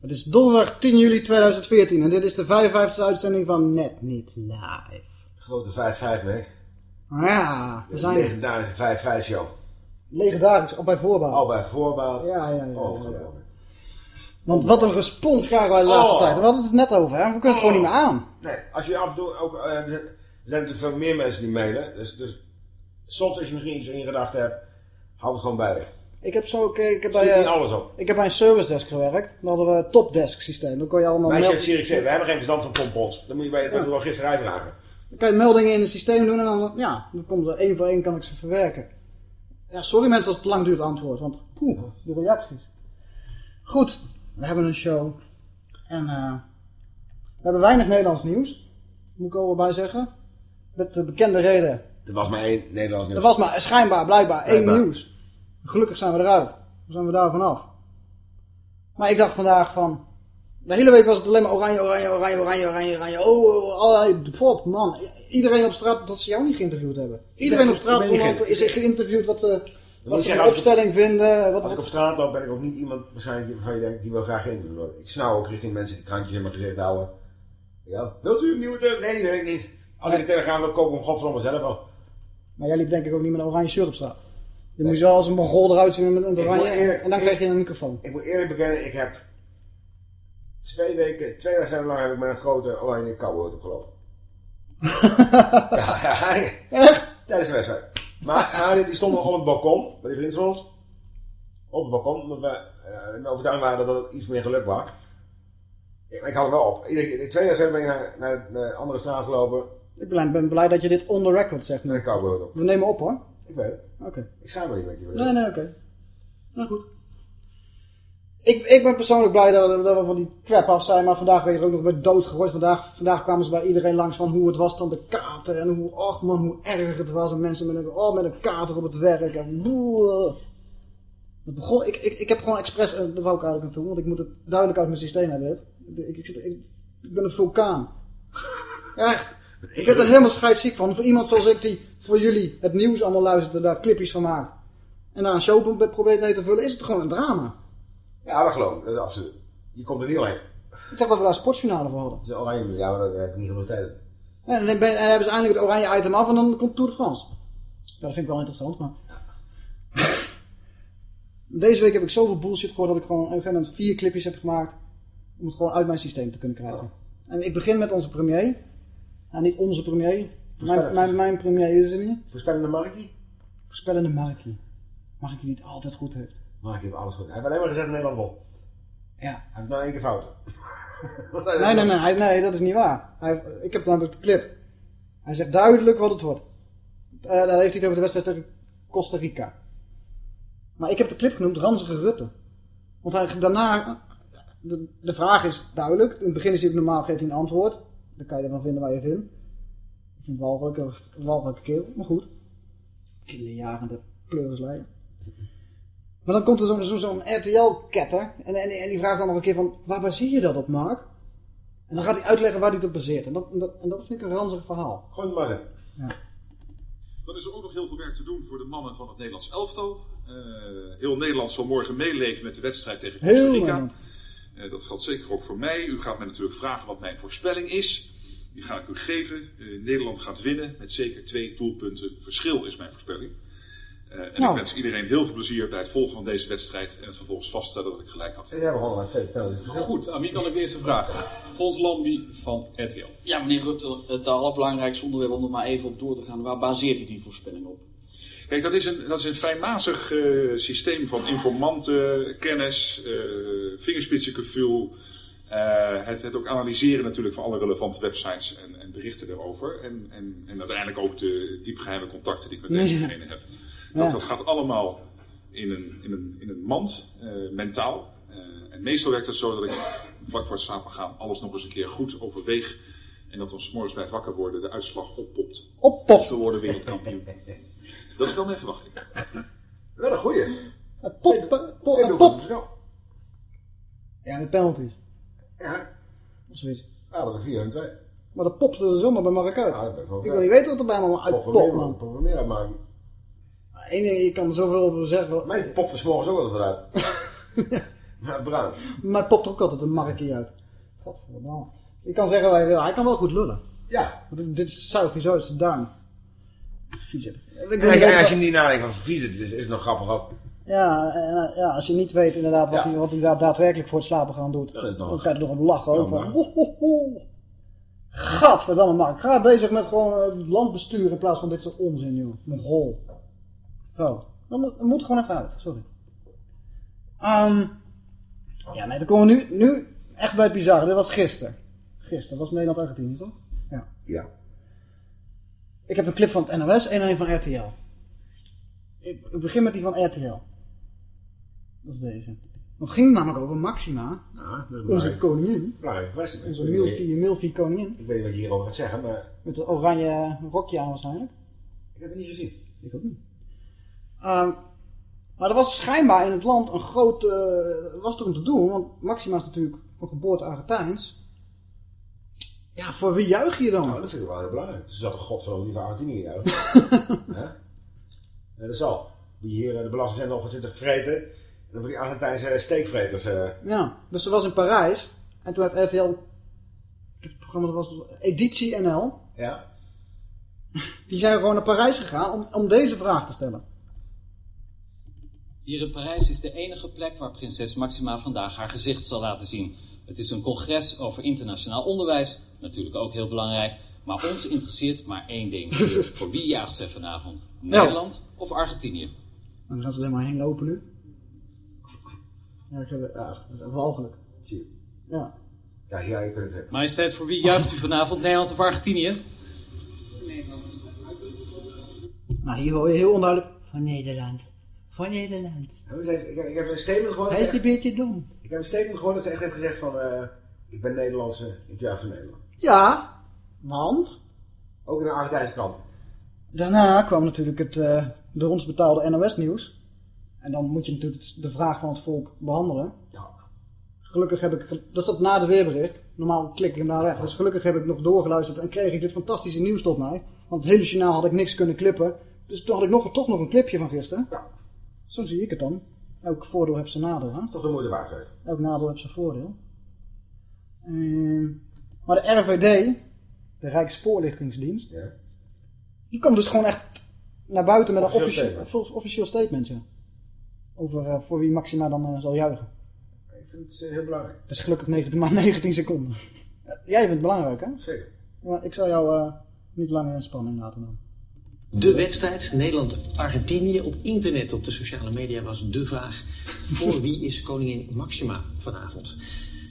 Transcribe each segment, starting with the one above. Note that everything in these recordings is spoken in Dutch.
Het is donderdag 10 juli 2014 en dit is de 55e uitzending van Net Niet Live. Grote 5-5 weg. Nou ja, we De zijn legendarische 5-5 show. legendarisch, al bij voorbaat. Al bij voorbaal. Ja, ja, ja. ja, ja. Ongelooflijk. Want wat een respons krijgen wij de laatste Oh. tijd. We hadden het net over, hè? We kunnen het gewoon niet meer aan. Nee, als je af en toe ook... eh, er zijn natuurlijk veel meer mensen die mailen. Dus, dus soms als je misschien iets in gedachten hebt, hou het gewoon bij je. Ik heb zo, ik, ik heb Stuur bij, niet eh, alles op. ik heb bij een service desk gewerkt. Dan hadden we een topdesk systeem. Dan kon je allemaal Wij zegt Siri, we hebben geen verstand van tampons. Dan moet je bij de logisterij vragen. Dan kan je meldingen in het systeem doen en dan, ja, dan komt er één voor één kan ik ze verwerken. Ja, sorry mensen als het lang duurt antwoord, want poeh, de reacties. Goed, we hebben een show. En eh, we hebben weinig Nederlands nieuws. Moet ik er wel bij zeggen. Met de bekende reden. Er was maar één Nederlands Er nieuws. was maar schijnbaar, blijkbaar, één nieuws. Gelukkig zijn we eruit. Dan zijn we daar vanaf. Maar ik dacht vandaag van... De hele week was het alleen maar oranje, oranje, oranje, oranje, oranje, oranje. Oh, oh, allerlei... Pop, man. Iedereen op straat dat ze jou niet geïnterviewd hebben. Iedereen op ik straat stond, is geïnterviewd wat, eh, moet wat ik ze van ik- opstelling vinden. Wat, Als ik op straat loop, ben ik ook niet iemand waarschijnlijk waarvan je denkt, die wil graag geïnterviewd worden. Ik snauw ook richting mensen die krantjes in mijn gezicht houden. Ja, wilt u een nieuwe telegraaf? Nee, nee, niet. Als ik een telegraaf wil, ik hem godverdomme zelf al. maar jij liep denk ik ook niet met een oranje shirt op straat. Je moest wel als een mongool eruit zien met een moet oranje. eerlijk- en dan kreeg je een microfoon. Ik moet eerlijk bekennen, ik heb twee weken, twee wedstrijden lang heb ik met een grote oranje cowboy opgelopen. ja, ja, Echt? tijdens de wedstrijd. Maar, die stonden op het balkon, bij die vriend van ons. Op het balkon, omdat we uh, de overtuiging waren dat het iets meer geluk was. Ik, ik hou er wel op. Iedere tweede wedstrijd ben ik naar, naar de andere straat gelopen Ik ben, ben blij dat je dit on the record zegt met nu. een cowboy op. We nemen op hoor. Ik weet het. Oké. Ik schaam me niet met je. Nee, nee, oké. Nou goed. Ik, ik ben persoonlijk blij dat, dat we van die crap af zijn, maar vandaag ben je er ook nog bij dood gegooid. Vandaag, vandaag kwamen ze bij iedereen langs van hoe het was dan de kater en hoe, och man, hoe erg het was. En mensen met een, oh, met een kater op het werk. En, boe. ik, ik, ik heb gewoon expres, en daar wou ik eigenlijk naartoe, want ik moet het duidelijk uit mijn systeem hebben. Ik, ik, ik, ik ben een vulkaan. Echt. Ik ben er helemaal scheidsziek van. Voor iemand zoals ik die voor jullie het nieuws allemaal luistert en daar clipjes van maakt. En daar een show probeert mee te vullen, is het gewoon een drama. Ja, dat geloof ik. Dat is absoluut. Je komt er niet omheen. Ik dacht dat we daar sportjournalen voor hadden. Het is een oranje, ja, maar daar heb ik niet genoeg tijd. En dan, en hebben ze eindelijk het oranje item af en dan komt Tour de France. Ja, dat vind ik wel interessant, maar... Deze week heb ik zoveel bullshit gehoord dat ik gewoon op een gegeven moment vier clipjes heb gemaakt. Om het gewoon uit mijn systeem te kunnen krijgen. En ik begin met onze premier. Nou, niet onze premier. Mijn, mijn, mijn premier is er niet. Voorspellende Markie? Voorspellende Markie. Markie die het altijd goed heeft. Markie heeft alles goed. Hij heeft alleen maar gezegd Nederland won. Ja. Hij heeft nou één keer fouten. Nee, nee, nee, hij- nee, dat is niet waar. Hij, heeft- ik heb namelijk de clip. Hij zegt duidelijk wat het wordt. Eh, dan heeft hij het over de wedstrijd tegen Costa Rica. Maar ik heb de clip genoemd Ranzige Rutte. Want hij, daarna, de, de vraag is duidelijk. In het begin is hij normaal, geeft hij een antwoord. Dan kan je ervan vinden waar je vindt. Ik vind het walgelijke, walgelijke keel, maar goed. Kinderjagende pleurisleier. Maar dan komt er zo'n zo, zo'n RTL-ketter. En, en, en die vraagt dan nog een keer van, waar baseer je dat op, Mark? En dan gaat hij uitleggen waar hij het op baseert. En dat, en dat, en dat vind ik een ranzig verhaal. Het maar in. Dan is er ook nog heel veel werk te doen voor de mannen van het Nederlands elftal. Eh, heel Nederland zal morgen meeleven met de wedstrijd tegen Costa Heel Rica. Eh, dat geldt zeker ook voor mij. U gaat mij natuurlijk vragen wat mijn voorspelling is. Die ga ik u geven. Eh, Nederland gaat winnen met zeker twee doelpunten verschil is mijn voorspelling. Eh, en Nou. ik wens iedereen heel veel plezier bij het volgen van deze wedstrijd en het vervolgens vaststellen dat ik gelijk had. Gewoon maar twee penalties. Goed, aan wie kan ik de eerste vragen? Fons Lambie van RTL. Ja, meneer Rutte, het allerbelangrijkste onderwerp om er maar even op door te gaan. Waar baseert u die voorspelling op? Kijk, dat is een, dat is een fijnmazig eh, systeem van informanten, kennis, eh vingerspitsengevoel. eh, het, het ook analyseren natuurlijk van alle relevante websites en, en berichten daarover. En, en, en uiteindelijk ook de diepgeheime contacten die ik met deze Ja. degene heb. Dat, Ja. dat gaat allemaal in een, in een, in een mand, eh, mentaal. Eh, en meestal werkt het zo dat ik vlak voor het slapen gaan alles nog eens een keer goed overweeg. En dat dan s'morgens bij het wakker worden de uitslag oppopt. Oppopt. Of te worden wereldkampioen. dat is wel mijn verwachting. Wel een goeie. Pop, pop, Twee pop, doelpunten pop. verschil. Ja, met penalties. Ja, Of zoiets. we hadden er 4 en 2. Maar dat popte er zomaar bij Mark uit. Ja, ik wil niet weten wat er bij me allemaal uitpopt, meer, man. pop van meer uitmaken. Eén ding, je kan er zoveel over zeggen. Mijn pop er s'morgens ook wat uit. Maar bruin. Maar popt er ook altijd een markie uit. Godverdomme. Je kan zeggen wat je wil. Hij kan wel goed lullen. Ja. Want dit- zuigt hij zo uit zijn duim. Ik niet als je, niet nadenkt van vies het is, is het nog grappig ook. Ja, en, eh, ja, als je niet weet inderdaad wat, Ja. hij, wat hij daar daadwerkelijk voor het slapen gaan doet. Dan Dan ga je er nog om lachen Ja, maar- ho, ho, ho. Gadverdamme Mark. Ga bezig met gewoon eh, het land besturen in plaats van dit soort onzin, joh. Mongool. Zo. Dat moet, dat moet gewoon even uit. Sorry. Ehm, ja, nee, dan komen we nu, nu echt bij het bizarre. Dit was gisteren. Gisteren was Nederland-Argentinië, toch? Ja. Ja. Ik heb een clip van het NOS en een van RTL. Ik, ik begin met die van RTL. Dat is deze. Want het ging namelijk over Maxima, Ja, is onze koningin. Belangrijke kwestie. Onze Ik weet, niet, Milfie, Milfie koningin. ik weet niet wat je hierover gaat zeggen, maar Met een oranje rokje aan waarschijnlijk. ik heb het niet gezien. Ik ook niet. Ehm, maar er was schijnbaar in het land een groot... eh, was er om te doen, want Maxima is natuurlijk van geboorte Argentijns. Ja, voor wie juich je dan? Nou, dat vind ik wel heel belangrijk. Ze zat er godverdomme van Argentinië. Hè? Ja, dat zal. Die hier eh, de belastingzender op gaat zitten vreten. En dan voor die Argentijnse steekvreters. eh, Ja, dus ze was in Parijs. En toen heeft RTL... Het programma dat was Editie NL. ja. Die zijn gewoon naar Parijs gegaan om, om deze vraag te stellen. Hier in Parijs is de enige plek waar prinses Maxima vandaag haar gezicht zal laten zien. Het is een congres over internationaal onderwijs, natuurlijk ook heel belangrijk. Maar ons interesseert maar één ding. Voor wie jaagt ze vanavond? Nederland of Argentinië? En dan gaan ze er maar heen lopen nu. Ja, ik heb, ja dat is walgelijk. Ja. Ja, je kunt het hebben. Majesteit, voor wie juicht u vanavond? Nederland of Argentinië? Nou, hier hoor je heel onduidelijk. Van Nederland. Van Nederland. Ze heeft- Ik, ik heb een statement gehoord. Hij is een beetje dom. Ik heb een statement gehoord dat ze echt heeft gezegd van... eh, ik ben Nederlandse, ik juich voor Nederland. Ja, want Ook in een Argentijnse krant. daarna kwam natuurlijk het eh, door ons betaalde NOS-nieuws. En dan moet je natuurlijk de vraag van het volk behandelen. Ja. Gelukkig heb ik, ge- dat staat na de weerbericht. Normaal klik ik hem daar weg. Dus gelukkig heb ik nog doorgeluisterd en kreeg ik dit fantastische nieuws tot mij. Want het hele journaal had ik niks kunnen klippen. Dus toen had ik nog, toch nog een clipje van gisteren. Ja. Zo zie ik het dan. Elk voordeel heeft zijn nadeel. Hè? Toch de moeite waard geweest. Elk nadeel heeft zijn voordeel. Ehm, maar de RVD, de Rijksvoorlichtingsdienst, Ja. die kwam dus gewoon echt naar buiten met een Officieel officie- statement. vol- officieel statement. Ja. Over eh, voor wie Maxima dan eh, zal juichen. Ik vind het eh, heel belangrijk. Het is gelukkig 19, maar 19 seconden. Jij vindt het belangrijk, hè? Zeker. Maar ik zal jou niet langer in spanning laten dan. De wedstrijd Nederland-Argentinië op internet, op de sociale media was de vraag: voor wie is koningin Maxima vanavond?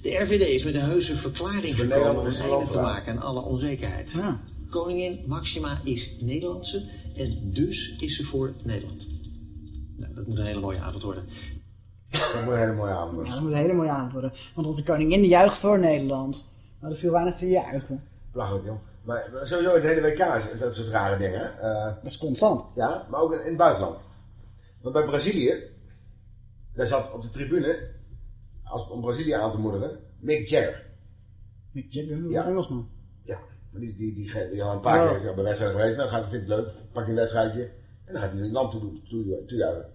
De RVD is met een heuse verklaring gekomen Nederland om een einde te maken aan alle onzekerheid. Ja. Koningin Maxima is Nederlandse en dus is ze voor Nederland. Nou, dat moet een hele mooie avond worden. Dat moet een hele mooie avond worden. ja, dat moet een hele mooie avond worden. Want onze koningin die juicht voor Nederland. Maar er viel weinig te juichen. Belachelijk, joh. Maar sowieso het hele WK is dat soort rare dingen. eh, Dat is constant. ja, maar ook in, in het buitenland. Want bij Brazilië, daar zat op de tribune, als, om Brazilië aan te moedigen, Mick Jagger. Mick Jagger, is Ja. een Engelsman. Ja, maar die, die, die, die, die al een paar Ja. keer bij wedstrijden geweest. Dan gaat, vindt het leuk, pakt hij een wedstrijdje en dan gaat hij het land toe, toe, toejuichen.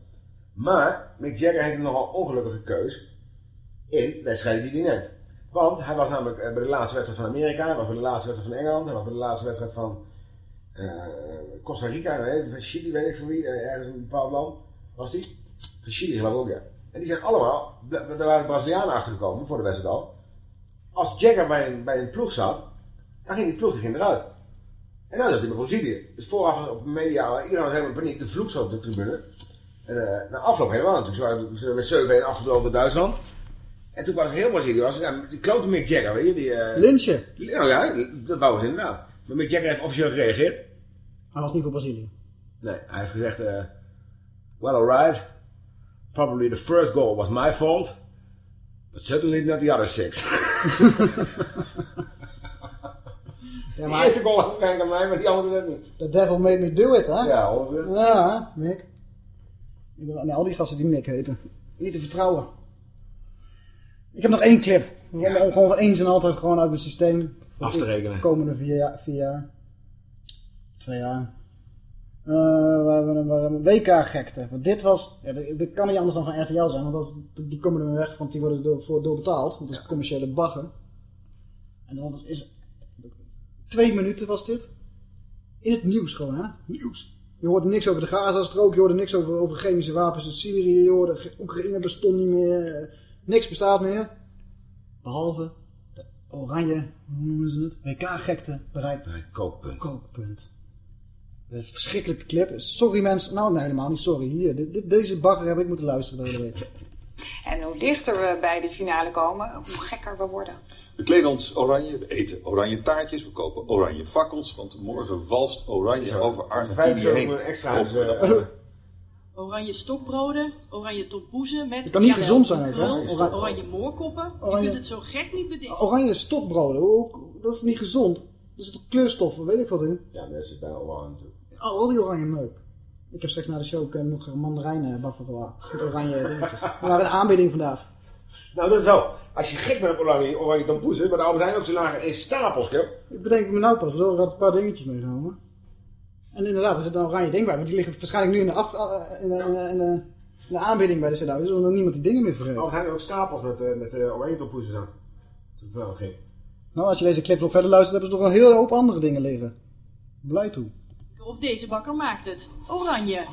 Maar Mick Jagger heeft een nogal ongelukkige keus in wedstrijden die hij neemt. Want hij was namelijk eh, bij de laatste wedstrijd van Amerika, hij was bij de laatste wedstrijd van Engeland, hij was bij de laatste wedstrijd van eh, Costa Rica, van Chili, weet ik van wie, eh, ergens in een bepaald land was die. Van Chili geloof ik ook, ja. En die zijn allemaal, daar waren de Brazilianen achtergekomen voor de wedstrijd al. Als Jagger bij een, bij een ploeg zat, dan ging die ploeg die eruit. En dan zat hij bij Brazilië. Dus vooraf op media, iedereen was helemaal in paniek. De vloek zo op de tribune. En na afloop helemaal natuurlijk. Ze waren, met 7-1 afgelopen Duitsland. En toen was heel Brazilië, was, die klote Mick Jagger, weet je. Die, eh, Lynchen. nou ja, dat wou ze inderdaad. Maar Mick Jagger heeft officieel gereageerd. Hij was niet voor Brazilië. Nee, hij heeft gezegd, eh well alright. Probably the first goal was my fault. But certainly not the other six. Ja, De maar eerste goal had aan mij, maar die andere net niet. the devil made me do it, hè? Ja, 100 Ja, Mick. Ik Nee, al die gasten die Mick heten. Niet te vertrouwen. Ik heb nog één clip. Om om gewoon eens en altijd gewoon uit mijn systeem. voor Af te de rekenen. komende vier jaar. Vier jaar. Twee jaar. Eh, waar we, we, WK-gekte. Want dit was... Ja, dit, kan niet anders dan van RTL zijn. Want dat, die komen er weer weg. Want die worden door, voor, door betaald. Want dat is commerciële bagger. En dat is... Twee minuten was dit. In het nieuws gewoon, hè? Nieuws. Je hoorde niks over de Gaza-strook, je hoorde niks over, over chemische wapens in Syrië, je hoorde Oekraïne bestond niet meer, niks bestaat meer. Behalve de oranje, hoe noemen ze het? WK-gekte bereikt Nee, kookpunt. kookpunt. Een verschrikkelijke clip. Sorry mensen, nou nee, helemaal niet sorry. Hier, dit, dit- deze bagger heb ik moeten luisteren de hele week. En hoe dichter we bij die finale komen, hoe gekker we worden. We kleden ons oranje, we eten oranje taartjes, we kopen oranje fakkels, want morgen walst oranje over Argentinië 75 heen. miljoen extra. Op- Oranje stokbroden, oranje tompoezen met... Het kan niet jawel, gezond zijn ook, hè? Oranje- Oranje moorkoppen. Oranje- Je kunt het zo gek niet bedenken. Oranje stokbroden, hoe- dat is niet gezond. Er zitten kleurstoffen, weet ik wat in. ja, dat zit bijna overal natuurlijk. Oh, al die oranje meuk. Ik heb straks na de show ook, eh, nog mandarijnen buffalo. Met oranje dingetjes. We waren een aanbieding vandaag. Nou, dat is wel. Als je gek bent op oranje, oranje tompoezen, maar de Albert Heijn ook zo lagen in stapels, hè? Ik bedenk me nou pas, door had een paar dingetjes meegenomen. En inderdaad, er zit een oranje ding bij, want die ligt waarschijnlijk nu in de, af, eh, in de, in de, in de, in de aanbieding bij de Ceduis, omdat niemand die dingen meer vergeet. Albert Heijn ook stapels met, eh, met eh, oranje tompoezen aan. Toen ging. Nou, als je deze clip nog verder luistert, hebben ze nog een hele hoop andere dingen liggen. Blij toe. Of deze bakker maakt het. Oranje.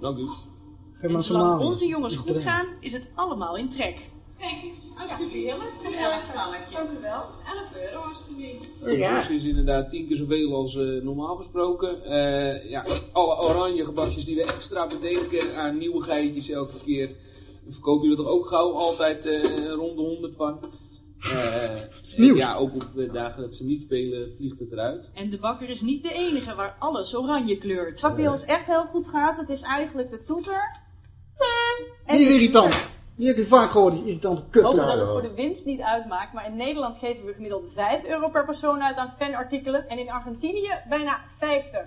Dank u. Geef maar En zolang onze jongens goed gaan, is het allemaal in trek. Kijk eens, alsjeblieft. Een elftalletje. Dank u wel. Dat is 11 euro alsjeblieft. De is inderdaad tien keer zoveel als eh, normaal gesproken. Eh, ja, alle oranje gebakjes die we extra bedenken aan nieuwigheidjes elke keer. Verkopen jullie er ook gauw altijd eh, rond de 100 van. Eh, nieuws. Ja, ook op de dagen dat ze niet spelen vliegt het eruit. En de bakker is niet de enige waar alles oranje kleurt. Wat bij ons echt heel goed gaat, dat is eigenlijk de toeter. Die is irritant. Die heb je vaak gehoord, die irritante kut. Hopen dat het voor de winst niet uitmaakt, maar in Nederland geven we gemiddeld 5 euro per persoon uit aan fanartikelen. En in Argentinië bijna 50.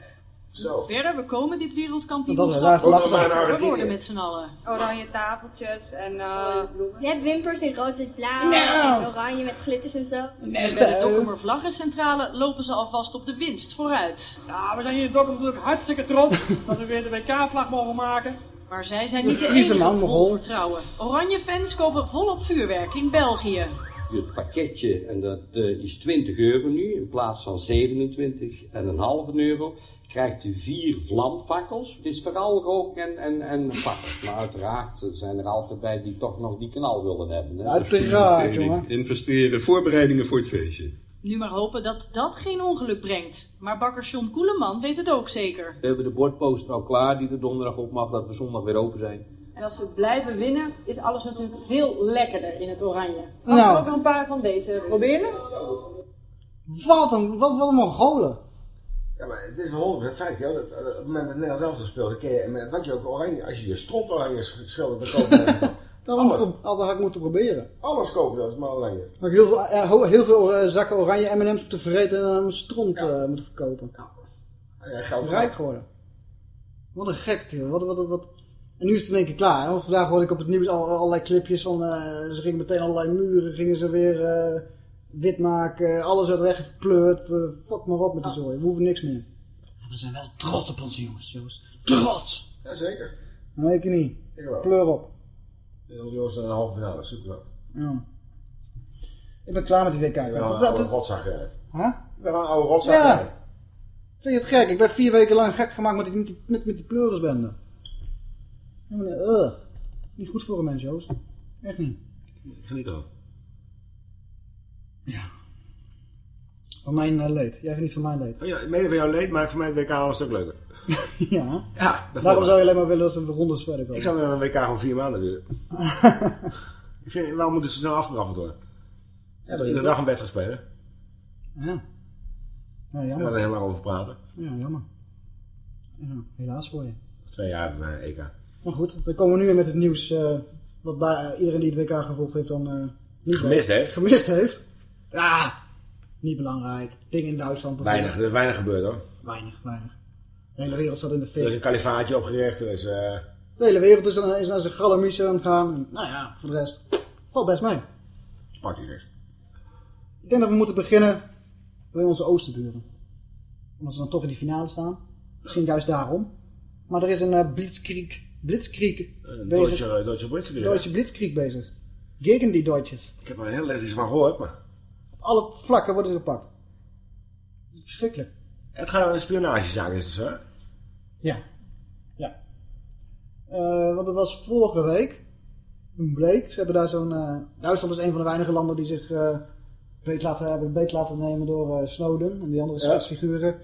Zo. Verder we komen dit Dat is wereldkampioenschap. We worden met z'n allen. oranje tafeltjes en eh Je hebt wimpers in rood, wit, blauw Nou. en oranje met glitters en zo. En Nest, bij de Dokkumer Vlaggencentrale lopen ze alvast op de winst vooruit. Ja, we zijn hier in Dokkum natuurlijk hartstikke trots dat we weer de WK-vlag mogen maken. Maar zij zijn niet de enige vol vertrouwen. Oranje fans kopen volop vuurwerk in België. Het pakketje, en dat eh, is 20 euro nu, in plaats van 27 en een halve euro, krijgt u vier vlamfakkels. Het is vooral rook en, en, en fakkels. Maar uiteraard zijn er altijd bij die toch nog die knal willen hebben. Hè? Uiteraard, jongen. Investeren, voorbereidingen voor het feestje. Nu maar hopen dat dat geen ongeluk brengt. Maar bakker John Koeleman weet het ook zeker. We hebben de bordposter al klaar die er donderdag op mag dat we zondag weer open zijn. En als ze blijven winnen, is alles natuurlijk veel lekkerder in het oranje. Mag Nou. ik ook nog een paar van deze proberen? Wat een, wat, wat een mongolen. Ja, maar het is wel 100% feit, joh. Dat, Op het moment dat Nederland zelf speelde, kun je, met wat je ook oranje, als je je stront oranje sch- schildert, dan had ik Alles. altijd had ik moeten proberen. alles kopen, dat is maar oranje. Ik heel veel, eh, heel veel eh, zakken oranje M&M's moeten vergeten en aan mijn stront eh, moeten verkopen. Ja, geld Rijk geworden. Wat een gek, joh. Wat, wat, wat. En nu is het in één keer klaar. hè. Want vandaag hoorde ik op het nieuws al, allerlei clipjes van... ze gingen meteen allerlei muren, gingen ze weer wit maken. Alles werd weggepleurd. fuck maar op met de zooi. We hoeven niks meer. We zijn wel trots op onze jongens, Joost. Trots! Jazeker. Nee, ik niet. Ik wel. Pleur op. Onze jongens in de halve finale, super. Ja. Ik ben klaar met die WK. Ik ben Dat- een oude dat- rotzak. hè. Huh? Ik ben een oude rotzak. Ja. Vind je het gek? Ik ben vier weken lang gek gemaakt met die, met die, met, met die pleurisbende. Helemaal niet- goed voor een mens, Joost. Echt niet. Ik geniet ervan. Van mijn eh, leed. Jij geniet van mijn leed. Van ja, mede van jou leed, maar voor mij het WK al een stuk leuker. ja. Ja, Waarom zou je alleen maar willen dat ze een rondes verder komen? Ik zou willen een WK gewoon vier maanden duren. ik vind, waarom moeten ze snel afgeraffeld worden? Ja, dat Iedere is- dag een wedstrijd spelen. Ja. Ja, En jammer. daar heel lang over praten. Ja, jammer. Ja, helaas voor je. Twee jaar van EK. Maar goed, dan komen we nu weer met het nieuws eh, wat bij, eh, iedereen die het WK gevolgd heeft dan eh, niet Gemist heeft. Gemist heeft. Ja, Niet belangrijk. Dingen in Duitsland Weinig, er is weinig gebeurd hoor. Weinig, weinig. De hele wereld staat in de Er is fik. een kalifaatje opgericht, er is... eh, De hele wereld is, aan- is naar zijn galamiezen aan het gaan. En, nou ja, voor de rest valt best mee. Praktisch niks. Ik denk dat we moeten beginnen bij onze oosterburen. Omdat ze dan toch in die finale staan. Misschien juist daarom. Maar er is een uh, blitzkrieg, blitzkrieg Een bezig. Duitse, Duitse Blitzkrieg. Duitse blitzkrieg bezig. Gegen die Duitsers. Ik heb er heel erg iets van gehoord, maar... Op alle vlakken worden ze gepakt. Verschrikkelijk. Het gaat om een spionagezaak, is het zo? Ja. Ja. Eh, want het was vorige week. Toen bleek, ze hebben daar zo'n... eh, Duitsland is een van de weinige landen die zich eh beet laten, hebben beet laten nemen door Snowden en die andere Ja. schetsfiguren.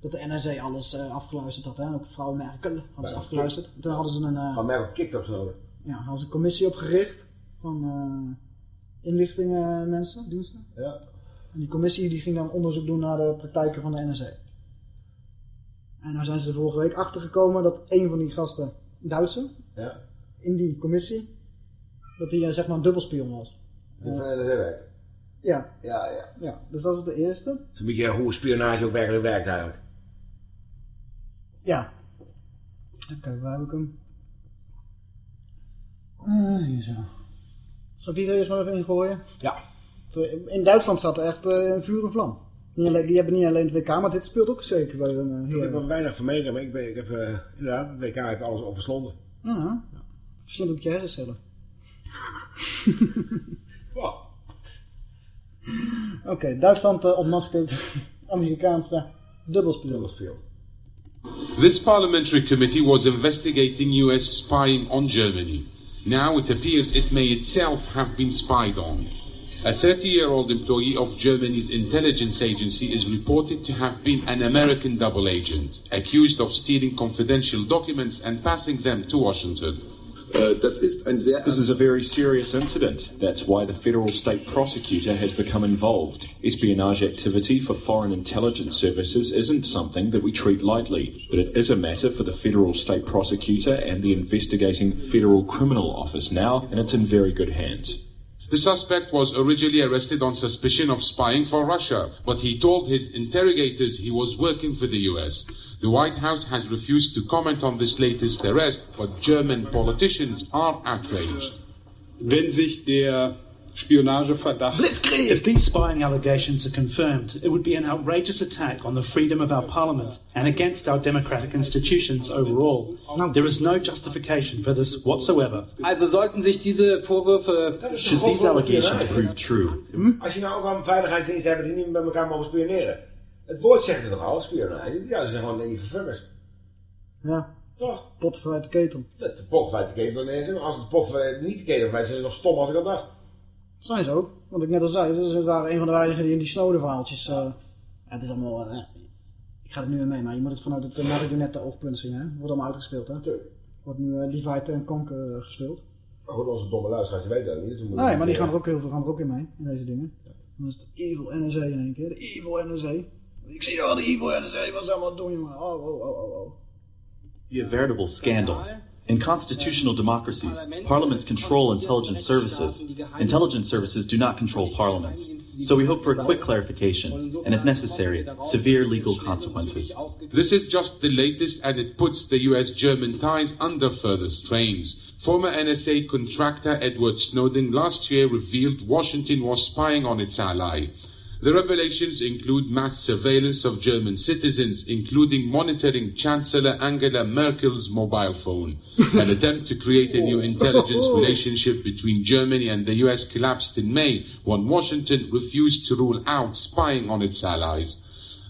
Dat de NSA alles afgeluisterd had. Hè? Ook vrouw Merkel had ze afgeluisterd. Toen hadden ze een, Van kikt op zo. ja, hadden ze een commissie opgericht van inlichtingen mensen, diensten. Ja. En die commissie die ging dan onderzoek doen naar de praktijken van de NSA. En nou zijn ze er vorige week achtergekomen dat een van die gasten, Duitser, Ja. in die commissie, dat hij eh, zeg maar een dubbelspion was. Die van NSA werkt. Ja, Ja, ja. ja, dus dat is de eerste. Het is een beetje hoe spionage ook werkelijk werkt eigenlijk. Ja. Even kijken, waar heb ik hem? Ah, hier zo. Zal ik die er eerst maar even ingooien? Ja. In Duitsland zat er echt eh, een vuur en vlam. Niet alleen, die hebben niet alleen het WK, maar dit speelt ook zeker bij een eh, Ik heb er weinig van meegekregen, maar ik, ben, ik heb eh, inderdaad, het WK heeft alles overslonden. Ja, verslindt ook je hersencellen. Oké, Duitsland uh, ontmaskert Amerikaanse dubbelspion. Dubbelspion. This parliamentary committee was investigating US spying on Germany. Now it appears it may itself have been spied on. A 30 year old employee of Germany's intelligence agency is reported to have been an American double agent, accused of stealing confidential documents and passing them to Washington. this is a very serious incident. That's why the federal state prosecutor has become involved. Espionage activity for foreign intelligence services isn't something that we treat lightly, but it is a matter for the federal state prosecutor and the investigating federal criminal office now, and it's in very good hands. The suspect was originally arrested on suspicion of spying for Russia, but he told his interrogators he was working for the US. The White House has refused to comment on this latest arrest, but German politicians are outraged. Wenn sich der Spionageverdacht. If these spying allegations are confirmed, it would be an outrageous attack on the freedom of our parliament and against our democratic institutions overall. There is no justification for this whatsoever. Also sollten sich diese Vorwürfe. Should these allegations prove true, hm? Als je nou ook al een veiligheidsdienst hebt die niet met elkaar mogen spioneren. Het woord zegt het toch al, spionage? Ja, ze zijn gewoon lieve fuckers. Ja. Toch? Pot vanuit de ketel. Dat de pot vanuit de ketel ineens. En als het pot vanuit niet de ketel vanuit zijn ze nog stom als ik al dacht. Zijn ze ook. Want ik net al zei, ze waren een van de weinigen die in die Snowden verhaaltjes... eh, ja, het is allemaal... eh, ik ga er nu in mee, maar je moet het vanuit het uh, marionette oogpunt zien. Hè? Wordt allemaal uitgespeeld. Hè? Wordt nu uh, Divide en Conquer uh, gespeeld. Maar goed, onze domme luisteraars die weten dat niet. Dus Nee, maar die gaan er ook heel veel gaan er ook in mee. In deze dingen. Dan is het evil NSA in één keer. De evil NSA. Ik zie wel de evil NSA. Wat ze allemaal doen, jongen. Oh, oh, oh, oh, oh. a veritable scandal. In constitutional democracies, parliaments control intelligence services. Intelligence services do not control parliaments. So we hope for a quick clarification, and if necessary, severe legal consequences. This is just the latest, and it puts the US German ties under further strains. Former NSA contractor Edward Snowden last year revealed Washington was spying on its ally. The revelations include mass surveillance of German citizens, including monitoring Chancellor Angela Merkel's mobile phone. An attempt to create a new oh. intelligence relationship between Germany and the US collapsed in May when Washington refused to rule out spying on its allies.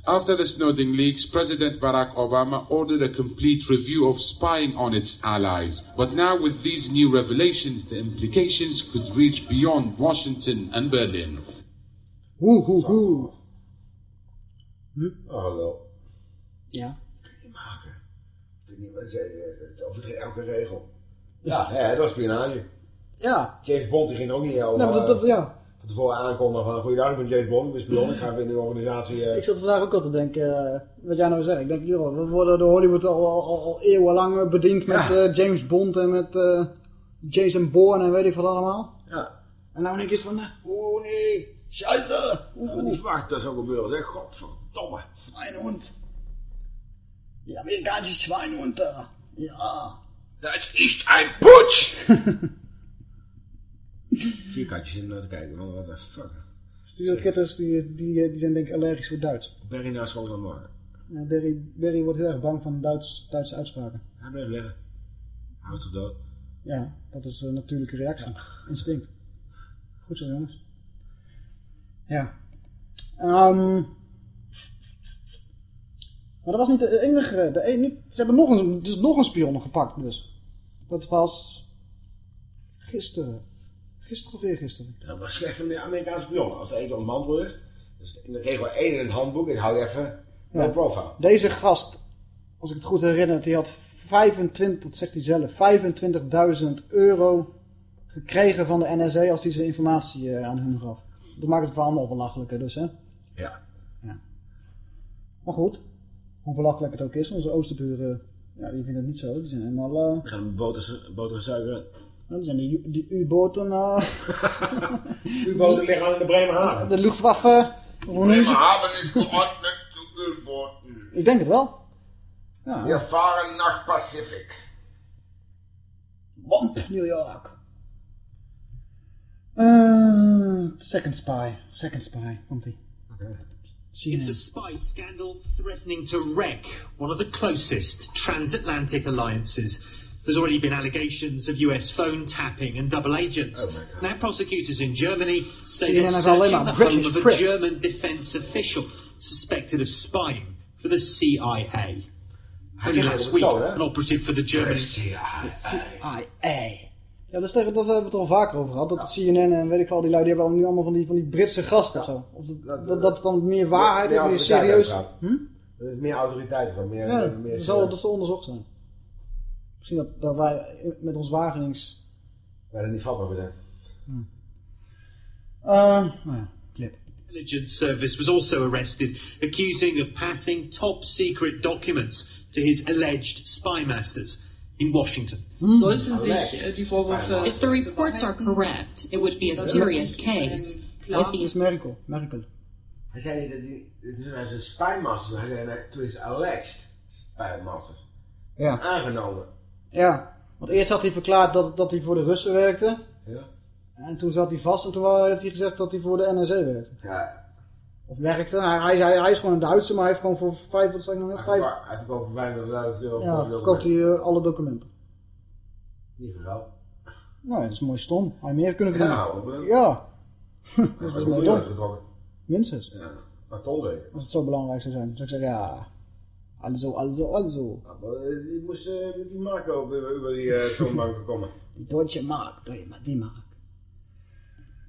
After the Snowden leaks, President Barack Obama ordered a complete review of spying on its allies. But now, with these new revelations, the implications could reach beyond Washington and Berlin. Hoe, hoe, hoe. Hm? Oh, hallo. Ja. Kun je niet maken. Kun je niet, het overtreedt elke regel. Ja, hè, dat is spionage. Ja. James Bond die ging er ook niet over. Nee, maar dat, dat, ja. Van tevoren aankondigen van, goeiedag, ik ben James Bond, ik ben spion, ik ga weer in de organisatie... Uh... Ik zat vandaag ook al te denken, uh, wat jij nou zegt. Ik denk, joh, we worden door Hollywood al, al, al, al eeuwenlang bediend met ja. uh, James Bond en met Jason Bourne en weet ik wat allemaal. Ja. En nou denk ik van, oh nee, Scheiße! Ik had niet verwacht dat zou gebeuren. Zeg, godverdomme. Schweinehund. Die amerikanische Schweinehund da. Ja. Dat is een putsch! Vier katjes in naar te kijken. man, Wat de fuck. Stuurkitters die, die, die zijn denk ik allergisch voor Duits. School dan morgen. Ja, Barry, Barry wordt heel erg bang van Duits, Duitse uitspraken. Hij blijft liggen. Hij wordt toch dood. Ja, dat is een natuurlijke reactie. Instinct. Goed zo, jongens. Ja. Ehm, maar dat was niet de enige. De, ze hebben nog een, dus nog een spion gepakt, dus. Dat was. Gisteren. Gisteren of eergisteren. Dat was slecht van de Amerikaanse spionnen. Als er één ontmanteld is, dus in de regel 1 in het handboek, is hou je even Ja. no profile. Deze gast, als ik het goed herinner, die had 25, dat zegt hij zelf, 25.000 euro gekregen van de NSA als hij zijn informatie eh, aan hun gaf. Dat maakt het voor allemaal belachelijker dus, hè? Ja. Maar goed, hoe belachelijk het ook is, onze oosterburen, ja, die vinden het niet zo. Die zijn helemaal, eh, We gaan met boter, boter en suiker. nou, die zijn die, die U-boten, eh, U-boten liggen al in de Bremerhaven. de Luchtwaffe, of hoe noem je ze? Bremerhaven is geordnet zu U-Booten. Ik denk het wel. Ja. Wir fahren nach Pacific. Bomb, New York. Eh, second Spy, Second Spy, komt ie. It's a spy scandal threatening to wreck one of the closest transatlantic alliances. There's already been allegations of US phone tapping and double agents. now, prosecutors in Germany say CNN they're has searching maar the home of a press. German defense official suspected of spying for the CIA. Only last week, an operative for the German the CIA. Ja, dat, is tegen, dat hebben we het al vaker over gehad. Dat de CNN en weet ik wel, die lui die hebben nu allemaal van die, van die Britse gasten of zo. Of dat, dat, dat het dan meer waarheid Meer heeft, meer serieus. Hm? Dat is meer autoriteit, gewoon meer, Ja, meer, meer dat zal, dat zal onderzocht zijn. Misschien dat, dat wij met ons Wagenings... Wij er niet vatbaar voor zijn. Eh, nou ja, clip. intelligence service was also arrested, accusing of passing top secret documents to his alleged spy masters in Washington. Sollten sich äh, die Vorwürfe... If the reports are correct, it would be a serious case. Dat is Merkel. Merkel. Hij zei niet dat hij, toen hij zijn spymaster, hij zei toen is alleged spymaster. Ja. Aangenomen. Ja, want eerst had hij verklaard dat, dat hij voor de Russen werkte. Ja. En toen zat hij vast en toen heeft hij gezegd dat hij voor de NSA werkte. Ja. Of werkte. Hij, hij, hij, hij is gewoon een Duitser, maar hij heeft gewoon voor vijf, wat zei ik nog? Hij Vijf, verkoopt- Hij verkoopt voor 500.000 euro. ja, verkoopt hij eh, alle documenten. Niet geld. Nou, dat is mooi stom. Hij meer kunnen verdienen. Ja, maar- Ja. dat is mooi dom. getrokken. Minstens. Ja. Maar ton zeker. Als het zo belangrijk zou zijn. zou ik zeggen, ja. Also, also, also. Ja, maar, eh, Die moest eh, met die Marco over, die eh toonbank komen. Die Deutsche Mark, die Ma-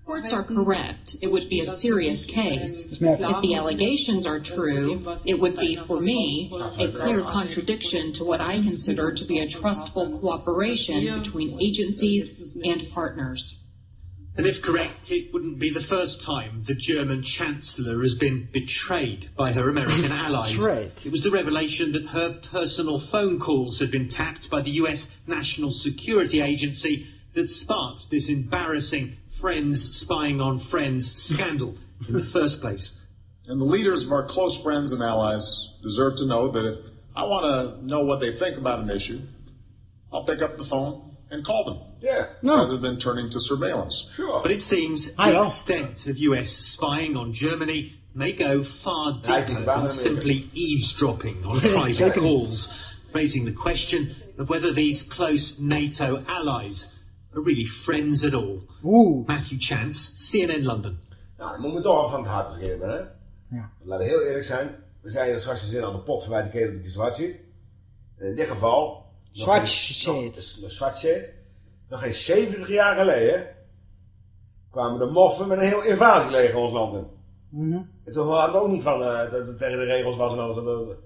die reports are correct, it would be a serious case. If the allegations are true, it would be, for me, a clear contradiction to what I consider to be a trustful cooperation between agencies and partners. And if correct, it wouldn't be the first time the German Chancellor has been betrayed by her American allies. Betrayed? It was the revelation that her personal phone calls had been tapped by the US National Security Agency that sparked this embarrassing friends spying on friends scandal in the first place. And the leaders of our close friends and allies deserve to know that if I want to know what they think about an issue, I'll pick up the phone and call them. Yeah. No. Rather than turning to surveillance. Sure. But it seems I the know. extent of US spying on Germany may go far Hij deeper than simply eavesdropping on private calls, raising the question of whether these close NATO allies are really friends at all. Matthew Chance, CNN London. Nou, we moeten toch van het hart ik ben, hè? Ja. Laten we heel eerlijk zijn. We zeiden er straks de zin aan de pot verwijt de ketel dat hij zwart ziet. En in dit geval... Zwart shit. dus- nog zwart shit. Nog geen 70 jaar geleden kwamen de moffen met een heel invasieleger ons land in. Mhm. En toen hadden we ook niet van eh, dat het tegen de regels was en alles. Dat, dat,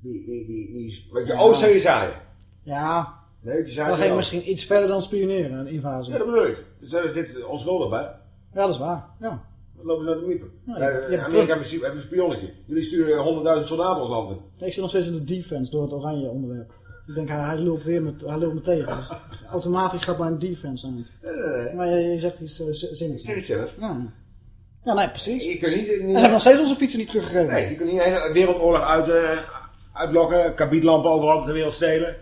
die, die, die, die, wat je Ja. oost zou je zaaien. Ja, Nee, wat je dat zaaien. ging misschien iets verder dan spioneren, een invasie. Ja, dat bedoel ik. Dus daar is dit onschuldig bij. Ja, dat is waar. Ja. Wat lopen ze nou te miepen? Je- je hebt- Amerika een, een spionnetje. Jullie sturen 100.000 soldaten ons land in. Ik zit nog steeds in de defense door het oranje onderwerp. Ik denk, hij, hij lult weer met, hij lult me tegen. Dus automatisch gaat mijn defense aan. Nee, nee, nee. Maar je, je zegt iets uh, zinnigs. Zeg iets zinnigs. Ja. Ja, nee, precies. Je kunt niet, niet En ze hebben nog steeds onze fietsen niet teruggegeven. Nee, je kunt niet een hele wereldoorlog uit, eh, uitblokken, kabietlampen overal op de wereld stelen.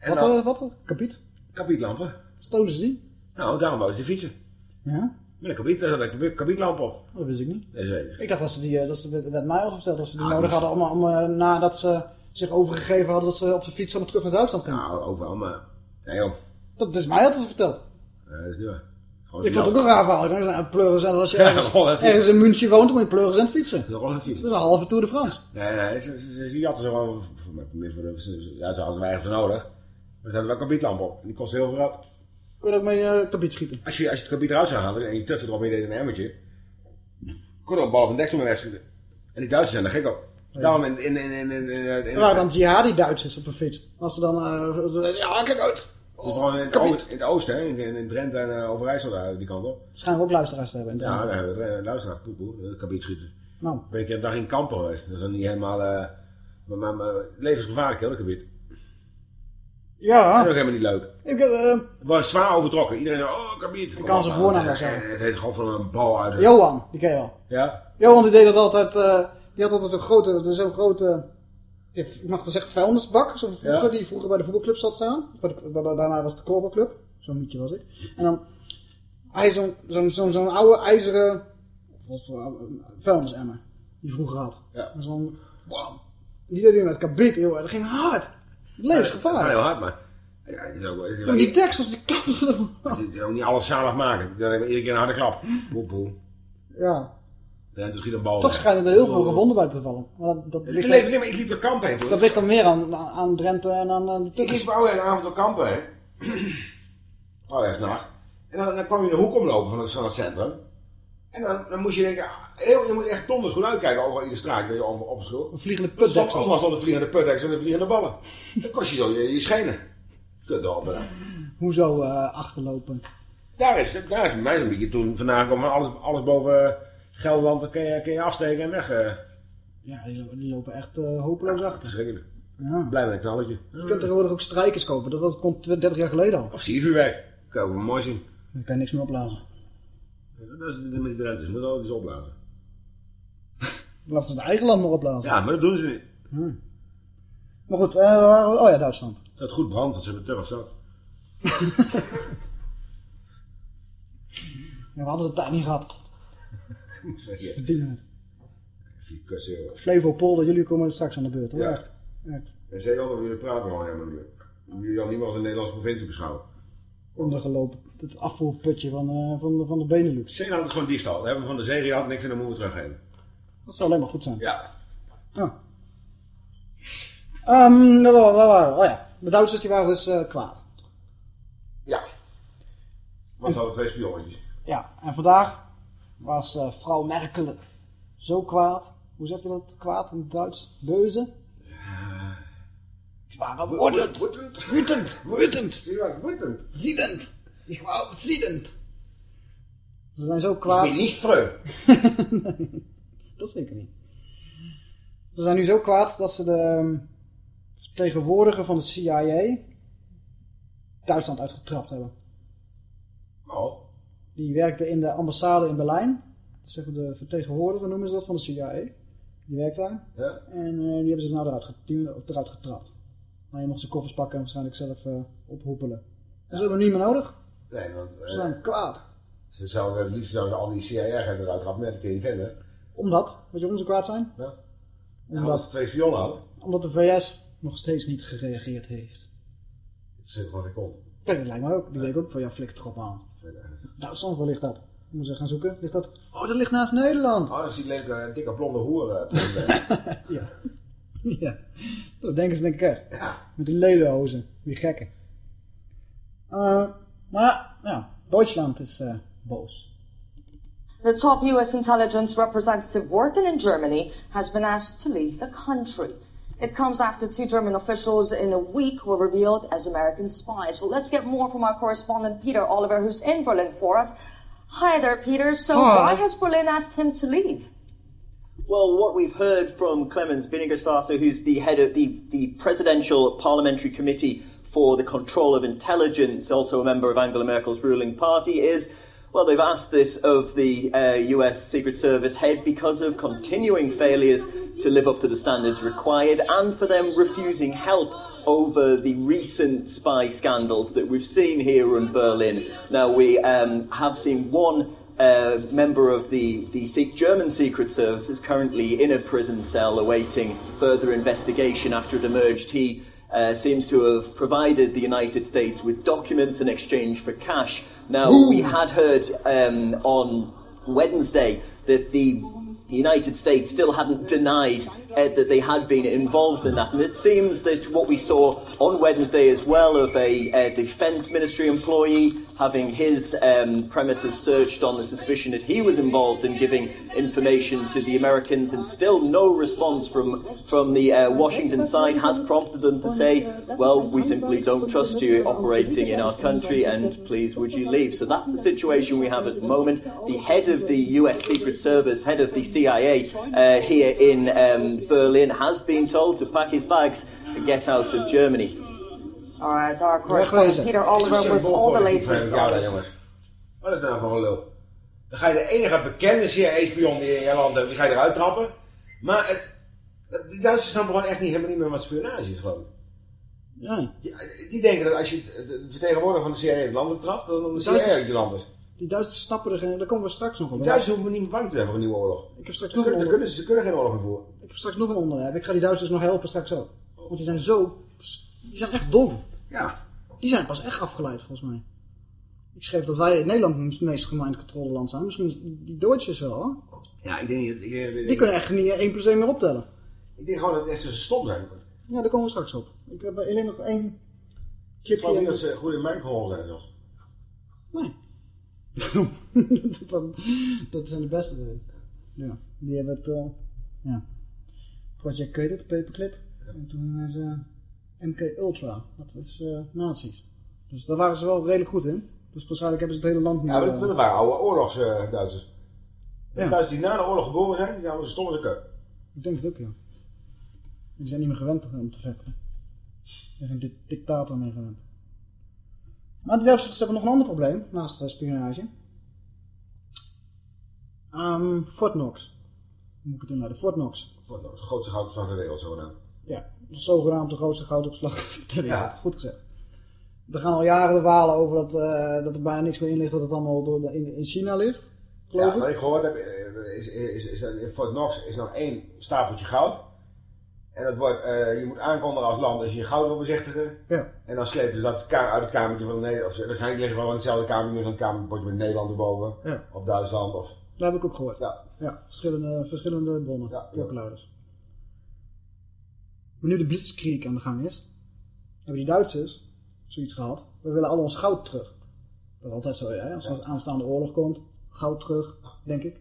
En Wat, dan, eh, wat? Kapiet? kabietlampen. Stolen ze die? Nou, daarom wou ze die fietsen. Ja? Met een kabiet, een kabietlamp op. Dat wist ik niet. Zeker. Ik dacht dat ze die, eh, dat ze, werd mij al verteld, dat ze die Ah, nodig dus- hadden om, om eh, nadat ze zich overgegeven hadden, dat ze op de fiets allemaal terug naar Duitsland gingen. Nou, ook wel, maar... Nee joh, Dat is mij altijd verteld. Nee, dat is niet waar. Gewoon Ik vond het ook een raar verhaal. Nou, pleuren zijn als je ergens, even ergens in München woont, moet je pleuren zijn fietsen. Dat is wel een fiets. Dat is een halve Tour de France. Nee, nee, ze, ze, ze, ze jatten ze gewoon... Ja, ze hadden weinig voor nodig. Er zaten wel kabietlampen op. En die kostte heel veel geld. Kun je ook mee uh, kabiet schieten. Als je, als je het kabiet eruit zou halen en je tuft erop en je deed een emmertje... kon je ook bal van deksel mee wegschieten. En die Duitsers zijn daar gek op. Daarom in... in, in, in, in, in, Er waren dan jihadi Duitsers op een fiets. Als ze dan, eh, zeiden, ja, kijk uit. Vooral in het, oosten, in het oosten, hè, in, in, Drenthe en uh, Overijssel, daar, die kant op. Schijnen we ook luisteraars te hebben. In Ja, Drenthe. daar hebben we het luisteraar, poepoe, het kabiet schieten. Nou. Ik ben een keer een dag in kampen geweest. Dat is dan niet helemaal... eh maar, maar, maar levensgevaarlijk, hè, dat gebied. Ja. Dat is ook helemaal niet leuk. Ik heb, eh, was zwaar overtrokken. Iedereen zei, oh, kabiet. Ik kan zijn voornaam wel zeggen. Het heeft gewoon van een bal uit. Johan, die ken je al. Ja? Johan die deed dat altijd, eh, die had altijd zo'n grote, zo'n grote, ik mag het zeggen, vuilnisbak. Zo vroeger, Ja. die vroeger bij de voetbalclub zat staan. Mij was het de korbalclub. Zo'n mietje was ik. En dan, hij zo'n zo'n oude ijzeren, wat voor oude- vuilnisemmer. Die vroeger had. Ja. Zo'n, wow. Die deed hij met kabiet, joh. Dat ging hard. Levensgevaarlijk. Gaat heel hard, maar... Ja, het is ook, het is En die tekst, als die kappen. het is ook niet alles zalig maken. Dan hebben we iedere keer een harde klap. Poe, poe. Ja. Drenthe schiet een bal Toch schijnen er heel veel gewonden bij te vallen. Maar dat, dat, Ik ligt, leef- ik liep door kampen heen dat ligt dan meer aan, aan Drenthe en aan, aan de Ik Tukkers. liep oude avond door kampen, hè. Oh ja, s'nacht. En dan, dan kwam je in de hoek omlopen van het, van het centrum. En dan, dan moest je denken, ah, heel, je moet echt donders goed uitkijken over iedere straat waar je om, opsloeg. Een vliegende Soms putdeksel. soms stond een vliegende putdeksel en een vliegende ballen. Dan kost je zo je, je schenen. Kutdorpen. Hoezo eh, achterlopend? Daar is, daar is mij een beetje toen vandaan kwam. Alles, alles boven eh, Gelderland dan kun je, kun je afsteken en weg. eh. Ja, die, die lopen echt hopeloos achter. Verschrikkelijk. Ja. Blij met een knalletje. Je kunt tegenwoordig ook strijkers kopen. Dat komt 30 jaar geleden al. Of siervuurwerk. Kan je ook wel mooi zien. Dan kan je niks meer opblazen. Dat is met die Drenthe. Ze moeten altijd iets opblazen. Laten ze het eigen land maar opblazen. Ja, maar dat doen ze niet. Hm. Maar goed, eh, waar oh ja, Duitsland. Dat goed brandt, want ze hebben veel zat. Ja, we hadden de tijd niet gehad. Ze verdienen het. Flevopolder, jullie komen straks aan de beurt, hoor. Ja. Echt. Echt. En Zeeland, want jullie praten gewoon helemaal niet meer. Jullie al niet meer als een Nederlandse provincie beschouwen. Ondergelopen. Het afvoerputje van, eh, van, de, van de Benelux. Zeeland is gewoon diefstal. Dat hebben we van de zee gehad en ik vind dat moeten we teruggeven. Dat zou alleen maar goed zijn. Ja. Waar waren we? Oh ja, de Duitsers die waren dus eh, kwaad. Ja. Want ze hadden twee spionnetjes. Ja, en vandaag was eh, vrouw Merkel zo kwaad. Hoe zeg je dat kwaad in het Duits? Beuze? Ze waren woedend. Woedend. Wütend. Ze was woedend. Ziedend. Ik was ziedend. Ze zijn zo kwaad. Ik ben niet vreu. nee, dat zeker niet. Ze zijn nu zo kwaad dat ze de ehm, vertegenwoordiger van de CIA Duitsland uitgetrapt hebben. Oh. Die werkte in de ambassade in Berlijn. We de vertegenwoordiger noemen ze dat van de CIA. Die werkt daar. Ja. En eh, die hebben ze nou eruit, getrapt. Nou, je mocht zijn koffers pakken en waarschijnlijk zelf eh, ophoepelen. Dat hebben we niet meer nodig. Nee, want eh, Ze zijn kwaad. ze zouden het liefst zouden al die CIA-agenten eruit dat kun je niet vinden. Omdat, weet je waarom ze kwaad zijn? Ja. Ja, Omdat, ze twee spionnen hadden, omdat de VS nog steeds niet gereageerd heeft. het zit gewoon geen kont. Kijk, dat lijkt me ook. Die ik ook van, ja, flik toch op aan. Duitsland, waar ligt dat? Moeten ze gaan zoeken. Ligt dat? Oh, dat ligt naast Nederland. Oh, dan zie je leuke, eh, dikke blonde hoer. eh, ja. ja. Dat denken ze denk ik echt. Met die ledenhozen. Die gekken. Eh, maar, ja. Duitsland is eh, boos. The top U.S. intelligence representative working in Germany has been asked to leave the country. It comes after two German officials in a week were revealed as American spies. Well, let's get more from our correspondent Peter Oliver, who's in Berlin for us. Hi there, Peter. So, Hi. why has Berlin asked him to leave? Well, what we've heard from Clemens Binnigerstrasse, who's the head of the, the Presidential Parliamentary Committee for the Control of Intelligence, also a member of Angela Merkel's ruling party, is Well, they've asked this of the uh, US Secret Service head because of continuing failures to live up to the standards required and for them refusing help over the recent spy scandals that we've seen here in Berlin. Now, we um, have seen one uh, member of the, the German Secret Service is currently in a prison cell awaiting further investigation after it emerged he uh, seems to have provided the United States with documents in exchange for cash. Now, Ooh. we had heard um, on Wednesday that the United States still hadn't denied uh, that they had been involved in that. And it seems that what we saw on Wednesday as well of a, uh Defence Ministry employee having his um, premises searched on the suspicion that he was involved in giving information to the Americans, and still no response from, from the uh, Washington side has prompted them to say, well, we simply don't trust you operating in our country, and please would you leave? So that's the situation we have at the moment. The head of the US Secret Service, head of the CIA uh, here in um, Berlin, has been told to pack his bags and get out of Germany. All right, our correspondent Peter Oliver with all the latest. Wat is nou voor een lul? Dan ga je de enige bekende CIA-spion die je in je land hebt, die ga je eruit trappen. Maar het, het- die Duitsers snappen gewoon echt niet, helemaal niet meer wat spionage is, geloof ik. Ja. Die, die denken dat als je het- het vertegenwoordiger van de CIA het land trapt, dan de De CIA je land is. Die Duitsers snappen er geen... Daar komen we straks nog op. Die Duitsers hoeven niet meer bang te zijn voor een nieuwe oorlog. Ik heb straks nog een kunnen, ze, ze kunnen geen oorlog meer voeren. Ik heb straks nog een onderwerp. Ik ga die Duitsers nog helpen straks ook. Want die zijn zo... Die zijn echt dom. Ja. Die zijn pas echt afgeleid volgens mij. Ik schreef dat wij in Nederland het meest mind control land zijn. Misschien die Duitsers wel hoor. Ja, ik denk niet... Ik, ik, Die kunnen echt niet 1 plus 1 meer optellen. ik denk gewoon dat het echt zo stom zijn. Ja, daar komen we straks op. Ik heb alleen nog één Ik geloof niet dat ze goed in mijn gehoor zijn zelfs. dat, dat zijn de beste. erin. Ja, die hebben het. eh, ja. Project Created, Paperclip. En toen hebben ze MK Ultra. Dat is eh nazi's. Dus daar waren ze wel redelijk goed in. Dus waarschijnlijk hebben ze het hele land nu. Ja, maar dat, eh, dat waren oude oorlogs-Duitsers. De Ja. Duitsers die na de oorlog geboren zijn, die zijn allemaal zo stom als een kut. Ik denk het ook, ja. Die zijn niet meer gewend om te vechten. Er is een di- dictator meer gewend. Maar de Duitsers hebben nog een ander probleem, naast de spionage. Ehm Fort Knox. Hoe moet ik het inleiden? Fort Knox. Voor de grootste goudopslag ter wereld, zogenaamd. Ja, de zogenaamd de grootste goudopslag ter wereld. Ja. Goed gezegd. Er gaan al jaren de over dat, eh, dat er bijna niks meer in ligt, dat het allemaal door de- in, in China ligt. Geloof Ja, ik. wat ik gehoord heb, eh, is, is, is, Fort Knox is nog één stapeltje goud. En dat wordt, eh, je moet aankondigen als land als je je goud wil bezichtigen. Ja. En dan slepen ze dat uit het kamertje van Nederland. Of waarschijnlijk liggen gewoon in hetzelfde kamertje, zo'n kamertje met Nederland erboven. Ja. Of Duitsland. Of, Dat heb ik ook gehoord. Ja. Ja, verschillende, verschillende bronnen, Ja, klokkenluiders. Maar nu de blitzkrieg aan de gang is, hebben die Duitsers zoiets gehad. We willen al ons goud terug. Dat is altijd zo, hè? als er een aanstaande oorlog komt, goud terug, denk ik.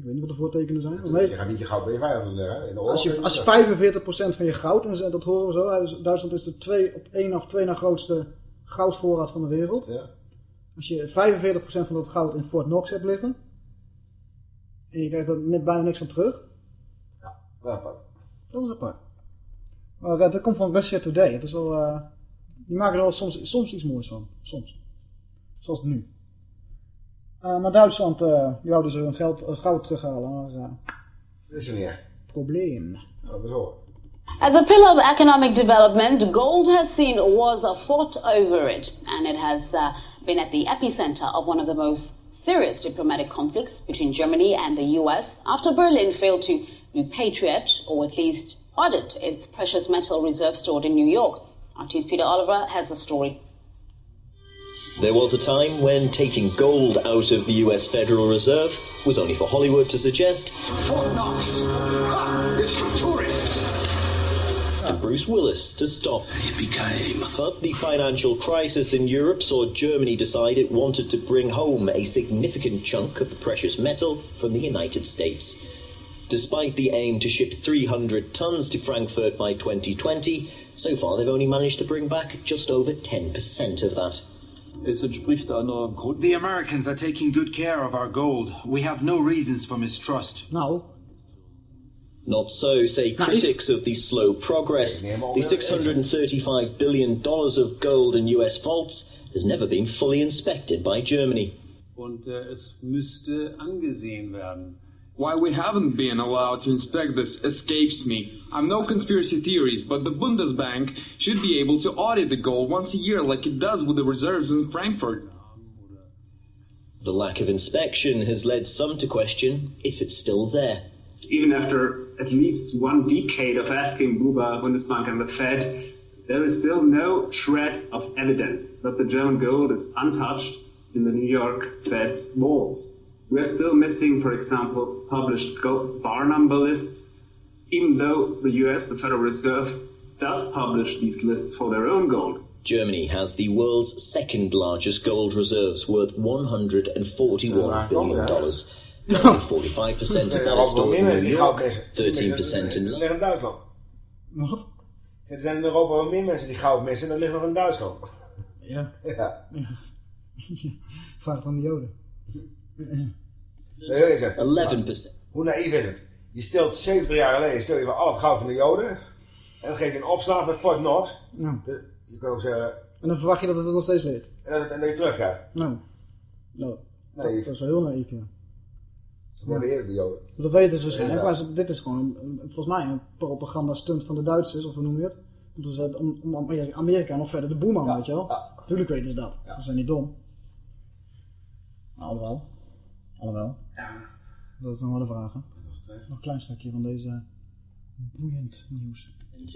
Ik weet niet wat de voortekenen zijn. Maar je gaat niet je goud bij je vijand leggen. In de oorlog als je, als dat. 45% van je goud, en dat horen we zo, hè, dus Duitsland is de twee, op één of twee na grootste goudvoorraad van de wereld. Ja. Als je 45% van dat goud in Fort Knox hebt liggen, en je krijgt er met bijna niks van terug, Ja, apart. dat is apart. Maar eh, dat komt van Russia Today. Het is wel, eh, die maken er wel soms, soms iets moois van. Soms. Zoals nu. Eh, maar Duitsland, eh die wouden ze hun geld, eh, goud terughalen. Maar Dat is er niet echt. probleem. Nou, dat. As a pillar of economic development, gold has seen wars fought over it, and it has uh, been at the epicenter of one of the most serious diplomatic conflicts between Germany and the US after Berlin failed to repatriate or at least audit its precious metal reserve stored in New York. RT's Peter Oliver has the story. There was a time when taking gold out of the US Federal Reserve was only for Hollywood to suggest Fort Knox. Ha! It's for tourists. and Bruce Willis to stop. It became. But the financial crisis in Europe saw Germany decide it wanted to bring home a significant chunk of the precious metal from the United States. Despite the aim to ship 300 tons to Frankfurt by 2020, so far they've only managed to bring back just over 10% of that. Es entspricht einer Grund The Americans are taking good care of our gold. We have no reasons for mistrust. Nou, Not so, say critics of the slow progress. The $635 billion of gold in US vaults has never been fully inspected by Germany. und äh, es müsste angesehen werden. Why we haven't been allowed to inspect this escapes me. I'm no conspiracy theorist, but the Bundesbank should be able to audit the gold once a year like it does with the reserves in Frankfurt. The lack of inspection has led some to question if it's still there. Even after at least one decade of asking Buba, Bundesbank, and the Fed, there is still no shred of evidence that the German gold is untouched in the New York Fed's vaults. We're still missing, for example, published bar number lists, even though the US, the Federal Reserve, does publish these lists for their own gold. Germany has the world's second largest gold reserves, worth $141 billion. Only 45% of that is stored in New York, 13% in liggen in Duitsland. Wat? Er zijn in Europa wel meer mensen die goud missen dan liggen nog in Duitsland. Ja. Ja. Vraag van de Joden. Nee, heel eerlijk 11%. Hoe naïef is het? Je stelt 70 jaar geleden stel je van al het goud van de Joden. En dan geef je een opslag met Fort Knox. Nou. Je kan ook zeggen, En dan verwacht je dat het nog steeds ligt. en dat, en dat je terugkrijgt. Nou. nou Naïef. Dat is wel heel naïef, ja. Ze worden eerder de Joden. Dat weten ze waarschijnlijk. Ja. Maar dit is gewoon, volgens mij, een propaganda stunt van de Duitsers, of hoe noem je het? Om, om, om Amerika, nog verder de boem aan, weet je wel? Tuurlijk weten ze dat. Ze zijn niet dom. Maar alhoewel. Alhoewel. Dat is nog wel de vraag, hè? Nog een klein stukje van deze boeiend nieuws.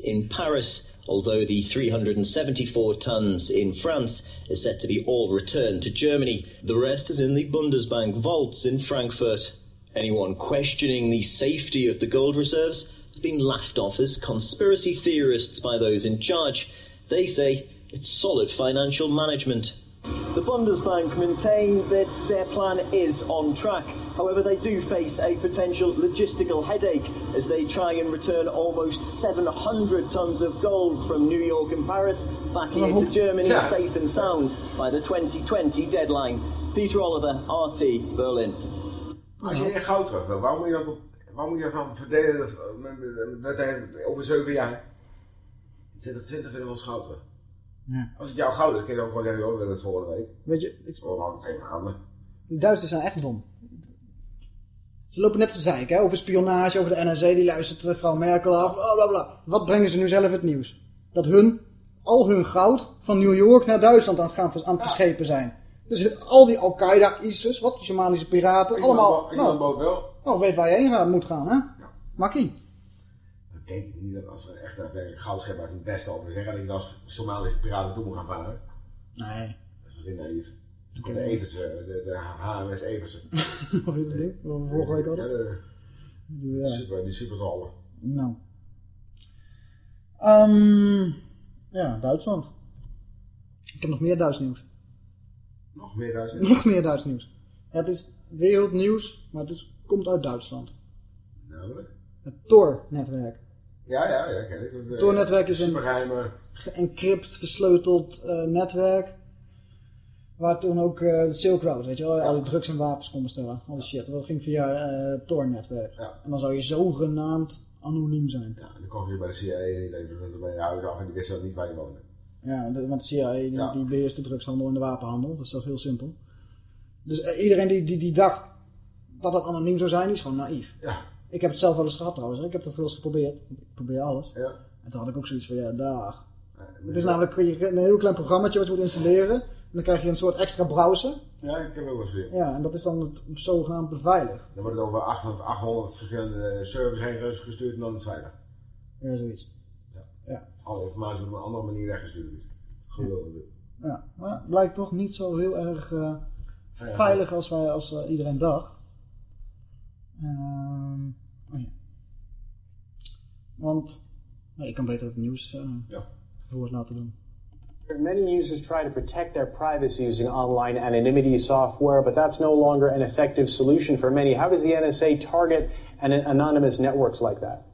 In Paris, although the 374 tons in France is set to be all returned to Germany, the rest is in the Bundesbank vaults in Frankfurt. Anyone questioning the safety of the gold reserves has been laughed off as conspiracy theorists by those in charge. They say it's solid financial management. The Bundesbank maintain that their plan is on track. However, they do face a potential logistical headache as they try and return almost 700 tons of gold from New York and Paris back here to oh. Germany Ja. safe and sound by the 2020 deadline. Peter Oliver, RT, Berlin. Als je je goud terug wil, waarom moet je dat, tot, waarom moet je dat dan verdelen eh, dat, met, met, met- over 7 jaar? 2020 willen we ons goud terug. Ja. Als het jouw goud is, kun je dan gewoon zeggen, we willen het volgende week. Weet je, ik, Oh, dan twee maanden. die Duitsers zijn echt dom. Ze lopen net te zeiken hè, over spionage, over de NSA, die luistert mevrouw Merkel af, bla bla bla. Wat brengen ze nu zelf het nieuws? Dat hun, al hun goud van New York naar Duitsland aan het, gaan, aan het verschepen zijn. Dus al die Al-Qaeda, ISIS, wat, die Somalische piraten, allemaal. Dan Nou, boot wel, nou, weet waar je heen gaat, moet gaan, hè? Makkie. Denk ik niet dat als er echt een goudschip uit het beste over zeggen, dat dan als Somalische piraten toe moet gaan varen. Nee. Dat is misschien naïef. De Evertse, de, de HMS Evertse. Wat is het ding? Wat we vorige week Ja, hadden? de, Die, die ja. super, die superrollen. Nou. Ehm, ja, Duitsland. Ik heb nog meer Duits nieuws. Nog meer Duitsers. Nog meer Duits nieuws. Ja, het is wereldnieuws, maar het is, komt uit Duitsland. Namelijk? Het Tor-netwerk. Ja, ja, ja, ken ik. Eh, Tor-netwerk is een geëncrypt, versleuteld eh, netwerk. Waar toen ook eh, de Silk Road, weet je wel, al die drugs en wapens kon bestellen. Al die shit. Dat ging via Tor-netwerk. En dan zou je zogenaamd anoniem zijn. Ja, en dan kom je bij de CIA en die leveren het bij je huis af en die wisten niet waar je woonde. Ja, want de CIA die, Ja. die beheerst de drugshandel en de wapenhandel. Dus dat is heel simpel. Dus iedereen die, die, die dacht dat het anoniem zou zijn, die is gewoon naïef. Ja. Ik heb het zelf wel eens gehad trouwens. Ik heb dat wel eens geprobeerd. Ik probeer alles. Ja. En toen had ik ook zoiets van, ja, dag. maar Het is namelijk een heel klein programmaatje wat je moet installeren. En dan krijg je een soort extra browser. Ja, ik heb ook wel eens gezien. Ja, en dat is dan het zogenaamd beveiligd. Dan wordt het over 800, 800 verschillende servers heen gestuurd en dan is het veilig. Ja, zoiets. Ja. Ja. Alle informatie wordt op een andere manier weggestuurd. Geweldig. Ja, maar het blijkt toch niet zo heel erg eh, Ja. veilig als, wij, als eh, iedereen dacht. Ehm, ja. Want nee, ik kan beter het nieuws eh ja. voor laten doen. Many users try to protect their privacy using online anonymity software, but that's no longer an effective solution for many. How does the NSA target an anonymous networks like that?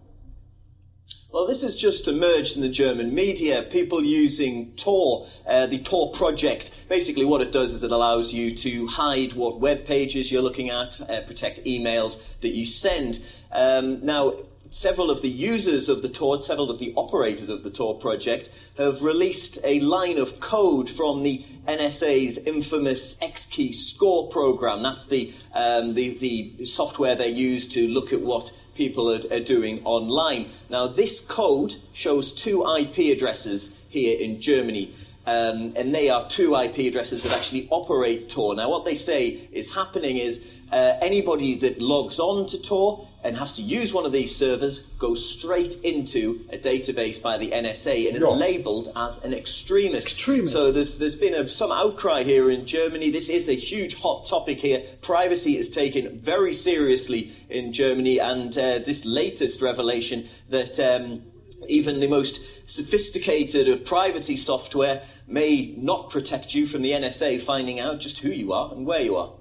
Well, this has just emerged in the German media. People using Tor, uh, the Tor project. Basically, what it does is it allows you to hide what web pages you're looking at, uh, protect emails that you send. Um, now, several of the users of the Tor, several of the operators of the Tor project, have released a line of code from the NSA's infamous X-Key Score program. That's the, um, the, the software they use to look at what people are, are doing online. Now, this code shows two IP addresses here in Germany. Um, and they are two IP addresses that actually operate Tor. Now, what they say is happening is uh, anybody that logs on to Tor and has to use one of these servers goes straight into a database by the NSA and is Yeah. labeled as an extremist. So there's there's been a, some outcry here in Germany. This is a huge hot topic here. Privacy is taken very seriously in Germany, and uh, this latest revelation that. Um, even the most sophisticated of privacy software may not protect you from the NSA finding out just who you are and where you are.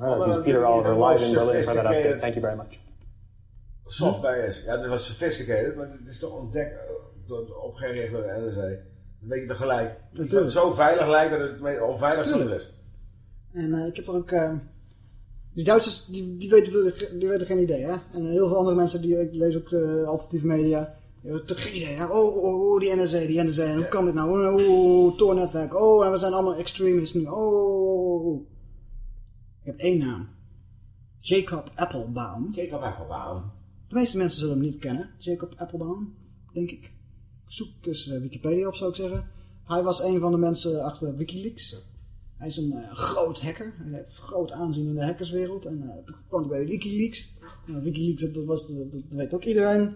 All right, he's Peter Oliver live in Berlin for that update. Thank you very much. Software is. Ja, het wel sophisticated, maar het is toch ontdekt, door, opgericht door de NSA. Dan weet je tegelijk. Dat zo veilig lijkt dat het het onveiligste is. En eh, ik heb er ook... eh, die Duitsers, die, die, weten, die weten geen idee, hè. En heel veel andere mensen, die, ik lees ook eh, alternatieve media... Die hebben toch geen idee, hè. Oh, oh, oh, die NSA, die NSA. En hoe kan dit nou? Oh, oh, oh, Tor-netwerk. Oh, en we zijn allemaal extremists nu. Oh, oh, oh, oh. Ik heb één naam. Jacob Applebaum. Jacob Applebaum. De meeste mensen zullen hem niet kennen. Jacob Applebaum, denk ik. Zoek eens eh, Wikipedia op, zou ik zeggen. Hij was een van de mensen achter Wikileaks. Hij is een eh, groot hacker. Hij heeft groot aanzien in de hackerswereld. En eh, toen kwam hij bij Wikileaks. Nou, Wikileaks, dat, was, dat, dat weet ook iedereen.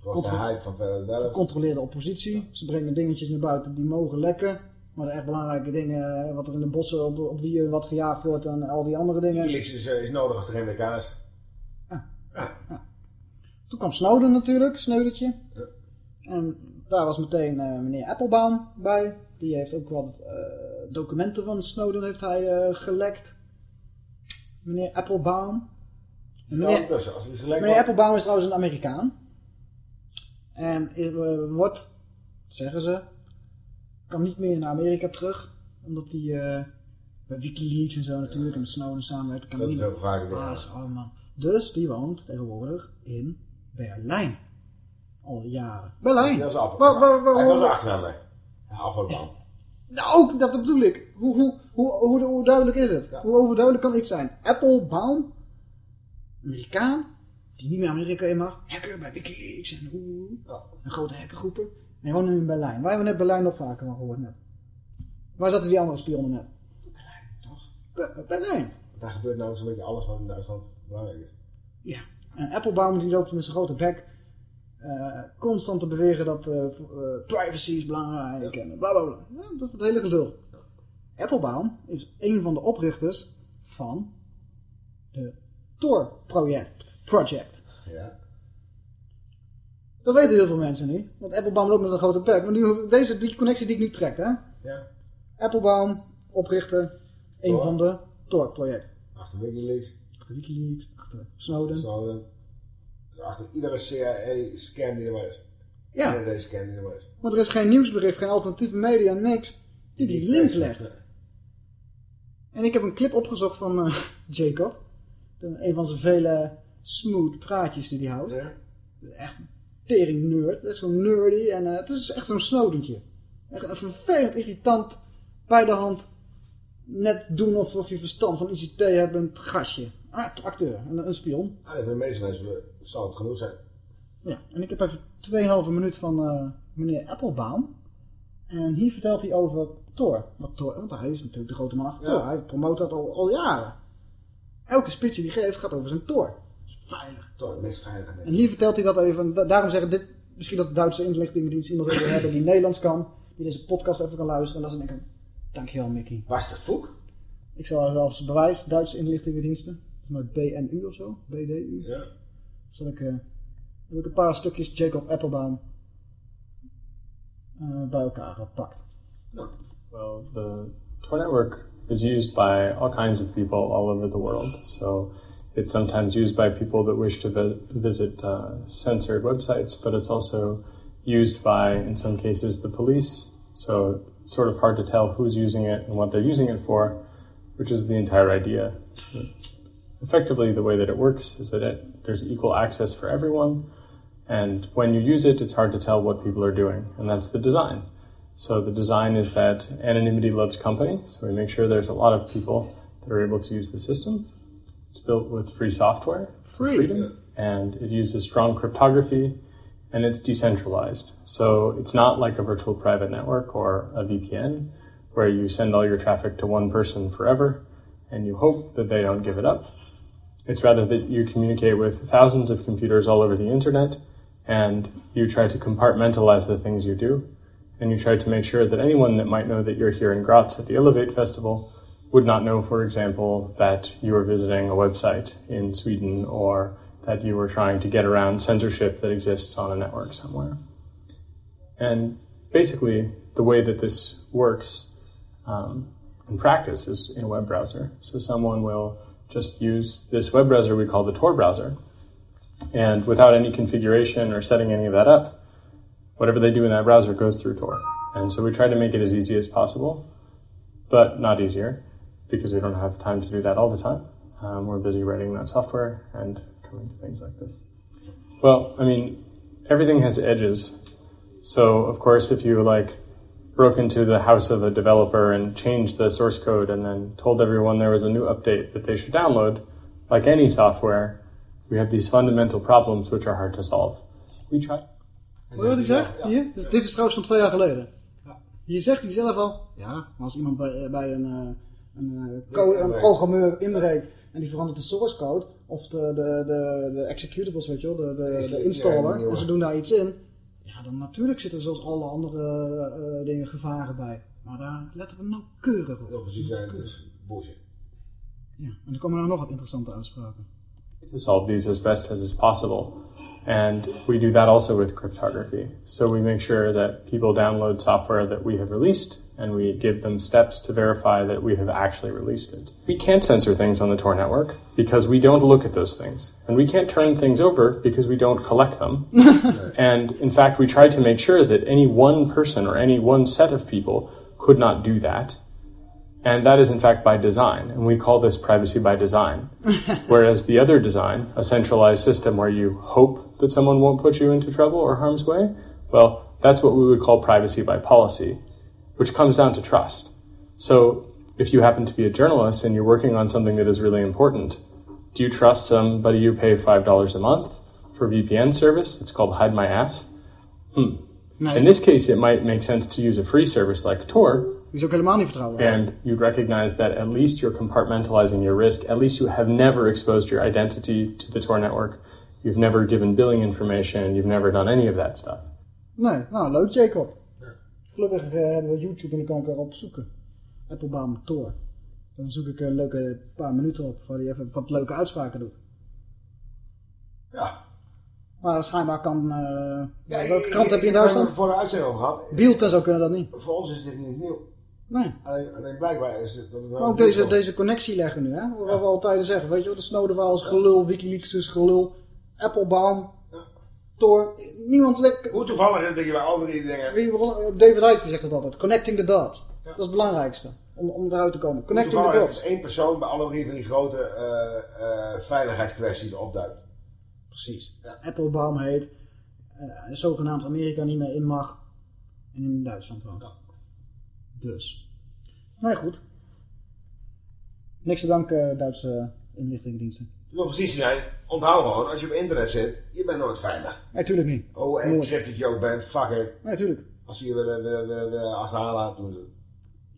Hype van 2011. Gecontroleerde oppositie. Ze brengen dingetjes naar buiten die mogen lekken. Maar de echt belangrijke dingen, wat er in de bossen op, op wie wat gejaagd wordt en al die andere dingen. Wikileaks is, is nodig als er Toen kwam Snowden natuurlijk, Sneudertje. En daar was meteen eh, meneer Applebaum bij. Die heeft ook wat eh, documenten van Snowden heeft hij eh, gelekt. Meneer Applebaum. Tussen, als is meneer wordt. Applebaum is trouwens een Amerikaan. En wordt, zeggen ze, kan niet meer naar Amerika terug. Omdat hij bij Wikileaks en zo natuurlijk en met Snowden samenwerkt. Kan Dat niet is heel gevaarlijk. Ah, is- oh man. Dus die woont tegenwoordig in Berlijn. Al jaren. Berlijn. Dat is Appel. Waar- waar- waar- Hij was achternaam. Ja, Appelbaum. Nou, ook, dat bedoel ik. Hoe, hoe, hoe, hoe, hoe duidelijk is het? Hoe overduidelijk kan iets zijn? Applebaum, Amerikaan, die niet meer Amerika in mag. Hacker bij Wikileaks en hoe. Een grote hackergroepen. En wonen nu in Berlijn. Wij hebben net Berlijn nog vaker van gehoord net. Waar zaten die andere spionnen net? Berlijn, toch? Berlijn. Daar gebeurt nou zo'n beetje alles wat in Duitsland belangrijk is. Ja. En Applebaum die loopt met zijn grote bek eh, constant te beweren dat eh, eh, privacy is belangrijk en bla bla bla. Ja, dat is het hele gelul. Applebaum is een van de oprichters van de Tor project. project. Ja. Dat weten heel veel mensen niet. Want Applebaum loopt met een grote bek. Maar nu, deze die connectie die ik nu trek, hè? Ja. Applebaum, oprichter, een van de Tor project. Achter Wikileaks. Achter Snowden. Snowden. Dus achter iedere CIA-scan die er maar is. Ja. Iedere scan die er maar is. Maar er is geen nieuwsbericht, geen alternatieve media, niks. Die die link legt. En ik heb een clip opgezocht van eh, Jacob. Een van zijn vele smooth praatjes die hij houdt. Echt een tering nerd. Echt zo'n nerdy. En eh, het is echt zo'n snodentje. Echt een vervelend, irritant, bij de hand. Net doen of, of je verstand van ICT hebt, een gastje. Ah, acteur, een, een spion. Ah, de meeste mensen zal het genoeg zijn. Ja, en ik heb even 2,5 minuut van eh, meneer Applebaum. En hier vertelt hij over Thor. Wat Thor. Want hij is natuurlijk de grote man achter Ja. Thor. Hij promoot dat al, al jaren. Elke speech die hij geeft gaat over zijn Thor. Veilig. Toch het meest veilige. En hier vertelt hij dat even. Da- daarom zeggen dit. Misschien dat de Duitse inlichtingendienst iemand wil hebben die Nederlands kan. Die deze podcast even kan luisteren. En dat is dan denk ik. Dankjewel Mickey. Was de foek? Ik zal zelfs bewijs. Duitse inlichtingendiensten. Mij BNU of zo. BDU. Ja. Zal ik, eh, heb ik een paar stukjes Jacob Applebaum eh, bij elkaar gepakt. Well, the Tor network is used by all kinds of people all over the world. So it's sometimes used by people that wish to vi- visit uh, censored websites, but it's also used by, in some cases, the police. So it's sort of hard to tell who's using it and what they're using it for, which is the entire idea. Effectively, the way that it works is that it, there's equal access for everyone, and when you use it, it's hard to tell what people are doing, and that's the design. So the design is that anonymity loves company, so we make sure there's a lot of people that are able to use the system. It's built with free software, Free? freedom, and it uses strong cryptography, and it's decentralized. So it's not like a virtual private network or a VPN, where you send all your traffic to one person forever, and you hope that they don't give it up. It's rather that you communicate with thousands of computers all over the internet, and you try to compartmentalize the things you do, and you try to make sure that anyone that might know that you're here in Graz at the Elevate Festival would not know, for example, that you were visiting a website in Sweden or that you were trying to get around censorship that exists on a network somewhere. And basically, the way that this works um, in practice is in a web browser. So someone will just use this web browser we call the Tor browser, and without any configuration or setting any of that up, whatever they do in that browser goes through Tor. And so we try to make it as easy as possible, but not easier because we don't have time to do that all the time. Um, we're busy writing that software and coming to things like this. Well, I mean, everything has edges. So, of course, if you like broke into the house of a developer and changed the source code and then told everyone there was a new update that they should download, like any software, we have these fundamental problems which are hard to solve. We try. Hoor je wat hij zegt? Hier? Dus dit is trouwens van twee jaar geleden. Hier zegt hij zelf al, ja, maar als iemand bij, bij een, eh, een, eh, code- een programmeur inbreekt en die verandert de source code of de, de, de, de executables, weet je wel, de, de, de Ja, installer, en ze doen daar iets in, ja, dan natuurlijk zitten er zoals alle andere eh, dingen gevaren bij. Maar daar letten we nauwkeurig op. Ja, precies, ja, het is bullshit. Ja, en dan komen er nog wat interessante uitspraken. to solve these as best as is possible. And we do that also with cryptography. So we make sure that people download software that we have released and we give them steps to verify that we have actually released it. We can't censor things on the Tor network because we don't look at those things. And we can't turn things over because we don't collect them. and in fact, we try to make sure that any one person or any one set of people could not do that. And that is in fact by design. And we call this privacy by design. Whereas the other design, a centralized system where you hope that someone won't put you into trouble or harm's way, well, that's what we would call privacy by policy, which comes down to trust. So if you happen to be a journalist and you're working on something that is really important, do you trust somebody you pay $5 a month for VPN service? It's called Hide My Ass. Hmm. In this case, it might make sense to use a free service like Tor, Die is ook helemaal niet vertrouwbaar. and you'd recognize that at least you're compartmentalizing your risk. At least you have never exposed your identity to the Tor network. You've never given billing information. You've never done any of that stuff. Nee, nou, leuk Jacob. Gelukkig eh, hebben we YouTube en dan kan ik erop zoeken. Applebaum Tor. Dan zoek ik een leuke paar minuten op waar hij even wat leuke uitspraken doet. Ja. Maar schijnbaar kan... eh, Ja, welke ik- krant ik- heb je in ik- Duitsland? We hebben het voor de uitzending over gehad. Bielt en zo kunnen dat niet. Voor ons is dit niet nieuw. Nee. Alleen, alleen blijkbaar is het... Dat het wel Maar ook deze, is. deze connectie leggen nu, hè? Wat we altijd zeggen. Weet je wat, de Snowden is gelul, Wikileaks is gelul, Applebaum, Tor. Niemand... lek- Hoe toevallig is het dat je bij al die dingen... David Icke zegt het altijd. Connecting the dots. Dat is het belangrijkste. Om, om eruit te komen. Connecting the is dots. dat één persoon bij alle drie van die grote eh, veiligheidskwesties opduikt. Precies. Applebaum heet. eh, zogenaamd Amerika niet meer in mag. En in Duitsland woont. Dus. Nou ja, goed. Niks te danken, Duitse inlichtingendiensten. Om precies zijn, onthoud gewoon, als je op internet zit, je bent nooit veilig. Natuurlijk niet. Oh, en Nooit. cryptic je ook bent, fuck it. Nee, tuurlijk. Als ze je willen, willen, willen, willen achterhalen, doen.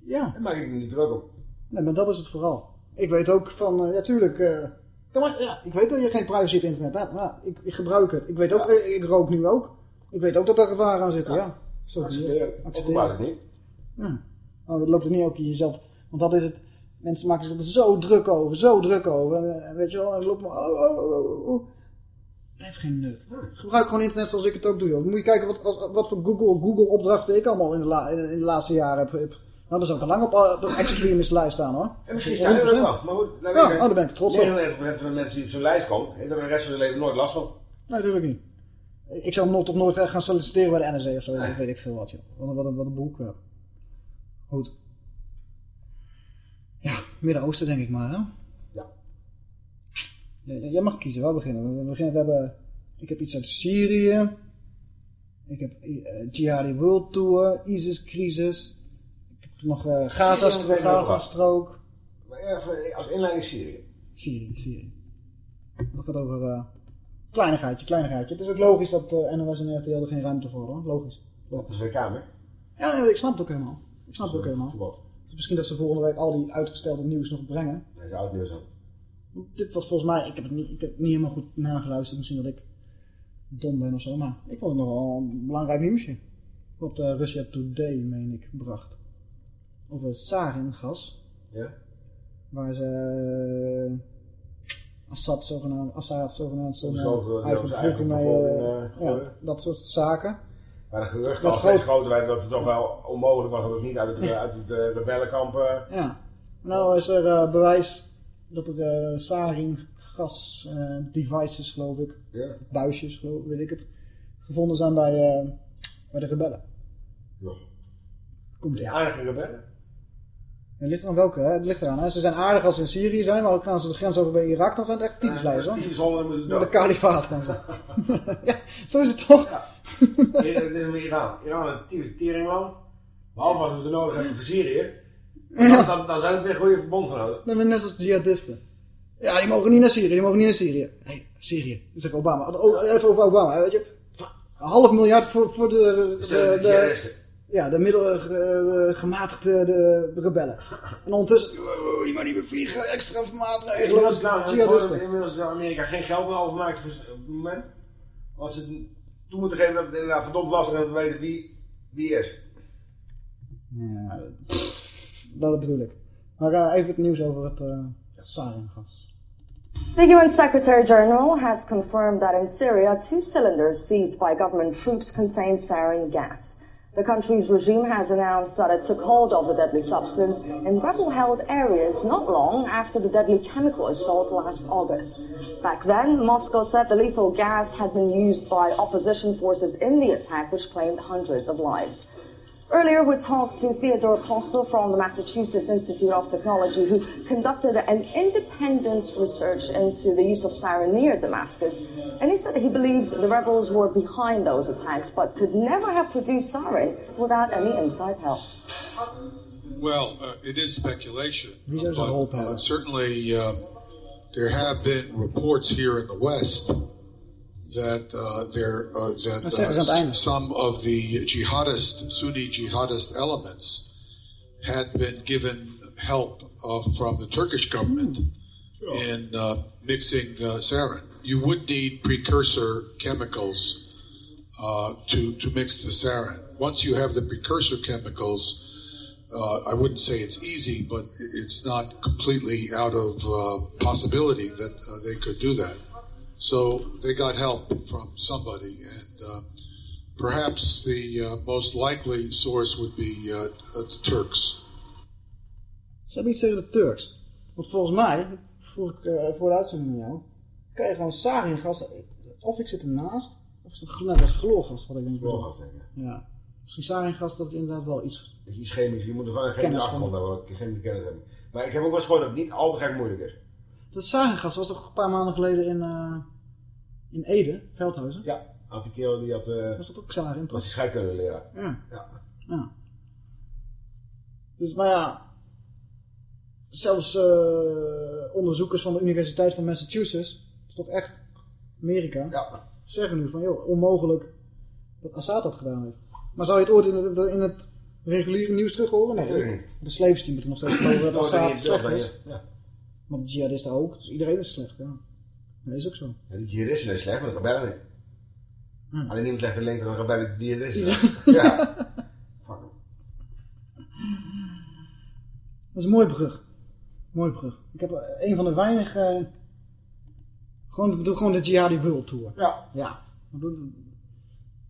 Ja. Dan maak ik er niet druk op. Nee, maar dat is het vooral. Ik weet ook van, eh, ja tuurlijk, eh, kom maar, ja, ik weet dat je geen privacy op internet hebt, maar ik, ik gebruik het. Ik weet ook, eh, ik rook nu ook. Ik weet ook dat er gevaren aan zitten, ja. Zo Accepteer het. Of gebruik het niet. Ja. Maar dat loopt er niet ook in jezelf, want dat is het. Mensen maken zich er zo druk over, zo druk over. En, weet je wel, en loopt maar, oh, oh, oh, oh, oh. Het heeft geen nut. Gebruik gewoon internet zoals ik het ook doe. Joh. Moet je kijken wat, als, wat voor Google, Google opdrachten ik allemaal in de, la- in, de laatste jaren heb. heb. Nou, dat is ook al lang op, eh, op een extremist lijst staan hoor. En misschien sta je er ook 100%. wel. Maar goed, Ja, oh, daar ben ik trots op. 99% van de mensen die op zo'n lijst komen, heeft er de rest van hun leven nooit last van. Nee, natuurlijk niet. Ik zou nog toch nooit gaan solliciteren bij de NSA of zo. Dat weet ik veel wat, joh. Wat een, wat een, wat een boek. Goed. Ja, Midden-Oosten denk ik maar, hè? Ja. Ja, jij mag kiezen, waar beginnen we? Beginnen, we hebben, ik heb iets uit Syrië. Ik heb eh Jihadi World Tour, ISIS-crisis. Ik heb nog eh ik nog Gaza-strook. Even als inleiding Syrië. Syrië, Syrië. Dat gaat over eh kleinigheidje, kleinigheidje. Het is ook logisch dat eh NOS en RTL er geen ruimte voor hoor. Logisch. Dat is weer kamer. Ja, nee, ik snap het ook helemaal. Ik snap het ook helemaal. Dus misschien dat ze volgende week al die uitgestelde nieuws nog brengen. Dat is oud nieuws ook. Dit was volgens mij, ik heb het niet, ik heb het niet helemaal goed nageluisterd. Misschien dat ik dom ben of zo. Maar ik vond het nogal een belangrijk nieuwsje. Wat eh, Russia Today, meen ik, bracht. Over saringas. Ja. Waar ze eh, Assad zogenaamd, Assad zogenaamd zijn bevolking eigen mee, eh, eh, ja, dat soort zaken. Maar de geruchten al steeds groter werden dat het toch wel onmogelijk was om het niet uit het, uit het eh, rebellenkamp... eh, Ja. Nou is er eh, bewijs dat er saringas eh, devices, geloof ik, Ja. buisjes, geloof, weet ik het, gevonden zijn bij, bij de rebellen. Ja. Komt Die aardige rebellen. Het ligt eraan welke, hè? Het ligt eraan. Hè? Ze zijn aardig als ze in Syrië zijn, maar dan gaan ze de grens over bij Irak, dan zijn het echt tyfuslijst, hoor. Tyfushonden moeten kalifaat van ze. ja, zo is het toch? Dit is met Iran. Iran is een tyfus teringland. Behalve als we ze nodig hebben voor Syrië. Dan, dan, dan zijn het weer goede verbondgenoten. Dat zijn net als de jihadisten. Ja, die mogen niet naar Syrië, die mogen niet naar Syrië. Hey, Syrië, zegt Obama. Even over Obama, weet je. Een half miljard voor, voor de, de, de jihadisten. Ja, de middelgematigde de rebellen. En ondertussen, oh, je mag niet meer vliegen, extra maatregelen. Inmiddels, nou, inmiddels is Amerika geen geld meer overmaakt op het moment. Want ze toe moeten geven dat het inderdaad verdomd lastig is om te weten wie, wie is. Ja, dat bedoel ik. Maar eh, even het nieuws over het uh, saringas. The UN Secretary General has confirmed that in Syria, two cylinders seized by government troops contain sarin gas. The country's regime has announced that it took hold of the deadly substance in rebel held areas not long after the deadly chemical assault last August. Back then, Moscow said the lethal gas had been used by opposition forces in the attack, which claimed hundreds of lives. Earlier, we talked to Theodore Postel from the Massachusetts Institute of Technology, who conducted an independent research into the use of sarin near Damascus. And he said that he believes the rebels were behind those attacks, but could never have produced sarin without any inside help. Well, uh, it is speculation, Wie zou ze but uh, certainly um, there have been reports here in the West that uh, there uh, that Dat zeggen ze aan het uh, some of the jihadist Sunni jihadist elements had been given help uh, from the Turkish government in uh, mixing uh, sarin. You would need precursor chemicals uh, to to mix the sarin. Once you have the precursor chemicals, uh, I wouldn't say it's easy, but it's not completely out of uh, possibility that uh, they could do that. So they got help from somebody, and uh, perhaps the uh, most likely source would be uh, uh, the Turks. Ze hebben iets tegen de Turks. Want volgens mij, vroeg ik eh, voor de uitzending jou, kan je gewoon saringas, of ik zit ernaast, of is het net als chloorgas wat ik denk. Chloorgas, denk ik. Ja. Misschien saringas, dat is inderdaad wel iets. Dat je iets chemisch, je moet er gewoon een chemische achtergrond hebben, chemische kennis hebben. Maar ik heb ook wel eens gehoord dat het niet al te gek moeilijk is. Dat saringas was toch een paar maanden geleden in, eh, in Ede, Veldhuizen? Ja, had die kerel die had... eh Was dat ook sarin? was die scheikunde leraar. Ja. Ja. ja. Dus, maar ja, zelfs eh, onderzoekers van de Universiteit van Massachusetts, dat is toch echt Amerika, Ja. zeggen nu van, joh, onmogelijk dat Assad dat gedaan heeft. Maar zou je het ooit in het, in het reguliere nieuws terug horen? Nee, Natuurlijk niet. de die moeten nog steeds geloven dat Assad slecht is. ja. Maar de jihadisten ook, dus iedereen is slecht, ja. Dat is ook zo. Ja, die jihadisten is slecht, maar de rebellen niet. Hm. Alleen niemand legt de link dat de rebellen die jihadisten zijn. ja. Dat is een mooie brug. Mooie brug. Ik heb eh, een van de weinige... Gewoon, we doen gewoon de Jihadi World Tour. Ja. Ja.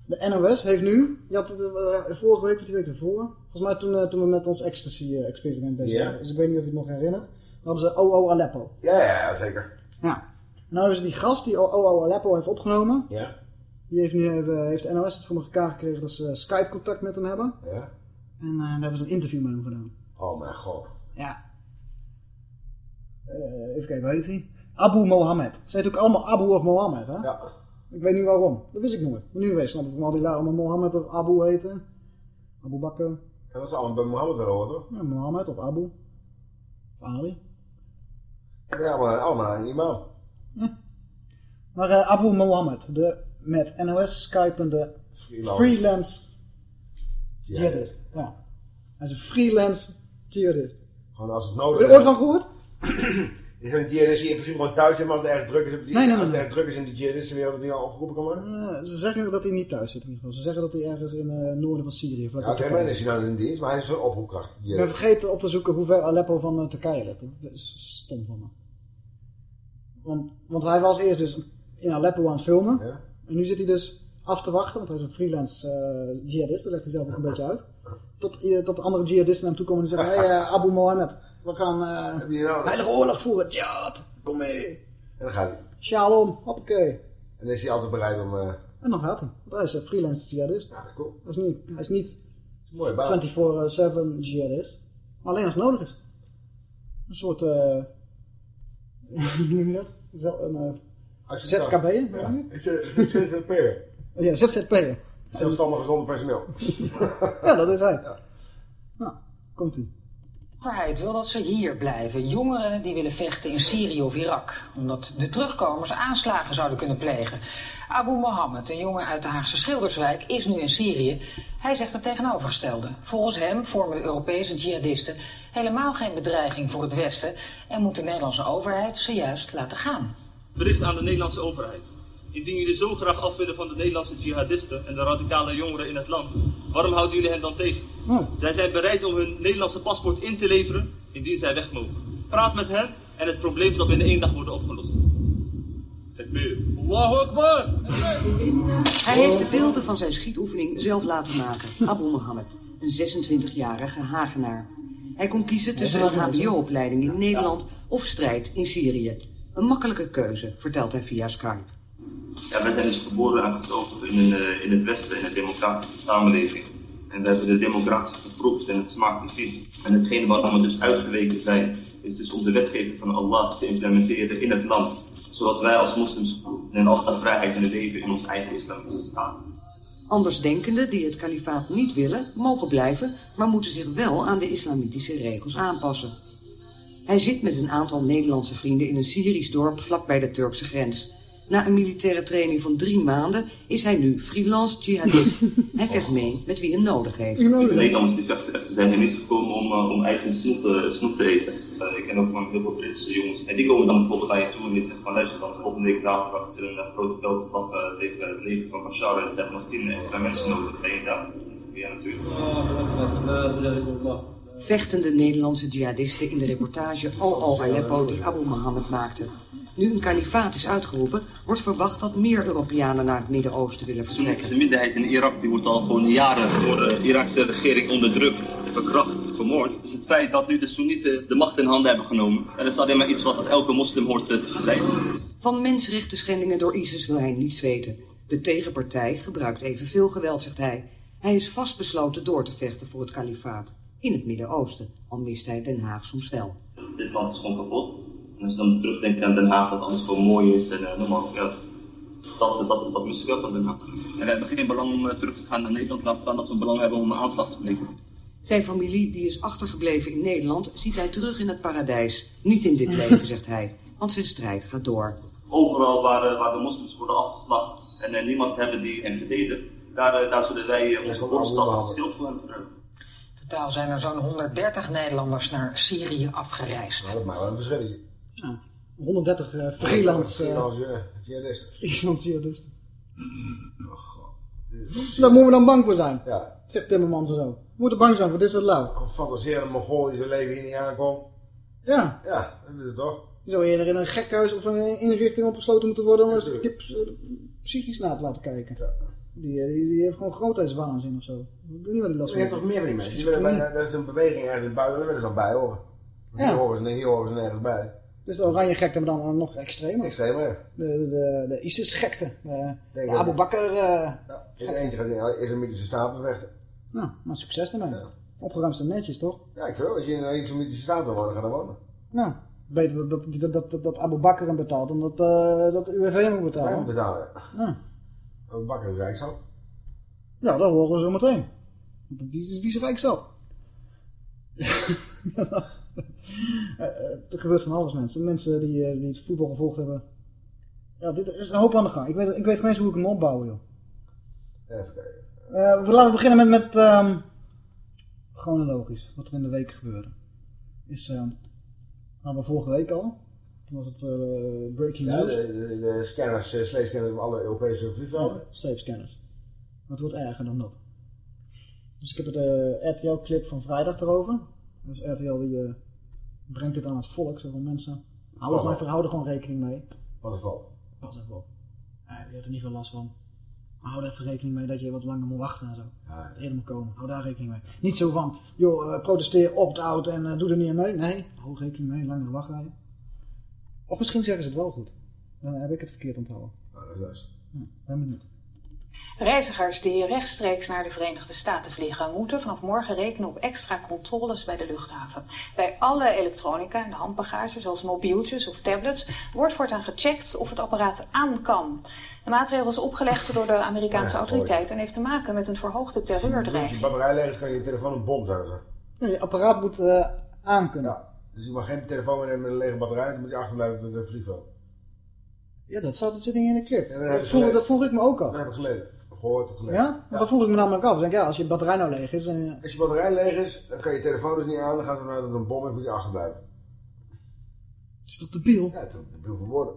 De NOS heeft nu, je had het eh, vorige week of die week ervoor, volgens mij toen, eh, toen we met ons ecstasy-experiment bezig waren. Dus ik weet niet of je het nog herinnert. Hadden ze OO Aleppo. Ja, ja, zeker. Ja. En nou hebben ze die gast die OO Aleppo heeft opgenomen. Ja. Die heeft nu even, heeft de NOS het voor elkaar gekregen dat ze Skype-contact met hem hebben. Ja. En eh, daar hebben ze een interview met hem gedaan. Oh mijn god. Ja. Eh, even kijken, hoe heet hij? Abu Mohammed. Ze heet ook allemaal Abu of Mohammed, hè? Ja. Ik weet niet waarom. Dat wist ik nooit. Maar nu weet snap ik waarom al die lui allemaal Mohammed of Abu heten. Abu Bakr. En dat is allemaal bij Mohammed wel hoor, toch? Ja, Mohammed of Abu. Of Ali. Ja, maar allemaal een imam. Maar eh, Abu Mohammed, de met NOS skypende Freelance. freelance jihadist. Ja. Hij is een freelance jihadist. Gewoon als het Heb nodig je er ooit van gehoord? Is een jihadist die in principe gewoon thuis zit, maar als het erg druk is, die, Nee, nee, als het nee. erg druk is in de jihadistenwereld, die al opgeroepen kan worden? Eh, ze zeggen dat hij niet thuis zit in ieder geval. Ze zeggen dat hij ergens in het noorden van Syrië... Ja, oké, Turkije maar dan is hij nou in dienst, maar hij is zo'n oproepkracht. Ik ben vergeten op te zoeken hoe ver Aleppo van eh, Turkije ligt. Dat is stom van me. Want, want hij was eerst dus in Aleppo aan het filmen. En nu zit hij dus af te wachten, want hij is een freelance eh, jihadist. Dat legt hij zelf ook een beetje uit. Tot, eh, tot de andere jihadisten naar hem toe komen en zeggen... Hé hey, eh, Abu Mohammed, we gaan heilige oorlog voeren. Jihad, kom mee. En dan gaat hij. Shalom, hoppakee. En is hij altijd bereid om... En dan gaat hij. Want hij is een freelance jihadist. Ja, cool. Hij is niet, hij is niet een mooie baan. 24-7 jihadist. Maar alleen als het nodig is. Een soort... eh hoe noem je dat? Zo- Een uh, Als je het ZKB? kan. Ja, een peer. Ja, ZZP'er. Zelfstandig zonder personeel. Ja, dat is hij. Nou, komt ie. De overheid wil dat ze hier blijven. Jongeren die willen vechten in Syrië of Irak. Omdat de terugkomers aanslagen zouden kunnen plegen. Abu Mohammed, een jongen uit de Haagse Schilderswijk, is nu in Syrië. Hij zegt het tegenovergestelde. Volgens hem vormen de Europese jihadisten helemaal geen bedreiging voor het Westen. En moet de Nederlandse overheid ze juist laten gaan. Bericht aan de Nederlandse overheid. Indien jullie zo graag af willen van de Nederlandse jihadisten en de radicale jongeren in het land, waarom houden jullie hen dan tegen? Zij zijn bereid om hun Nederlandse paspoort in te leveren indien zij weg mogen. Praat met hen en het probleem zal binnen één dag worden opgelost. Tekbir. Allahu Akbar! Hij heeft de beelden van zijn schietoefening zelf laten maken. Abu Mohammed, een 26-jarige Hagenaar. Hij kon kiezen tussen een hbo-opleiding in Nederland of strijd in Syrië. Een makkelijke keuze, vertelt hij via Skype. Ja, we zijn dus geboren en in, een, eh, in het Westen, in een democratische samenleving. En we hebben de democratie geproefd en het smaakt niet vies. En hetgene waarom we dus uitgeweken zijn, is dus om de wetgeving van Allah te implementeren in het land. Zodat wij als moslims in alle vrijheid kunnen leven in onze eigen islamitische staat. Andersdenkenden die het kalifaat niet willen, mogen blijven, maar moeten zich wel aan de islamitische regels aanpassen. Hij zit met een aantal Nederlandse vrienden in een Syrisch dorp vlakbij de Turkse grens. Na een militaire training van drie maanden is hij nu freelance jihadist. hij vecht mee met wie hem nodig heeft. De Nederlanders die vechten echt, zijn hier niet gekomen om, uh, om ijs en snoep, uh, snoep te eten. Uh, ik ken ook gewoon heel veel Britse jongens. En die komen dan bijvoorbeeld naar je toe en die zeggen van luister dan volgende week zaterdag is er een grote veldslag tegen het leger van Bashar en ze hebben nog tien extra mensen nodig. Ben je daar? Ja natuurlijk. Vechtende Nederlandse jihadisten in de reportage Al Al Aleppo die Abu Mohammed maakte. Nu een kalifaat is uitgeroepen, wordt verwacht dat meer Europeanen naar het Midden-Oosten willen De vertrekken. minderheid in Irak die wordt al gewoon jaren door de Iraakse regering onderdrukt, verkracht, vermoord. Dus het feit dat nu de Soenieten de macht in handen hebben genomen, dat is alleen maar iets wat elke moslim hoort eh, te verleiden. Van mensenrechten schendingen door ISIS wil hij niets weten. De tegenpartij gebruikt evenveel geweld, zegt hij. Hij is vastbesloten door te vechten voor het kalifaat. In het Midden-Oosten, al mist hij Den Haag soms wel. Dit land is gewoon kapot. En als je dan terugdenkt aan Den Haag, dat alles gewoon mooi is en uh, normaal, ja, dat, dat, dat mis ik wel van Den Haag. En we hebben geen belang om uh, terug te gaan naar Nederland, laat staan dat we belang hebben om een aanslag te plegen. Zijn familie, die is achtergebleven in Nederland, ziet hij terug in het paradijs. Niet in dit leven, zegt hij, want zijn strijd gaat door. Overal waar, waar de moslims worden afgeslacht en uh, niemand hebben die hen verdedigt, daar, uh, daar zullen wij uh, onze borst als schild voor hen gebruiken. Totaal zijn er zo'n 130 Nederlanders naar Syrië afgereisd. Nou, dat maakt wel een verschil. Ja, 130 uh, freelance... Uh, freelance jihadisten. Freelance jihadisten. Daar moeten we dan bang voor zijn. Ja. Zegt Timmermans zo. We moeten bang zijn voor dit soort lui. Fantaseren Mongool die zijn leven hier niet aankomt. Ja. Ja, dat is het toch. Je zou eerder in een gekhuis of een inrichting opgesloten moeten worden om eens een keer psychisch na te laten kijken. Ja. Die, die, die, heeft gewoon grootheidswaanzin of zo. Ik weet niet wat die last van. Je hebt toch meer van die mensen? Die willen dat is een beweging ergens in het buiten, daar willen ze dan bij horen. Hier, ja. horen ze, hier horen ze nergens bij. Het is de oranje gekte, maar dan nog extremer. Extremer, ja. De, de, de, de ISIS-gekte. De, de Abu Bakr... Uh, ja, is eentje gaat in islamitische staat bevechten. Nou, maar succes ermee. Ja. Opgeruimd en netjes, toch? Ja, ik vind wel. Als je in een islamitische staat wil wonen, ga dan wonen. Ja. Beter dat, dat, dat, dat, dat, dat Abu Bakr hem betaalt dan dat, eh dat de UWV hem moet betalen. moeten betalen. Ja. Een bakker is rijk zat. Ja, dat horen we zo meteen. Die, die is rijk zat. Eh, eh, er gebeurt van alles mensen. Mensen die, eh, die het voetbal gevolgd hebben. Ja, dit is een hoop aan de gang. Ik weet, ik weet geen eens hoe ik hem opbouw, joh. Even kijken. We laten beginnen met, met ehm, chronologisch, wat er in de week gebeurde. Is, hadden we vorige week al. Toen was het breaking Ja, news. de, de, de scanners, uh, sleescanners van alle Europese vliegvelden. Ja, sleepscanners. Maar het wordt erger dan dat. Dus ik heb de RTL-clip van vrijdag erover. Dus RTL die brengt dit aan het volk, zoveel mensen. Hou er, Pas gewoon, op. even- hou er gewoon rekening mee. Wat is wel? Pas even op. Je hebt er niet veel last van. Maar hou er even rekening mee dat je wat langer moet wachten en zo. Ja, Dat eerder moet komen. Hou daar rekening mee. Niet zo van, joh, eh, protesteer, opt-out en eh, doe er niet aan mee. Nee, hou rekening mee, langere wachtrijen. Of misschien zeggen ze het wel goed. Dan heb ik het verkeerd onthouden. Nou, dat is juist. Ja, ben benieuwd. Reizigers die rechtstreeks naar de Verenigde Staten vliegen, moeten vanaf morgen rekenen op extra controles bij de luchthaven. Bij alle elektronica en handbagage, zoals mobieltjes of tablets, wordt voortaan gecheckt of het apparaat aan kan. De maatregel is opgelegd door de Amerikaanse Ja, autoriteiten en heeft te maken met een verhoogde Als je terreurdreiging. batterij leeg is, kan je telefoon een bom zijn. Zo. Ja, je apparaat moet eh aankunnen. Ja. Dus je mag geen telefoon meenemen met een lege batterij, dan moet je achterblijven met een vliegveld. Ja, dat zat het zit niet in de clip. Ja, dat dat, vroeg, dat ik me ook al. Dat heb ik gelezen. Gehoord of gelezen. Ja? Want dat vroeg ik me namelijk af. Ik denk, ja, als je batterij nou leeg is... En, Als je batterij leeg is, dan kan je telefoon dus niet aan. Dan gaat er vanuit dat het een bom is, moet je achterblijven. Het is toch debiel? Ja, het is debiel voor woorden.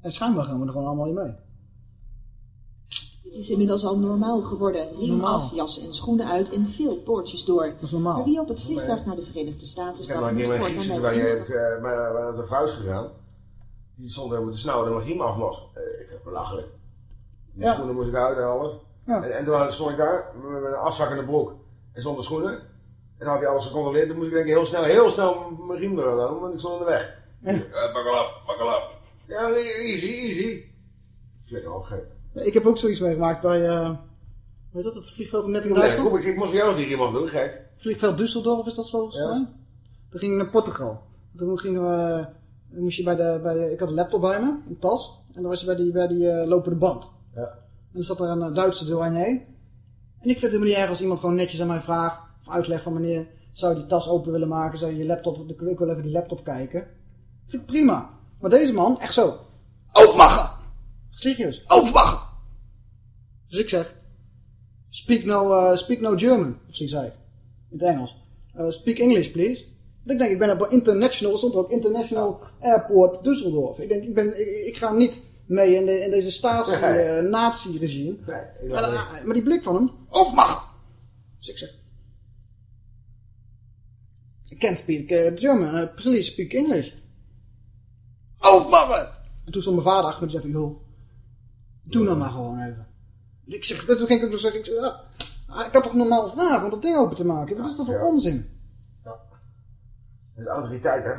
En schijnbaar gaan we er gewoon allemaal in mee. Het is inmiddels al normaal geworden. Riem Normaal. af, jas en schoenen uit en veel poortjes door. Dat is normaal. Maar wie op het vliegtuig naar de Verenigde Staten Ik heb nog een keer Griekse, bij het je heb ik, eh, bijna, op de vuist gegaan. Die stond helemaal te snauwen en mijn riem aflos. Eh, ik het belachelijk. Ja. schoenen moest ik uit en alles. Ja. En, en toen stond ik daar met een afzakkende broek en zonder schoenen. En dan had hij alles gecontroleerd. Toen moest ik denk ik heel snel, heel snel mijn riem eruit doen, want ik stond in de weg. Uh, op. Ja, easy, easy. Flikker op, gek. Ik heb ook zoiets meegemaakt bij... eh weet dat, het vliegveld net in Nee, Duitsland? kom, ik, ik moest voor jou nog die riem afdoen, gek. Vliegveld Düsseldorf is dat volgens Ja. mij. Toen gingen we naar Portugal. Toen gingen we, dan moest je bij de, bij de, ik had een laptop bij me, een tas. En dan was je bij die, bij die eh, lopende band. Ja. En dan zat er een Duitse douanier. En ik vind het helemaal niet erg als iemand gewoon netjes aan mij vraagt. Of uitlegt van meneer, zou je die tas open willen maken? Zou je je laptop, ik wil even die laptop kijken. Vind ik prima. Maar deze man, echt zo. Overmachen! Serieus, overmachen! Dus ik zeg, speak no, eh, speak no German. Of zoiets zei ik. In het Engels. Eh, speak English, please. Ik denk, ik ben op international, er stond er ook International Airport Düsseldorf. Ik denk, ik, ben, ik, ik ga niet mee in, de, in deze staats Nee. eh. Nee, Maar, eh, maar die blik van hem, overmachen! Dus ik zeg, I can't speak eh, German, uh, please speak English. Overmachen! En toen stond mijn vader achter me en zei van, joh, doe nou maar gewoon even. Ik zeg, toen ging ik ook nog zeggen, ik, zeg, ja, ah, ik had toch normaal vragen om dat ding open te maken. Wat is dat voor Ja. onzin? Dat is autoriteit, hè?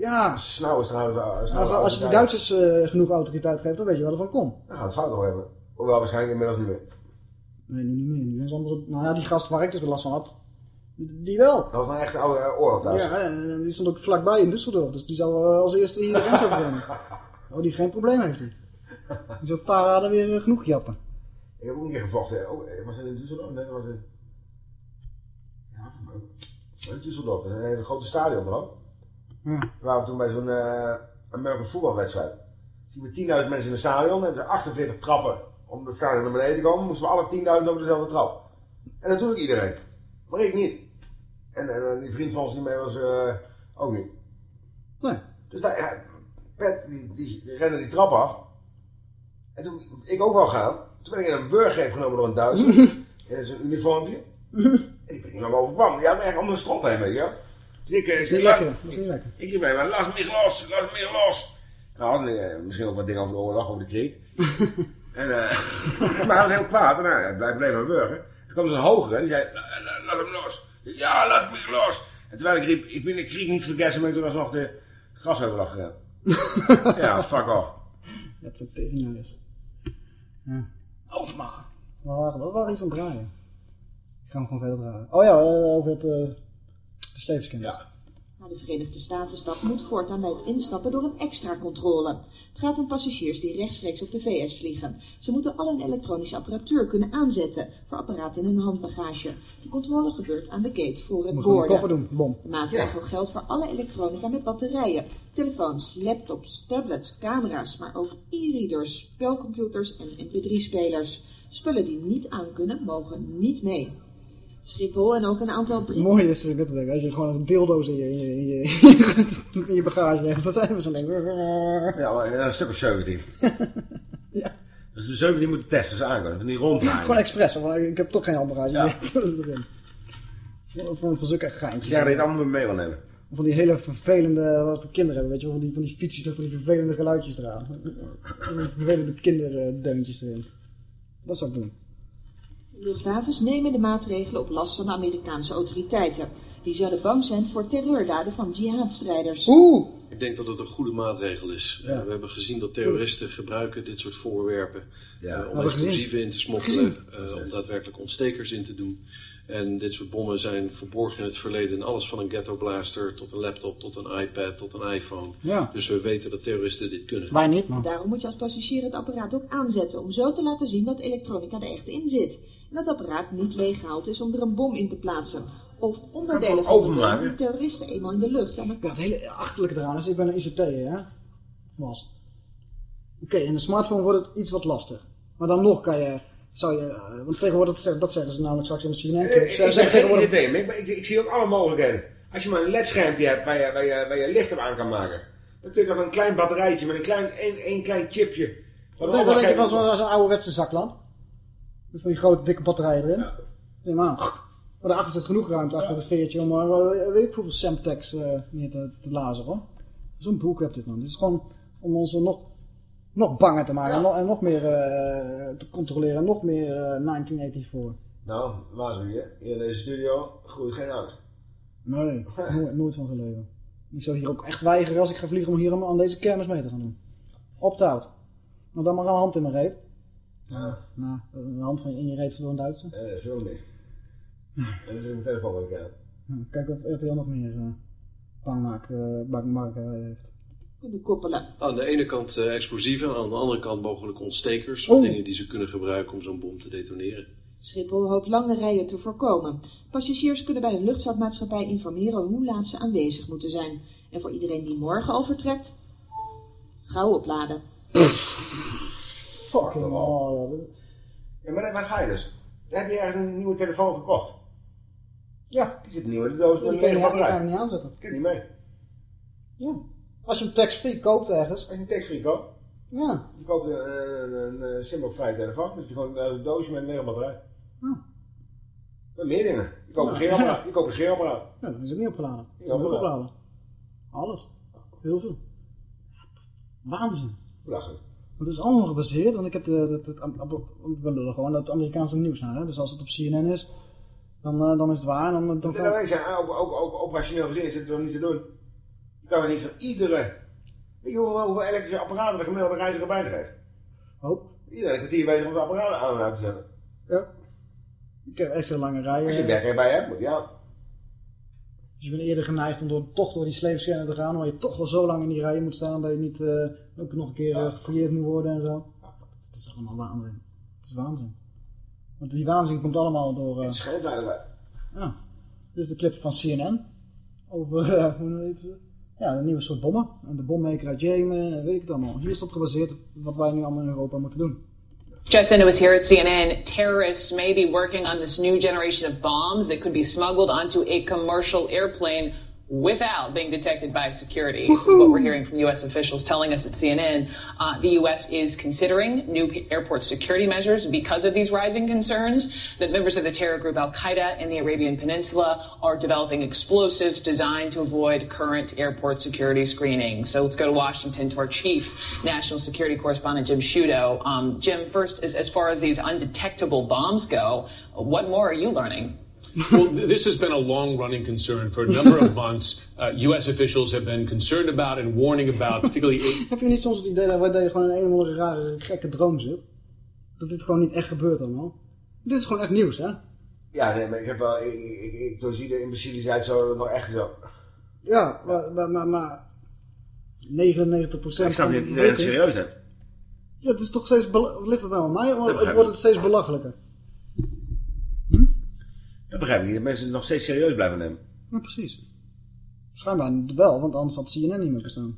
Ja, Snauw is trouwens... als, je de. Duitsers eh, genoeg autoriteit geeft, dan weet je wel ervan komt. Dan gaat het fout al hebben. Hoewel waarschijnlijk inmiddels niet meer. Nee, nu niet meer. Nu zijn zo, nou ja, die gast waar ik dus last van had, die wel. Dat was nou echt een oude eh, oorlog thuis. Ja, en die stond ook vlakbij in Düsseldorf. Dus die zou eh, als eerste hier de grens overnemen. Oh, die geen probleem heeft hij. Die zou Farah weer genoeg jatten. Ik heb ook een keer gevochten. Oh, was dat in Düsseldorf? Nee, dat was in... Ja, voor mij Düsseldorf. Een hele grote stadion er Ja. We waren toen bij zo'n eh American voetbalwedstrijd. Zien we 10.000 mensen in het stadion. hebben ze 48 trappen om het stadion naar beneden te komen. Moesten we alle 10.000 over dezelfde trap. En dat doet ook iedereen. Maar ik niet. En, en, die vriend van ons die mee was eh, ook niet. Nee. Dus daar, ja, Pet, die, die, die rende die trap af. En toen ik ook wel gaan. Toen ben ik in een wurggreep genomen door een Duitser. in zijn uniformpje. En ik weet niet waar boven kwam. Die had me echt om de strot heen, weet je wel. Dus ik, is niet lekker. Is niet lekker. ik riep laat me los, laat me los. Nou, had hij, eh, misschien ook wat dingen over de oorlog, over de krieg. en, eh, maar hij was heel kwaad. En nou, hij bleef bleef maar burger. Toen kwam er een hogere en die zei, "La- la- laat hem los. Ja, laat me los. En terwijl ik riep, ik ben de krieg niet vergessen, ben ik toen alsnog de grasheuvel afgegaan. ja, fuck off. Dat het tegen is. Ja. Overmachen. We waren, we waren iets aan het draaien. Ik ga hem gewoon verder draaien. Oh ja, eh, over het, eh sleepscanners. Ja. Naar de Verenigde Staten stap moet voortaan bij het instappen door een extra controle. Het gaat om passagiers die rechtstreeks op de VS vliegen. Ze moeten al hun elektronische apparatuur kunnen aanzetten voor apparaten in hun handbagage. De controle gebeurt aan de gate voor het een boorden. doen. Bom. De maatregel geldt voor alle elektronica met batterijen. Telefoons, laptops, tablets, camera's, maar ook e-readers, spelcomputers en mp3-spelers. Spullen die niet aankunnen, mogen niet mee. Schiphol en ook een aantal Britten. Mooi is het, te denken, als je gewoon een dildo's in je, in je, in je, in je bagage hebt. Dat zijn we zo denk Ja, maar een stuk of 17. ja. Dus de 17 moeten testen, ze aankomen. Van die ronddraaien. Gewoon expres, want ik heb toch geen handbagage meer. Is erin. Voor, voor, voor zulke geintjes. Ja, het allemaal mee wil nemen. Van die hele vervelende, wat de kinderen hebben, weet je wel, van die, van die fietsjes met van die vervelende geluidjes eraan. Van die vervelende kinderdeuntjes erin. Dat zou ik doen. Luchthavens nemen de maatregelen op last van de Amerikaanse autoriteiten. Die zouden bang zijn voor terreurdaden van jihadstrijders. Oeh! Ik denk dat het een goede maatregel is. Eh, we hebben gezien dat terroristen gebruiken dit soort voorwerpen eh, om we explosieven in te smokkelen, eh, om daadwerkelijk ontstekers in te doen. En dit soort bommen zijn verborgen in het verleden. Alles van een ghetto blaster tot een laptop, tot een iPad, tot een iPhone. Ja. Dus we weten dat terroristen dit kunnen. Wij niet, man. Daarom moet je als passagier het apparaat ook aanzetten om zo te laten zien dat elektronica er echt in zit. En dat het apparaat niet leeggehaald is om er een bom in te plaatsen. Of onderdelen van de bom die terroristen eenmaal in de lucht aan Ja, het hele achterlijke eraan is, ik ben een ICT'er, ja? Was. Oké, in de smartphone wordt het iets wat lastig. Maar dan nog kan je, zou je, eh, want tegenwoordig, dat zeggen- dat zeggen ze namelijk straks in de CNN. Ik, Ze ik, ik, tegenwoordig, ik, ik, ik, ik zie ook alle mogelijkheden. Als je maar een ledschermpje hebt waar je, waar, je, waar je licht op aan kan maken. Dan kun je toch een klein batterijtje met een klein, één, één klein chipje. wat denk wat denk je van zo'n ouderwetse zaklamp? Met van die grote dikke batterijen erin. Neem maar aan. Maar daarachter zit genoeg ruimte achter het veertje om, eh, weet ik hoeveel Semtex eh neer te, te lazen hoor. Zo'n broekrap dit man. Dit is gewoon om ons nog, nog banger te maken en, nog, en nog meer eh, te controleren. Nog meer eh, 1984. Nou, waar zo hier? Hier in deze studio groeit geen angst. Nee, nooit, nooit van zijn leven. Ik zou hier ook echt weigeren als ik ga vliegen om hier aan deze kermis mee te gaan doen. Optouwt. Nou dan maar een hand in mijn reet. Ja. Nou, een hand van in je reet door een Duitser. Eh, veel niks. En dan zit mijn telefoon ook aan. Nou, kijken of RTL nog meer uh, bangmaak, uh, uh, heeft. Kunnen koppelen. Aan de ene kant eh, explosieven, aan de andere kant mogelijk ontstekers. Of dingen die ze kunnen gebruiken om zo'n bom te detoneren. Schiphol hoopt lange rijen te voorkomen. Passagiers kunnen bij hun luchtvaartmaatschappij informeren hoe laat ze aanwezig moeten zijn. En voor iedereen die morgen al vertrekt, gauw opladen. Fucking oh, ja, dat... Ja, maar waar ga je dus? Heb je ergens een nieuwe telefoon gekocht? Ja. Die zit nieuw in de doos met een kan lege niet- kan aanzetten. Kan niet mee. Ja. Als je hem tax-free koopt ergens. Als je een tax-free koopt. Ja. Je koopt een, een, een, een telefoon. Dus je gewoon een doosje met een lege batterij. Met meer dingen. Je koopt een Ja. scheerapparaat. Je koopt een scheerapparaat. Ja, dan is het niet opgeladen. Je moet ook opladen. Alles. Heel veel. Waanzin. Belachelijk. Want het is allemaal gebaseerd, want ik heb de, de, de, we lullen gewoon het Amerikaanse nieuws naar. Hè? Dus als het op CNN is, dan, eh, dan is het waar. Dan, dan, kan zijn, ook, ook, ook operationeel gezien is het toch niet te doen. Kan er niet van iedere... Weet je hoeveel, hoeveel elektrische apparaten de gemiddelde reiziger bij zich heeft? Hoop. Iedereen een kwartier bezig om zijn apparaten aan en uit te zetten. Ja. Ik heb extra lange rijen. Als je werker bij hebt, moet ja. Dus je bent eerder geneigd om door, toch door die sleepscanner te gaan, waar je toch wel zo lang in die rijen moet staan dat je niet eh, ook nog een keer eh, gefouilleerd moet worden en zo. Het is allemaal waanzin. Het is waanzin. Want die waanzin komt allemaal door... eh, Het geen veiligheid. Ja. Dit is de clip van CNN. Over, hoe heet het? Ja, een nieuwe soort bommen. En de bommaker uit Jemen, weet ik het allemaal. Hier is het op gebaseerd wat wij nu allemaal in Europa moeten doen. Justin was here at CNN. Terrorists may be working on this new generation of bombs that could be smuggled onto a commercial airplane without being detected by security. This is what we're hearing from U.S. officials telling us at CNN. Uh, the U.S. is considering new airport security measures because of these rising concerns that members of the terror group Al Qaeda in the Arabian Peninsula are developing explosives designed to avoid current airport security screening. So let's go to Washington to our chief national security correspondent, Jim Shudo. Um, Jim, first, as, as far as these undetectable bombs go, what more are you learning? Well, th- this has been a long running concern for a number of months. Uh, U.S. officials have been concerned about and warning about, particularly. Heb je niet soms het idee dat wij dat je gewoon in een of andere rare gekke droom zit? Dat dit gewoon niet echt gebeurt allemaal? Dit is gewoon echt nieuws, hè? Ja, nee, maar ik heb wel... Ik, ik, ik doorzie de imbeciliteit zo dat het nog echt is. ook. Ja, maar, maar, maar, maar 99% Ik snap van niet de dat het serieus hebt. Ja, het is toch steeds... Ligt het nou aan mij? Of het wordt het steeds belachelijker? Dat begrijp ik niet. Dat mensen het nog steeds serieus blijven nemen. Ja, precies. Schijnbaar wel, want anders had CNN niet meer bestaan.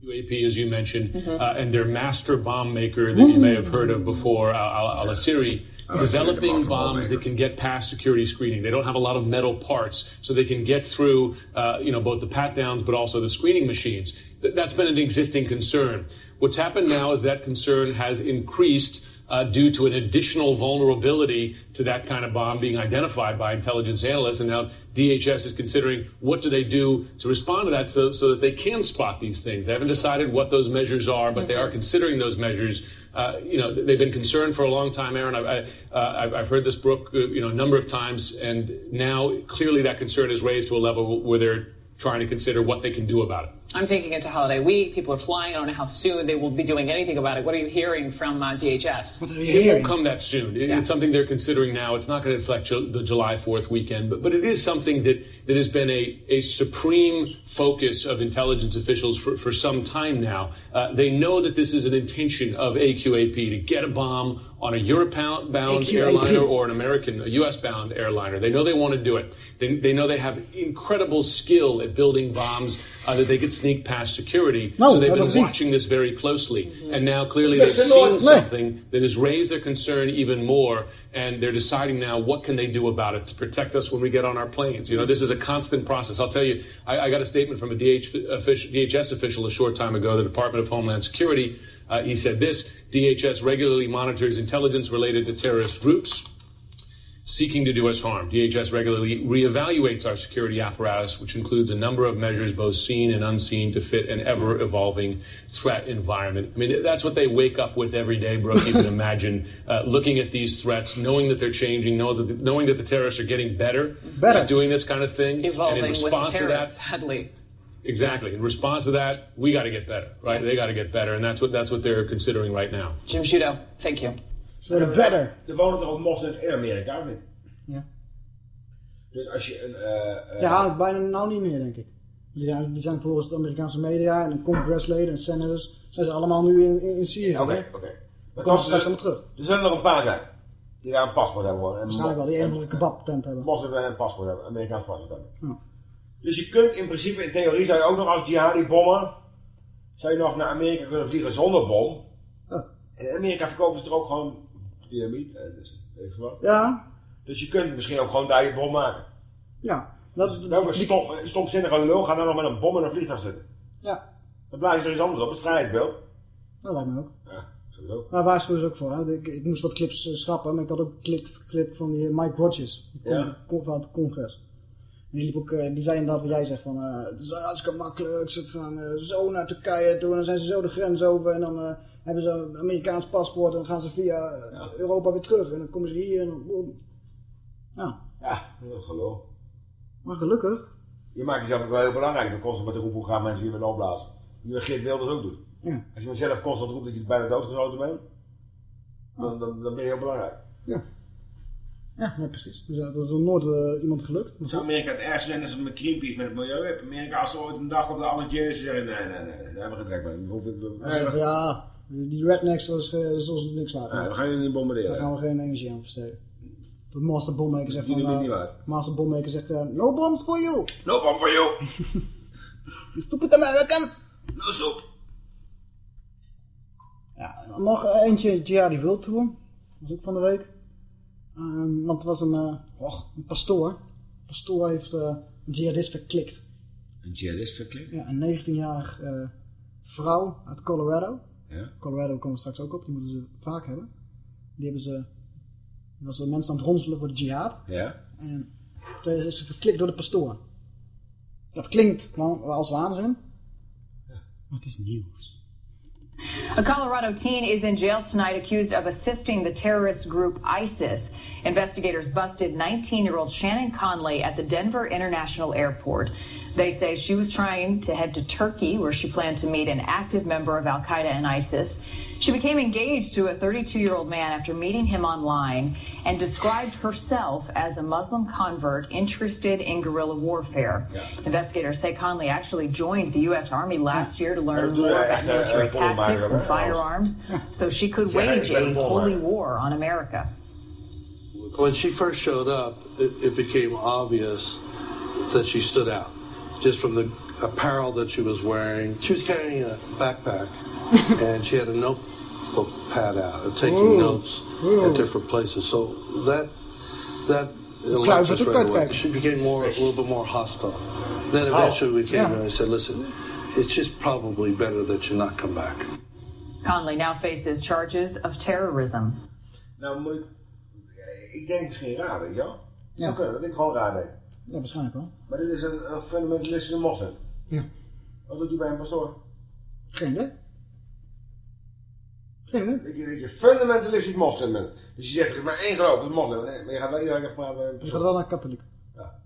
UAP, as you mentioned, Mhm. uh, and their master bomb maker that you may have heard of before, Al- Al- Al-Asiri, Al-Asiri, developing bomb bombs that can get past security screening. They don't have a lot of metal parts, so they can get through, uh, you know, both the pat downs but also the screening machines. Th- that's been an existing concern. What's happened now is that concern has increased. Uh, due to an additional vulnerability to that kind of bomb being identified by intelligence analysts. And now DHS is considering what do they do to respond to that so, so that they can spot these things. They haven't decided what those measures are, but they are considering those measures. Uh, you know, they've been concerned for a long time, Aaron. I, I, uh, heard this, Brooke, uh, you know, a number of times, and now clearly that concern is raised to a level where they're trying to consider what they can do about it. I'm thinking it's a holiday week. People are flying. I don't know how soon they will be doing anything about it. What are you hearing from uh, DHS? It won't come that soon. It- It's something they're considering now. It's not going to affect Ju- the July 4th weekend, but, but it is something that, that has been a, a supreme focus of intelligence officials for, for some time now. Uh, they know that this is an intention of AQAP to get a bomb on a Europe-bound AQAP. airliner or an American, a U.S.-bound airliner. They know they want to do it. They, they know they have incredible skill at building bombs uh, that they could sneak past security. No, so they've been see. watching this very closely, and now clearly they've seen something that has raised their concern even more, and they're deciding now what can they do about it to protect us when we get on our planes. You know, this is a constant process. I'll tell you, I, I got a statement from a DH official, DHS official a short time ago, the Department of Homeland Security. Uh, he said this: DHS regularly monitors intelligence related to terrorist groups seeking to do us harm. DHS regularly reevaluates our security apparatus, which includes a number of measures, both seen and unseen, to fit an ever evolving threat environment. I mean, that's what they wake up with every day, Brooke. You can imagine uh, looking at these threats, knowing that they're changing, know that knowing that the terrorists are getting better, Better. at doing this kind of thing. Evolving and in with the response to that, terrorists, sadly. Exactly. In response to that, we got to get better, right? They got to get better, and that's what that's what they're considering right now. Jim Shudo, thank you. So better. Er wonen toch ook moslims in Amerika, of niet? Ja. Dus als je een... eh, Ja, bijna nou niet meer, denk ik. Die zijn, die zijn volgens de Amerikaanse media en de congressleden en senators... zijn ze allemaal nu in, in, in Syrië. Oké, oké. Maar komen ze straks allemaal terug. Er zullen er een paar zijn. Die daar een paspoort hebben gewoon. Waarschijnlijk wel, die en- enige kebabtent hebben. Moslims en een paspoort hebben, Amerikaans paspoort hebben. Ja. Dus je kunt in principe, in theorie, zou je ook nog als jihadi bommen, zou je nog naar Amerika kunnen vliegen zonder bom. Oh. En in Amerika verkopen ze er ook gewoon dynamiet en dus, je wat. Ja, Dus je kunt misschien ook gewoon daar je bom maken. ja. Dat is, Welke die- stom, stomzinnige lul gaat nou nog met een bom in een vliegtuig zitten? Ja, Dan blaas je er iets anders op, het vrijheidsbeeld. dat lijkt me ook. Ja, sowieso. Maar waarschuwen ze ook voor. Hè? Ik, ik moest wat clips eh, schrappen, maar ik had ook een clip, clip van die Mike Rogers. Die con- Ja. con- van het congres. En die, liep ook, eh, die zei inderdaad wat jij zegt van, eh, het is hartstikke makkelijk, ze gaan eh, zo naar Turkije toe en dan zijn ze zo de grens over en dan eh, hebben ze een Amerikaans paspoort en dan gaan ze via eh, Europa weer terug en dan komen ze hier en dan boem. Ja, Ja, dat is gelul. maar gelukkig. Je maakt jezelf ook wel heel belangrijk door constant met te roepen hoe gaan mensen hier met opblazen. Die wat Geert Wilders ook doet. Ja. Als je mezelf constant roept dat je bijna doodgeschoten bent, dan, dan, dan ben je heel belangrijk. Ja, nee, precies. Dus eh, dat is nog nooit eh, iemand gelukt. Zou Amerika het ergste zijn als het met Greenpeace met het milieu? Amerika als ze ooit een dag op de allertjes zeggen, nee, nee, nee, daar hebben we geen trek mee. Ja, die rednecks, dat is, eh, dat is ons niks waard. Nee, we gaan je niet bombarderen. Daar gaan we geen energie aan besteden. De Master Bombmaker zegt van... Eh, niet. Master Bombmaker zegt... eh, no bombs for you! No bomb for you! You stupid American! No soap! Ja, nog eentje Jihadi World Tour. Dat was ook van de week. Ehm, want het was een, eh, och, een pastoor. Een pastoor heeft een jihadist verklikt. Een jihadist verklikt? Ja, een 19-jarig eh, vrouw uit Colorado. Ja. Colorado komen we straks ook op, die moeten ze vaak hebben. Die hebben ze... Was mensen aan het ronselen voor de jihad. Ja. En toen is ze verklikt door de pastoor. Dat klinkt als waanzin. Maar het is nieuws. A Colorado teen is in jail tonight accused of assisting the terrorist group ISIS. Investigators busted 19 year old Shannon Conley at the Denver International Airport. They say she was trying to head to Turkey, where she planned to meet an active member of Al Qaeda and ISIS. She became engaged to a 32 year old man after meeting him online and described herself as a Muslim convert interested in guerrilla warfare. Investigators say Conley actually joined the U.S. Army last year to learn doe more about military tactics and firearms so she could Zeg, wage a holy war on America. When she first showed up, it, it became obvious that she stood out just from the apparel that she was wearing. She was carrying a backpack and she had a notebook pad out and taking Ooh. notes Ooh. at different places. So that that Kluivert left us right away. She became more a little bit more hostile. Then Oh, eventually we came yeah. in and said, "Listen, it's just probably better that you not come back." Conley now faces charges of terrorism. Nou, moet ik... Ik denk misschien raar, weet je wel? Ja. Zou kunnen, dat ik gewoon raar denk. Ja, waarschijnlijk wel. Maar dit is een, een fundamentalistische moslim. Ja. Wat doet hij bij een pastoor? Geen idee. Idee. Dat je, dat je fundamentalistisch moslim bent. Dus je zegt, er is maar één geloof, dat is moslim. Nee, maar je gaat wel iedereen even praten een Je gaat wel naar katholiek. Ja.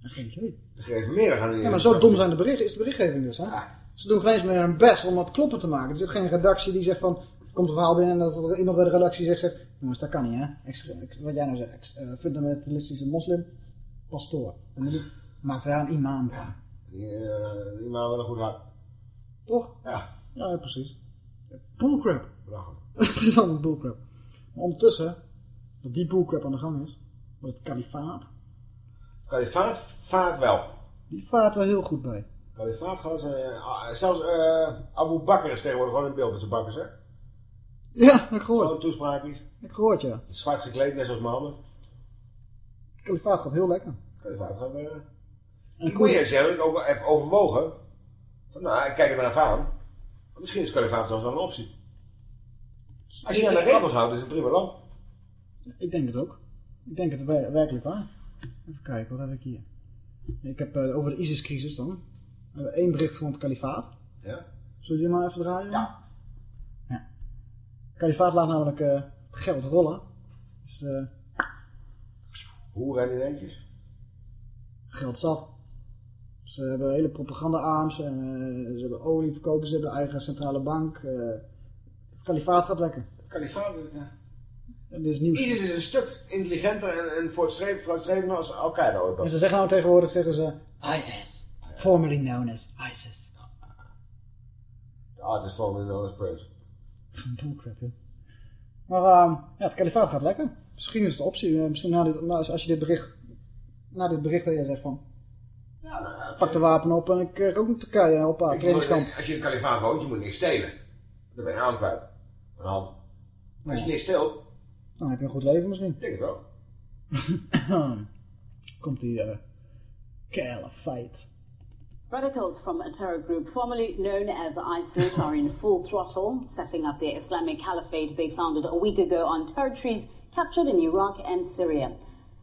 Geen idee. De gereformeerden gaan niet Ja, maar zo dom zijn de berichten, is de berichtgeving dus. Hè? Ze doen geen eens meer hun best om dat kloppen te maken. Er zit geen redactie die zegt van... er komt een verhaal binnen en dat er iemand bij de redactie zegt... zegt jongens, dat kan niet hè. Extra, ex- wat jij nou zegt. ex- eh, fundamentalistische moslim. Pastoor. Dan moet je- Maak er een imam van. Die, eh, die man wel een goed hart. Toch? Ja. Ja, precies. Bullcrap. Belachelijk. het is allemaal bullcrap. Maar ondertussen, dat die bullcrap aan de gang is... wordt het kalifaat... Kalifaat vaart wel. Die vaart wel heel goed bij. Kalifaat gaat ze... ah, zelfs eh, Abu Bakr is tegenwoordig gewoon in beeld met zijn bakkers, hè? Ja, ik gehoord. Gewoon toespraakjes. Ik gehoord, ja. Zwart gekleed, net zoals Mohammed. Het kalifaat gaat heel lekker. Kalifaat gaat... eh En ik moet je zeggen, ik ook heb overwogen. Van, nou, ik kijk er naar even aan. Misschien is kalifaat zelfs wel een optie. Als je aan de regels houdt, is het een prima land. Ik denk het ook. Ik denk het wer- werkelijk waar. Even kijken, wat heb ik hier? Ik heb eh, over de ISIS-crisis dan. We hebben één bericht van het kalifaat. Ja. Zullen we die maar even draaien? Ja. ja. Het kalifaat laat namelijk eh, het geld rollen. Dus eh, Hoe en ineentjes? geld zat. Ze hebben hele propaganda-arms. en, ze hebben olie verkopen. Ze hebben eigen centrale bank. Eh, het kalifaat gaat lekker. Het kalifaat is... eh, Dit is nieuws. ISIS is een stuk intelligenter en, en voortstreven, voortstrevender als Al-Qaeda ooit En was. ze zeggen nou tegenwoordig, zeggen ze... IS. Formerly known as ISIS. Ja, het is volgens mij als Prince. Bullcrap, joh. Maar ehm, ja, het kalifaat gaat lekker. Misschien is het een optie. eh, misschien na dit, na, als je dit bericht... Na dit bericht dat jij zegt van... pak de wapen op en ik uh, ook naar Turkije op een trainingskamp. Als je in een kalifaat woont, je moet niks stelen. Dan ben je aan kwijt. Een hand. Als je niks steelt, Dan heb je een goed leven misschien. denk ik wel. Komt die uh, caliphate. Radicals from a terror group formerly known as ISIS are in full throttle, setting up their Islamic caliphate they founded a week ago on territories captured in Iraq and Syria.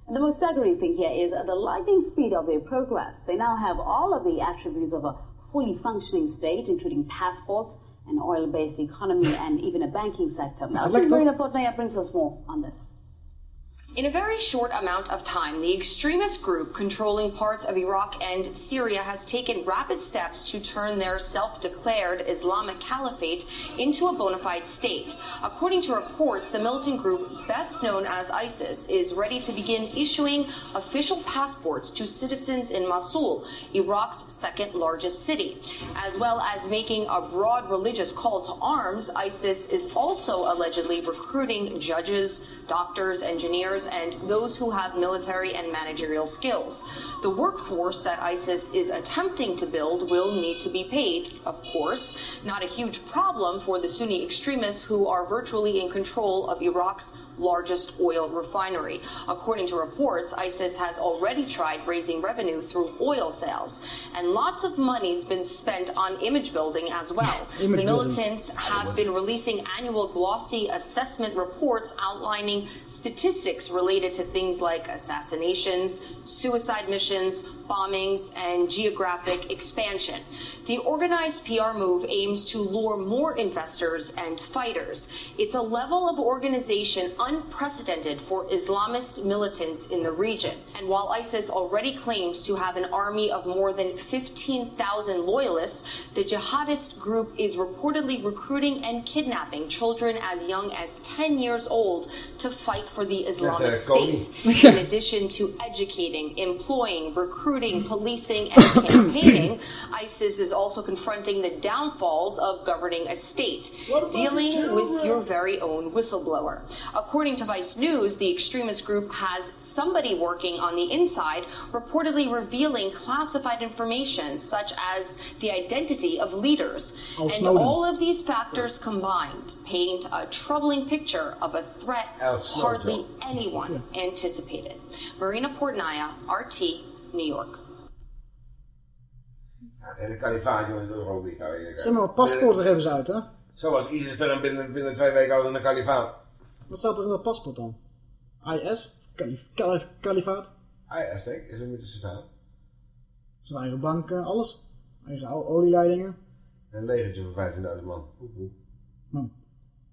And the most staggering thing here is the lightning speed of their progress. They now have all of the attributes of a fully functioning state, including passports, an oil based economy, and even a banking sector. Now, I'd like to- Marina Potnaya brings us more on this. In a very short amount of time, the extremist group controlling parts of Iraq and Syria has taken rapid steps to turn their self declared Islamic caliphate into a bona fide state. According to reports, the militant group, best known as ISIS, is ready to begin issuing official passports to citizens in Mosul, Iraq's second largest city. As well as making a broad religious call to arms, ISIS is also allegedly recruiting judges, doctors, engineers, and those who have military and managerial skills. The workforce that ISIS is attempting to build will need to be paid, of course. Not a huge problem for the Sunni extremists who are virtually in control of Iraq's largest oil refinery. According to reports, ISIS has already tried raising revenue through oil sales, and lots of money's been spent on image building as well. The building. militants have been releasing annual glossy assessment reports outlining statistics related to things like assassinations, suicide missions, bombings, and geographic expansion. The organized PR move aims to lure more investors and fighters. It's a level of organization unprecedented for Islamist militants in the region. And while ISIS already claims to have an army of more than 15,000 loyalists, the jihadist group is reportedly recruiting and kidnapping children as young as 10 years old to fight for the Islamic State. In addition to educating, employing, recruiting, policing, and campaigning, ISIS is also confronting the downfalls of governing a state, dealing with your very own whistleblower. According to Vice News, the extremist group has somebody working on the inside, reportedly revealing classified information such as the identity of leaders. Oh, and Snowden. all of these factors combined paint a troubling picture of a threat hardly anyone anticipated. Marina Portnaya, RT, New York. Ja, het hele kalifaat, jongens, dat is ook niet. nou. Zeg maar, wat paspoort er even eens uit, hè? Zo was ISIS er binnen, binnen twee weken al in een kalifaat. Wat staat er in dat paspoort dan? IS? Kalif kalif kalifaat? IS, denk ik, is er moeten staan. Zijn eigen banken, alles. Eigen olieleidingen. En een legertje van 15.000 man. Oeh, oeh. Nou,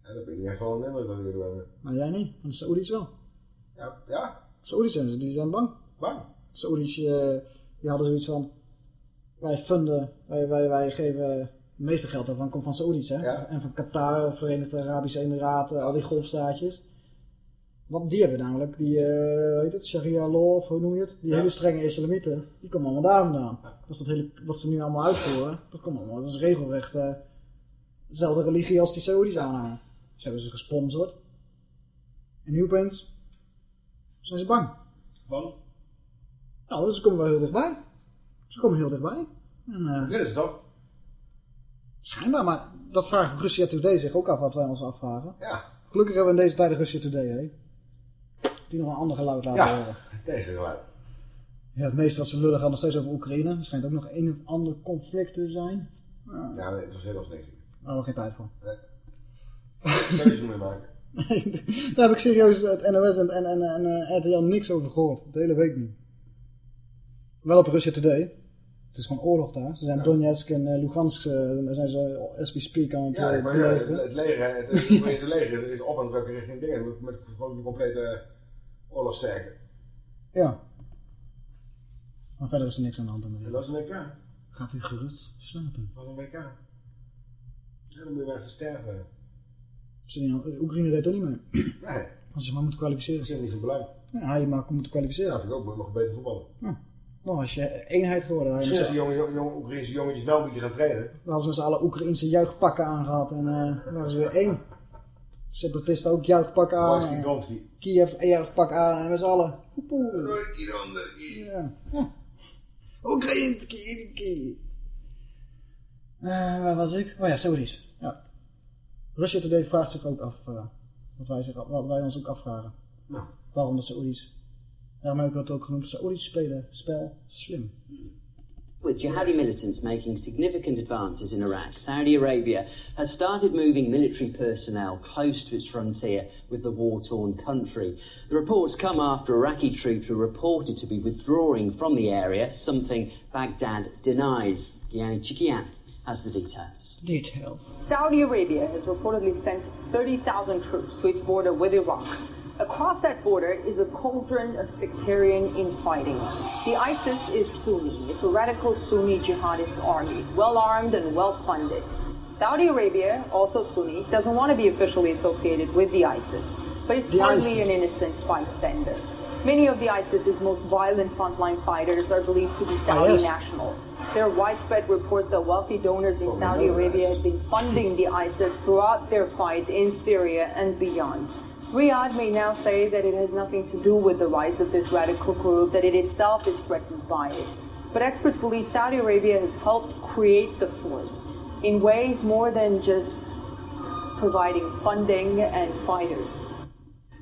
Ja, dat ben ik niet echt van een nummer dat we er hebben. maar jij niet. Want de Saoedi's wel. Ja, ja, Saoedi's zijn, ze- die zijn bang. bang. Saoedi's, eh, die hadden zoiets van... Wij funden, wij, wij, wij geven... Het meeste geld daarvan komt van Saoedi's, hè? Ja. En van Qatar, Verenigde Arabische Emiraten, al die golfstaatjes. Want die hebben namelijk die, hoe heet het, Sharia law, of hoe noem je het? Die Ja. hele strenge islamieten, die komen allemaal daar vandaan. Dus dat hele, wat ze nu allemaal uitvoeren, dat komt allemaal, dat is regelrecht eh, dezelfde religie als die Saoedi's aanhangen. Ze hebben ze gesponsord. En nu opeens zijn ze bang. Bang? Nou, dus ze komen wel heel dichtbij. Ze komen heel dichtbij. En, eh, Dit is het toch? schijnbaar, maar dat vraagt Russia Today zich ook af wat wij ons afvragen. Ja. Gelukkig hebben we in deze tijd Russia Today, hè? Die nog een ander geluid laten Ja, horen. tegengeluid. Ja, het meeste wat ze lullen gaan nog steeds over Oekraïne. Er schijnt ook nog een of ander conflict te zijn. Ja, dat interesseert ons niks. Daar hebben we geen tijd voor. Keuze moet je maken. Nee, daar heb ik serieus het NOS en, en, en, en eh, RTL niks over gehoord. De hele week niet. Wel op Russia Today. Het is gewoon oorlog daar. Ze zijn Donetsk en eh, Lugansk, eh, daar zijn ze as we speak aan het Ja, eh, maar ja, het, leger, het, het leger is op aan het drukken richting dingen. Met, met gewoon een complete oorlogssterkte. Ja. Maar verder is er niks aan de hand in de En wereld. dat is een WK. Gaat u gerust slapen. Dat is een WK. Ja, dan moet je maar even sterven. Aan- Oekraïne deed er niet mee. Nee, Als ze maar moeten kwalificeren. dat is niet van belang. Ja, hij maar moeten kwalificeren. Ja, vind ik ook. Moet je nog beter voetballen. Nou, als je eenheid geworden. Dan Misschien als hadden die jonge, jonge Oekraïnse jongetjes wel een beetje gaan trainen. ze met z'n allen Oekraïnse juichpakken aangehad. En eh waren ze weer één. Separatisten ook juichpakken aan. En Donski. Kiev een juichpak aan. En met z'n allen. Hoepoe. Royki Donski. Ja. ja. Oekraïnski. Eh waar was ik? Oh ja, Saudis. Ja. Russia Today vraagt zich ook af. eh, wat, wij zich, wat wij ons ook afvragen. Nou. Waarom de Saudis. Daarom heb ik het ook genoemd. Saudis spelen spel slim. With jihadi militants making significant advances in Iraq, Saudi Arabia has started moving military personnel close to its frontier with the war torn country. The reports come after Iraqi troops were reported to be withdrawing from the area, something Baghdad denies. Gianni Chikian has the details. Details. Saudi Arabia has reportedly sent 30,000 troops to its border with Iraq. Across that border is a cauldron of sectarian infighting. The ISIS is Sunni. It's a radical Sunni jihadist army, well armed and well funded. Saudi Arabia, also Sunni, doesn't want to be officially associated with the ISIS, but it's The hardly ISIS. an innocent bystander. Many of the ISIS's most violent frontline fighters are believed to be ah, Saudi yes. nationals. There are widespread reports that wealthy donors in Saudi Arabia have been funding the ISIS throughout their fight in Syria and beyond. Riyadh may now say that it has nothing to do with the rise of this radical group, that it itself is threatened by it. But experts believe Saudi Arabia has helped create the force in ways more than just providing funding and fighters.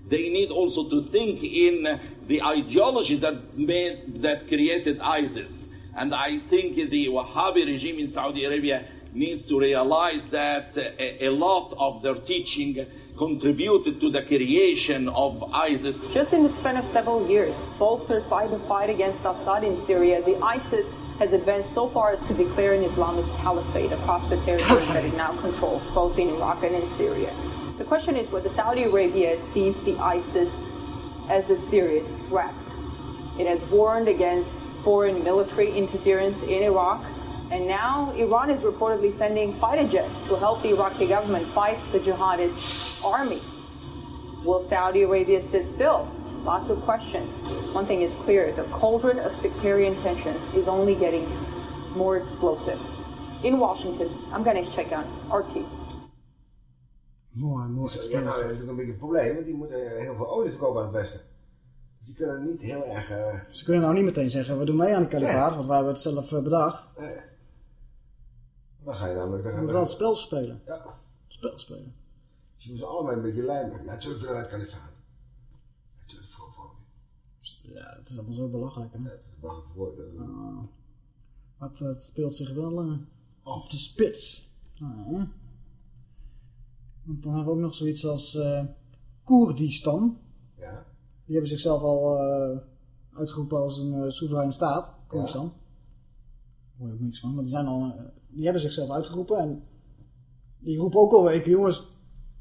They need also to think in the ideology that made that created ISIS. And I think the Wahhabi regime in Saudi Arabia needs to realize that a, a lot of their teaching contributed to the creation of ISIS. Just in the span of several years, bolstered by the fight against Assad in Syria, the ISIS has advanced so far as to declare an Islamist caliphate across the territories that it now controls, both in Iraq and in Syria. The question is whether Saudi Arabia sees the ISIS as a serious threat. It has warned against foreign military interference in Iraq, and now Iran is reportedly sending fighter jets to help the Iraqi government fight the jihadist army. Will Saudi Arabia sit still? Lots of questions. One thing is clear the cauldron of sectarian tensions is only getting more explosive. In Washington, I'm Ganesh Chekan, RT. Mooi, mooi. Dus, ja, nou, dat is natuurlijk een beetje een probleem, want die moeten heel veel olie verkopen aan het Westen. Dus die kunnen niet heel erg... eh, Ze kunnen nou niet meteen zeggen, we doen mee aan de kalifaat, want wij hebben het zelf eh, bedacht. Dan ga je namelijk... Dan gaan moeten wel het spel spelen. Ja. Spel spelen. Dus je moet ze allemaal een beetje lijmen. Ja, natuurlijk wij het kalifaat. Natuurlijk verkopen we olie. Ja, het is allemaal zo belachelijk. Hè? Het is een voor. Ah. Maar het, speelt zich wel eh, op de spits. Ah, hè? Want dan hebben we ook nog zoiets als eh Koerdistan. Ja. Die hebben zichzelf al eh, uitgeroepen als een eh soeverein staat. Koerdistan. Daar hoor je ook niks van. Maar die, zijn al, die hebben zichzelf uitgeroepen. En die roepen ook al even, jongens,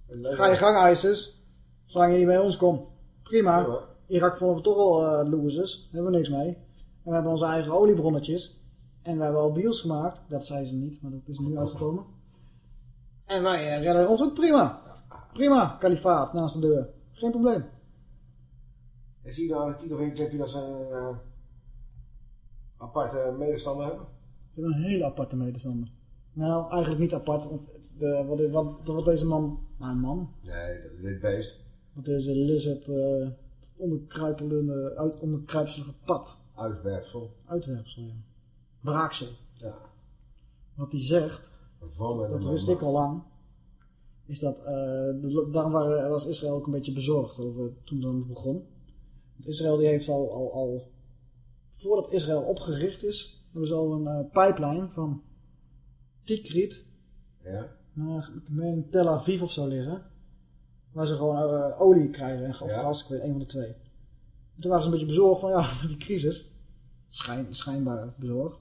ga je gang ISIS. Zolang je niet bij ons komt. Prima. Irak vonden we toch al eh losers. Daar hebben we niks mee. En we hebben onze eigen oliebronnetjes. En we hebben al deals gemaakt. Dat zei ze niet, maar dat is nu uitgekomen. En wij eh, redden ons ook prima. Prima, kalifaat naast de deur. Geen probleem. En zie je titel van je clipje dat ze een eh, aparte medestander hebben? Ze hebben een hele aparte medestander. Nou, eigenlijk niet apart. Want de, wat, wat, wat deze man... Nou, een man. Nee, dit beest. Wat deze lizard... eh onderkruipelende, uit, onderkruipselige pad. Uitwerpsel. Uitwerpsel, ja. Braaksel. Ja. Wat hij zegt, dat wist ik al lang, is dat, de- daarom waren- was Israël ook een beetje bezorgd over toen dan begon. Want Israël die heeft al, al, al, voordat Israël opgericht is, hebben ze al een eh pipeline van Tikrit Ja. naar, ik Tel Aviv of zo liggen. Waar ze gewoon eh, olie krijgen en of Ja. gas, ik weet een van de twee. En toen waren ze een beetje bezorgd van ja, met die crisis. Schijn, schijnbaar bezorgd.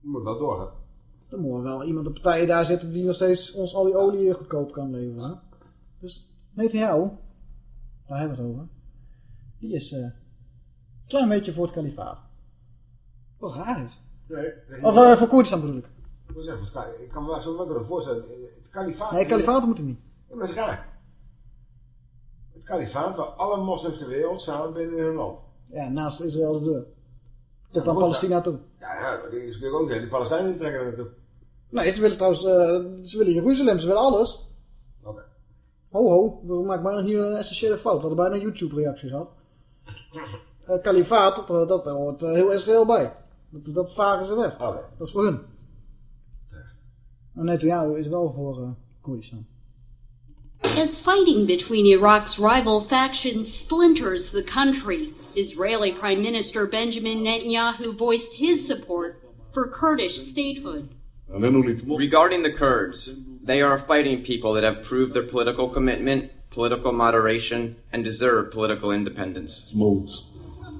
Moet wel doorgaan. Dan moet er wel iemand op partijen daar zitten die nog steeds ons al die olie goedkoop kan leveren. Dus Netanyahu, daar hebben we het over. Die is eh, een klein beetje voor het kalifaat. Wat raar is. Nee. Of eh, voor Koerdistan bedoel ik. Ik wil zeggen, het ka- ik kan me wel zo wel kunnen voorstellen. Het kalifaat... Nee, kalifaat moet het niet. Ja, maar dat is raar. Het kalifaat waar alle moslims ter wereld samen binnen hun land. Ja, naast Israël de deur. Tot aan goed, Palestina toe. Ja, ja, maar die is natuurlijk ook niet. Die Palestijnen trekken er naartoe. Nee, ze willen trouwens, eh, ze willen Jeruzalem, ze willen alles. Oké. Ho ho, we maken bijna hier een essentiële fout. We hadden bijna een YouTube reactie gehad. Eh kalifaat, dat, dat, daar hoort eh, heel Israël bij. Dat, dat varen ze weg. Oké. Dat is voor hun. Maar Netanyahu is wel voor eh Koerdistan. As fighting between Iraq's rival factions splinters the country, Israeli Prime Minister Benjamin Netanyahu voiced his support for Kurdish statehood. Regarding the Kurds, they are a fighting people that have proved their political commitment, political moderation, and deserve political independence.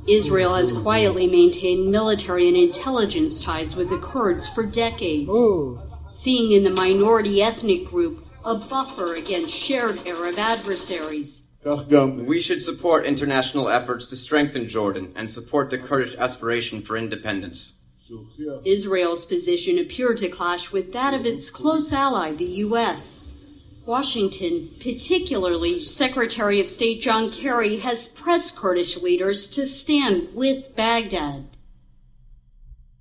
Israel has quietly maintained military and intelligence ties with the Kurds for decades, seeing in the minority ethnic group a buffer against shared Arab adversaries. We should support international efforts to strengthen Jordan and support the Kurdish aspiration for independence. Israel's position appeared to clash with that of its close ally, the U.S. Washington, particularly Secretary of State John Kerry, has pressed Kurdish leaders to stand with Baghdad.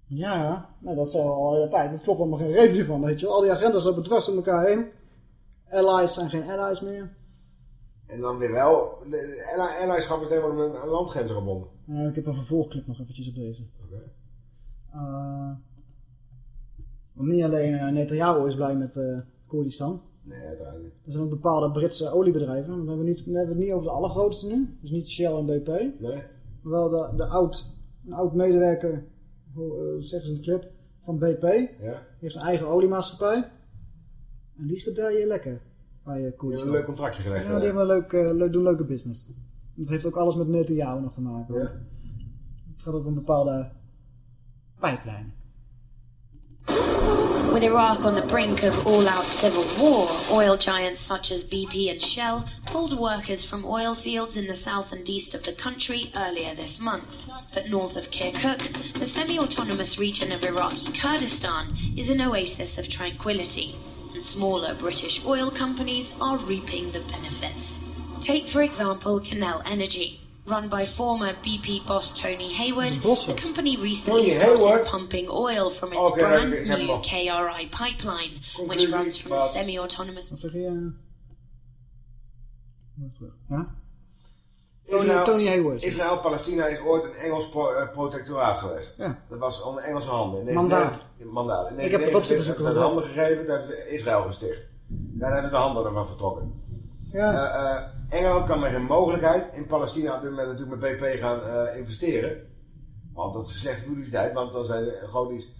Ja, nou, dat is al een tijd. Het klopt allemaal geen reepje van, weet je. Al die agendas lopen dwars door elkaar heen. Allies zijn geen allies meer. En dan weer wel. De de allyschap is helemaal aan aan landgrenzen gebonden. Eh, ik heb een vervolgclip nog eventjes op deze. Eh, want niet alleen eh, Netanyahu is blij met eh Koerdistan. Nee, niet. Er zijn ook bepaalde Britse oliebedrijven. Dan hebben we, niet, dan hebben we het niet over de allergrootste nu. Dus niet Shell en BP. Nee. Maar wel de, de oud, een oud medewerker, hoe eh, zeggen ze in de clip, van BP. Ja. Die heeft een eigen oliemaatschappij. En die gedijen lekker. Bij uh, Die hebben Koerdistan. een leuk contractje gelegd. Ja, die hebben een leuk, eh, leuk, doen leuke business. Dat heeft ook alles met Netanyahu nog te maken. want Het gaat over een bepaalde pijplijn. With Iraq on the brink of all out civil war, oil giants such as BP and Shell pulled workers from oil fields in the south and east of the country earlier this month. But north of Kirkuk, the semi autonomous region of Iraqi Kurdistan is an oasis of tranquility, and smaller British oil companies are reaping the benefits. Take, for example, Canal Energy. Run by former BP boss Tony Hayward, the company recently Tony started Hayward? pumping oil from its Okay, brand okay, new. KRI pipeline, which runs from the semi-autonomous. Wat zeg je? Ja? Israël, Tony Hayward. Israël, Palestina is ooit een Engels pro- eh, protectoraat geweest. Ja. Dat was onder Engelse handen. In Mandaat. 1990 mandaat. Ik heb het op zitten 1949 zoeken, handen gegeven, toen hebben ze Israël gesticht. Daar hebben ze de handen ervan vertrokken. Ja. Eh, eh, Engeland kan met geen mogelijkheid in Palestina op dit moment natuurlijk met BP gaan eh, investeren. Want dat is slechte publiciteit, want dan zijn gewoon iets.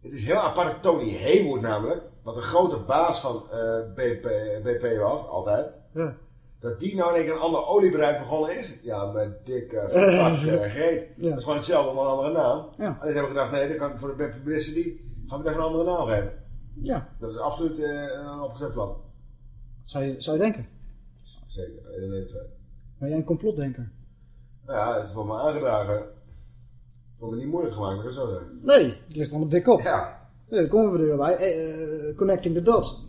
Het is heel apart, Tony Hayward namelijk, wat een grote baas van eh, BP, BP was, altijd. Ja. Dat die nou in één keer een ander oliebedrijf begonnen is. Ja, met dikke eh, greet. Ja. Dat is gewoon hetzelfde onder een andere naam. Ja. Alleen ze hebben gedacht, nee, dat kan voor de publicity gaan we het even een andere naam geven. Ja. Dat is absoluut eh, een opgezet plan. Zou je, zou je denken? Zeker, één en één, twee. Ben jij een complotdenker? Nou ja, het is voor me aangedragen. Het wordt me niet moeilijk gemaakt, dat het zo zeggen. Nee, het ligt allemaal dik op. Ja. Nee, daar komen we er weer bij. Eh, eh, connecting the dots.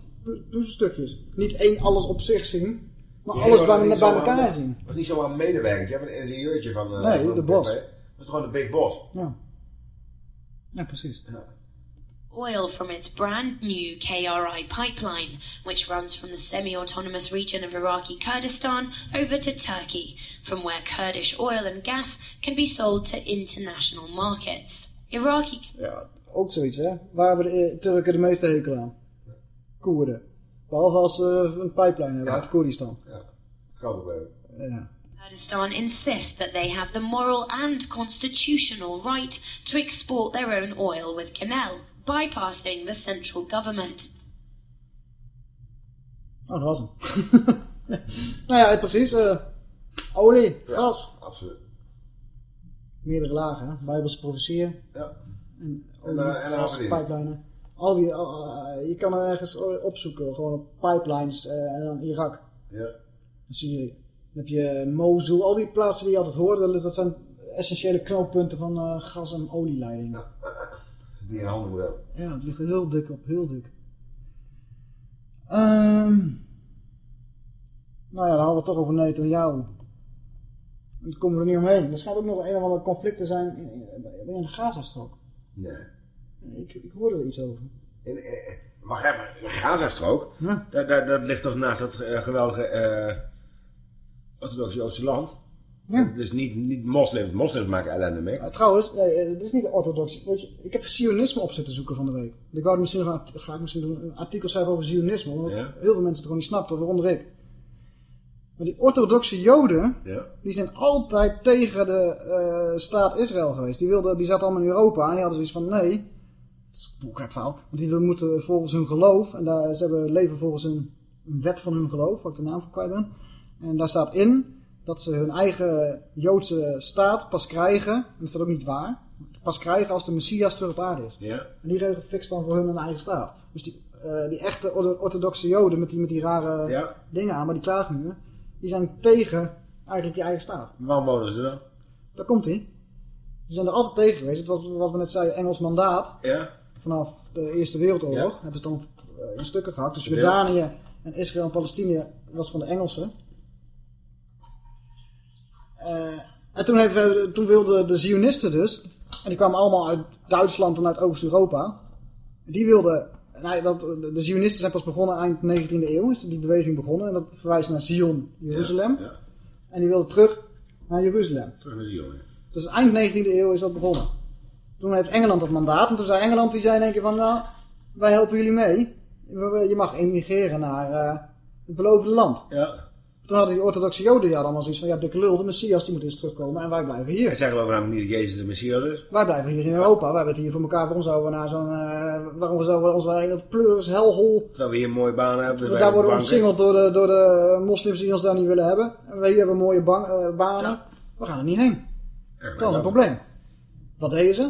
Puzzelstukjes. Niet één alles op zich zien, maar alles bij, elkaar zien. was niet zomaar een medewerker, een ingenieurtje van... eh, Nee, van de boss. Dat is gewoon de big boss. Ja. Ja, precies. Oil from its brand new KRI pipeline, which runs from the semi autonomous region of Iraqi Kurdistan over to Turkey, from where Kurdish oil and gas can be sold to international markets. Iraqi Ja, ook zoiets, hè. Waar hebben de eh, Turken de meeste hekel aan? Koerden. Behalve als ze een pijplijn hebben uit Koerdistan. Ja, groot probleem. Ja. Kurdistan insist that they have the moral and constitutional right to export their own oil with Canal, bypassing the central government. Oh, dat was hem. nou ja, precies. eh, olie, gas. Absoluut. Meerdere lagen, hè. Bijbelse profetieën. Ja. En, En, olie, eh, en gas, Aberdeen. pijplijnen. Al die, eh, je kan er ergens opzoeken, gewoon op pipelines eh, en dan Irak. Ja. Dan Syrië. Dan heb je Mosul, al die plaatsen die je altijd hoort, dat dat zijn essentiële knooppunten van eh, gas- en olieleidingen. Die in handen moet hebben. Ja, het ligt heel dik op, heel dik. Ehm nou ja, dan hadden we het toch over Netanyahu. Daar komen we er niet omheen. Er schijnt ook nog een of andere conflict te zijn in, in, in de Gazastrook. Nee. Ik, ik hoorde er iets over. In, eh, wacht even, de Gazastrook, dat, dat, dat ligt toch naast dat eh, geweldige eh orthodoxe Joodse land? Ja. Dus niet, niet moslims, moslims maken ellende mee. Uh, trouwens, nee, eh, het is niet orthodox. Weet je, ik heb Zionisme op zitten zoeken van de week. Ik wou er misschien nog een, ga ik misschien doen, een artikel schrijven over Zionisme. Omdat Ja. heel veel mensen het gewoon niet snapten, waaronder ik. Maar die orthodoxe Joden, Ja. die zijn altijd tegen de eh, staat Israël geweest. Die, wilden, die zaten allemaal in Europa en die hadden zoiets van nee. Dat is een bullcrap verhaal. Want die moeten volgens hun geloof, en daar, ze hebben leven volgens een, een wet van hun geloof, waar ik de naam van kwijt ben. En daar staat in dat ze hun eigen Joodse staat pas krijgen, en dat is dat ook niet waar, pas krijgen als de Messias terug op aarde is. Ja. En die regel fixt dan voor hun een eigen staat. Dus die, eh, die echte ortho- orthodoxe Joden met die, met die rare Ja. dingen aan, maar die klaagmuren, die zijn tegen eigenlijk die eigen staat. Waarom wonen ze dan? Daar komt hij. Ze zijn er altijd tegen geweest. Het was wat we net zeiden, Engels mandaat. Ja. Vanaf de Eerste Wereldoorlog hebben ze het dan eh, in stukken gehakt. Dus. Jordanië en Israël en Palestina was van de Engelsen. Eh, en toen, heeft, toen wilden de Zionisten dus, en die kwamen allemaal uit Duitsland en uit Oost-Europa. Die wilden, nou, dat, de Zionisten zijn pas begonnen eind 19e eeuw, is die beweging begonnen. En dat verwijst naar Zion, Jeruzalem. Ja. En die wilden terug naar Jeruzalem. Terug naar Zion. ja. Dus eind 19e eeuw is dat begonnen. Toen heeft Engeland dat mandaat. En toen zei Engeland, die zei in één keer van, nou, wij helpen jullie mee. Je mag emigreren naar eh, het beloofde land. Ja. Toen hadden die orthodoxe joden hadden allemaal zoiets van, ja, dikke lul, de Messias die moet eens terugkomen en wij blijven hier. Zij zeggen geloof namelijk niet dat Jezus de Messias is. Wij blijven hier in Europa, wij hebben het hier voor elkaar, waarom zouden we naar zo'n, eh, waarom zouden we onze eigen pleuris, helhol, Terwijl we hier een mooie banen hebben. Want daar worden we omsingeld door de, door de moslims die ons daar niet willen hebben. En wij hier hebben mooie bang- eh, banen. We gaan er niet heen. dat is een probleem. Wat deden ze?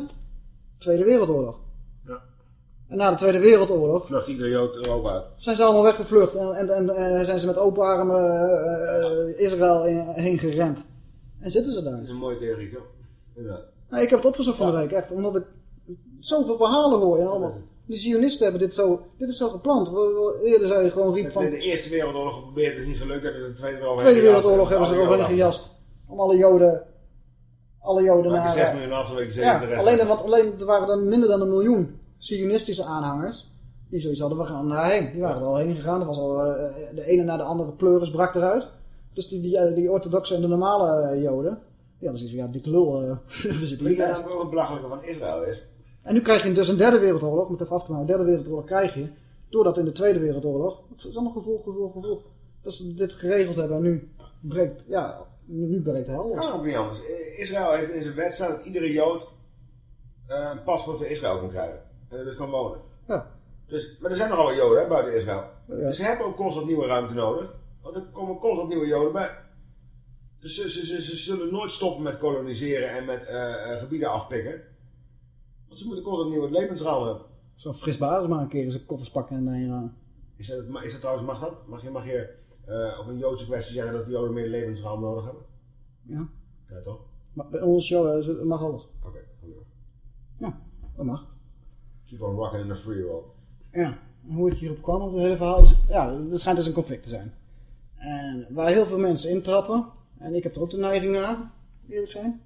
Tweede Wereldoorlog. Ja. En na de Tweede Wereldoorlog Vlucht Jood Europa uit. zijn ze allemaal weggevlucht. En, en, en eh, zijn ze met open armen eh, eh, Israël in- heen gerend. En zitten ze daar. Dat is een mooie theorie, joh. Inderdaad. Nou, ik heb het opgezocht van de week, echt. Omdat ik zoveel verhalen hoor. En allemaal. Die Zionisten hebben dit zo... Dit is zo gepland. Eerder zei je gewoon riep van... In de Eerste Wereldoorlog geprobeerd, het is niet gelukt. Hebben ze de Tweede De Wereldoorlog Tweede Wereldoorlog hebben gejast. ze eroverheen gejast. Om alle Joden... Alle Joden naar... 6 eh, miljoen af, dan weet je zeker ja, alleen, want alleen er waren er minder dan een miljoen Zionistische aanhangers. Die zoiets hadden, we gaan daarheen. Die waren er al heen gegaan. Er was al, eh, de ene na de andere pleuris brak eruit. Dus die, die, eh, die orthodoxe en de normale eh, Joden... Die hadden zoiets van, ja, dikke lul. eh, we zitten hier. wat ook het belachelijke van Israël is? En nu krijg je dus een derde wereldoorlog, om het even af te maken, een derde wereldoorlog krijg je, doordat in de tweede wereldoorlog, het is allemaal gevolg, gevolg, gevolg, dat ze dit geregeld hebben en nu breekt, ja, nu breekt de hel Het los. kan ook niet anders. Israël heeft in zijn wet staan dat iedere Jood een paspoort voor Israël kan krijgen. En dat is kan wonen. Ja. Dus, maar er zijn nogal wat Joden hè, buiten Israël. Ja. Dus ze hebben ook constant nieuwe ruimte nodig. Want er komen constant nieuwe Joden bij. Dus ze, ze, ze, ze zullen nooit stoppen met koloniseren en met eh, eh, gebieden afpikken. Want ze moeten constant nieuwe levensruimte hebben. Zo'n basis maar een keer zijn koffers pakken en daarheen gaan. Is dat, is dat trouwens, mag dat? Mag je, mag je eh, op een Joodse kwestie zeggen dat de Joden meer levensruim nodig hebben? Ja. Ja, toch? Maar bij ons, ze- mag alles. Oké, gelukkig. Ja, dat mag. Keep on rocking in the free world. Ja, hoe ik hierop kwam, het hele verhaal is, ja, het schijnt dus een conflict te zijn. En waar heel veel mensen intrappen, en ik heb er ook de neiging naar, eerlijk zijn,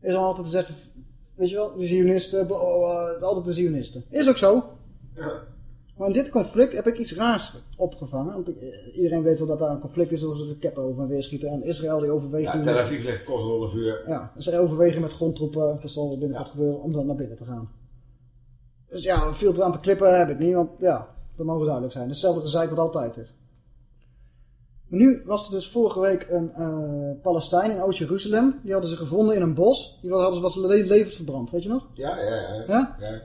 is om altijd te zeggen, weet je wel, de Zionisten, bla, bla, het is altijd de Zionisten. Is ook zo. Maar in dit conflict heb ik iets raars opgevangen. Want ik- iedereen weet wel dat daar een conflict is als er raketten over en weer schieten. En Israël die overweegt... Ja, Tel Aviv ligt constant onder vuur. ja, ze overwegen met grondtroepen, dat zal binnenkort gebeuren, om dan naar binnen te gaan. Dus ja, veel te aan te klippen heb ik niet, want ja, dat mogen duidelijk zijn. Hetzelfde gezeik wat altijd is. Maar nu was er dus vorige week een eh Palestijn in Oost-Jeruzalem. Die hadden ze gevonden in een bos. Die hadden ze was le- levend verbrand, weet je nog? Ja, ja, ja. Ja? ja.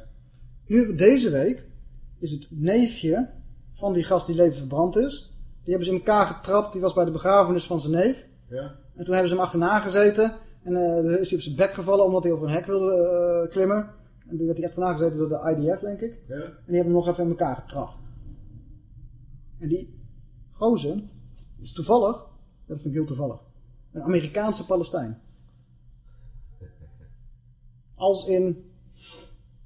Nu, deze week, is het neefje van die gast die levend verbrand is. Die hebben ze in elkaar getrapt. Die was bij de begrafenis van zijn neef. Ja. En toen hebben ze hem achterna gezeten. En eh is hij op zijn bek gevallen omdat hij over een hek wilde eh, klimmen. En toen werd hij achterna gezeten door de IDF, denk ik. Ja. En die hebben hem nog even in elkaar getrapt. En die gozer is toevallig, dat vind ik heel toevallig, een Amerikaanse Palestijn. Als in,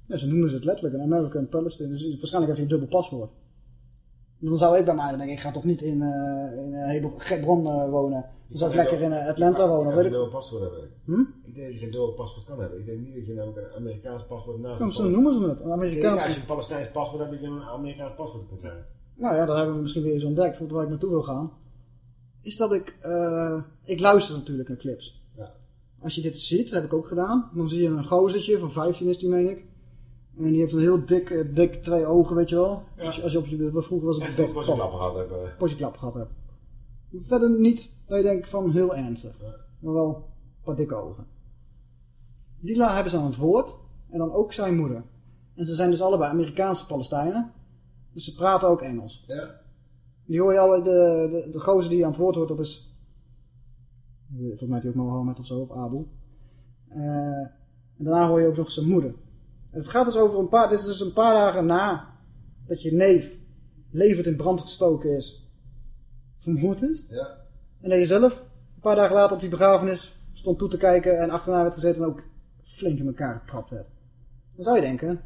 ja, ze noemen ze het letterlijk, een American Palestine. Dus waarschijnlijk heeft hij een dubbel paspoort. Dan zou ik bij mij denken, ik ga toch niet in, eh in eh, Hebron eh, wonen. Dan zou ik lekker in Atlanta wonen. Ik kan een dubbel paspoort hebben. Hm? Ik denk dat je geen dubbel paspoort kan hebben. Ik denk niet dat je namelijk een Amerikaans paspoort naast een zo noemen ze het, een Amerikaanse- Als je een Palestijns paspoort hebt, dat je een Amerikaans paspoort kunt krijgen. Nou ja, daar hebben we misschien weer eens ontdekt, waar ik naartoe wil gaan. Is dat ik, eh, ik luister natuurlijk naar clips. Ja. Als je dit ziet, heb ik ook gedaan, dan zie je een gozertje van 15 is die, meen ik. En die heeft een heel dik, eh, dik twee ogen, weet je wel. Ja. Als, je, als je op je, wat vroeger was een pas een klappen gehad hebben. potjeklap gehad hebt. Verder niet dat je denkt van heel ernstig. Maar wel een paar dikke ogen. Lila hebben ze aan het woord. En dan ook zijn moeder. En ze zijn dus allebei Amerikaanse Palestijnen. Dus ze praten ook Engels. Ja. Die hoor je al, de, de, de gozer die aan het woord wordt, dat is... Volgens mij hij ook Mohammed of zo, of Abu. Eh, en daarna hoor je ook nog zijn moeder. En het gaat dus over een paar... Dit is dus een paar dagen na dat je neef levend in brand gestoken is. Vermoord is. Ja. En dat je zelf een paar dagen later op die begrafenis stond toe te kijken en achterna werd gezeten en ook flink in elkaar getrapt werd. Dan zou je denken,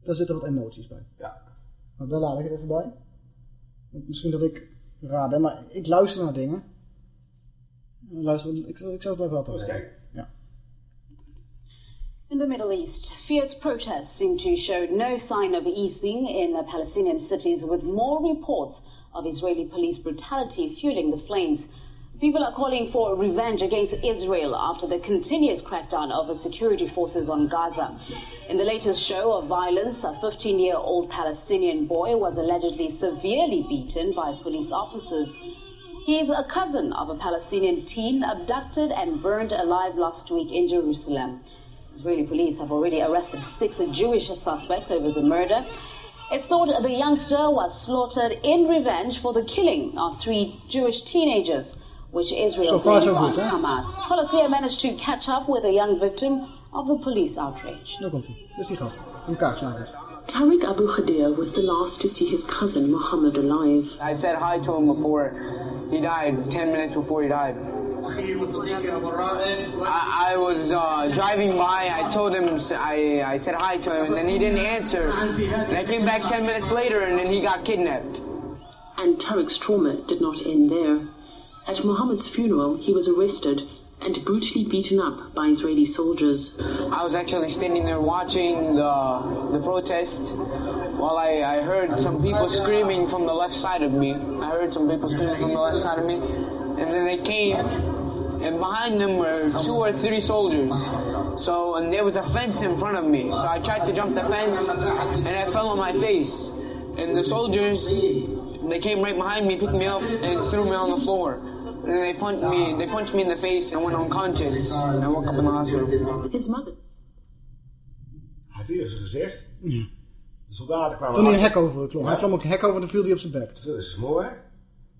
daar zitten wat emoties bij. Ja. Nou, daar laat ik het even bij. Misschien dat ik raar ben, maar ik luister naar dingen. Luister, ik, zal- ik zou het even laten horen. kijken. Ja. In the Middle East, fierce protests seem to show no sign of easing in uh, Palestinian cities, with more reports of Israeli police brutality fueling the flames. People are calling for revenge against Israel after the continuous crackdown of its security forces on Gaza. In the latest show of violence, a 15 year old Palestinian boy was allegedly severely beaten by police officers. He's a cousin of a Palestinian teen abducted and burned alive last week in Jerusalem. Israeli police have already arrested six Jewish suspects over the murder. It's thought the youngster was slaughtered in revenge for the killing of three Jewish teenagers, which Israel So far, blames so on good, huh? Hamas. Police here managed to catch up with a young victim of the police outrage. Daar komt hij. Dat is die gast. In elkaar geslagen is. Tariq Abu Khadir was the last to see his cousin Muhammad alive. I said hi to him before he died, 10 minutes before he died. I, I was uh, driving by, I told him, I, I said hi to him, and then he didn't answer. And I came back 10 minutes later, and then he got kidnapped. And Tariq's trauma did not end there. At Muhammad's funeral, he was arrested and brutally beaten up by Israeli soldiers. I was actually standing there watching the, the protest while I, I heard some people screaming from the left side of me. I heard some people screaming from the left side of me. And then they came, and behind them were two or three soldiers. So, and there was a fence in front of me. So I tried to jump the fence, and I fell on my face. And the soldiers, they came right behind me, picked me up, and threw me on the floor. And then they punched me, they punched me in the face, and I went unconscious. And I woke up in the hospital. His mother. Hij viel zijn gezicht. De soldaten kwamen Toen hij een hek overklom. Hij klom ook een hek over en toen viel hij op zijn bek. Toen viel ze mooi.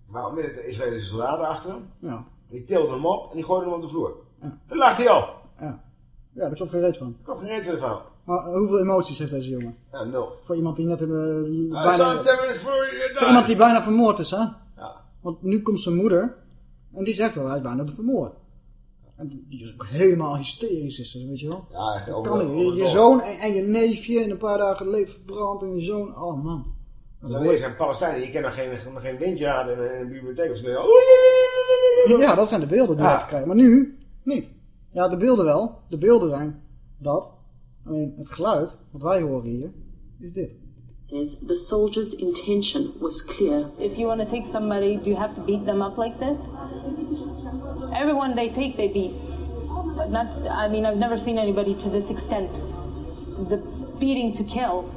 Maar onmiddellijk de Israëlische soldaten achter hem. Ja. Die tilden hem op en die gooiden hem op de vloer. Daar lag hij al. Ja. Ja, daar klopt geen reet van. Ik heb geen reden van. Maar hoeveel emoties heeft deze jongen? Ja, nul. Voor iemand die net eh, I bijna... Voor iemand die bijna vermoord is, hè? Ja. Want nu komt zijn moeder en die zegt wel, hij is bijna vermoord. En die, is ook helemaal hysterisch, is ze, weet je wel? Ja, echt over- Kan niet. Je, je over- zoon en, en je neefje in een paar dagen leed verbrand en je zoon, oh man. Dan weer zijn Palestijnen, je kan nog geen, nog geen windjaar in, een- in een bibliotheek of zo. Ja, dat zijn de beelden die je te krijgen. Maar nu, niet. Ja, de beelden wel. De beelden zijn dat. Alleen het geluid, wat wij horen hier, is dit. Says the soldiers' intention was clear. If you want to take somebody, do you have to beat them up like this? Everyone they take, they beat. But not, I mean, I've never seen anybody to this extent. The beating to kill.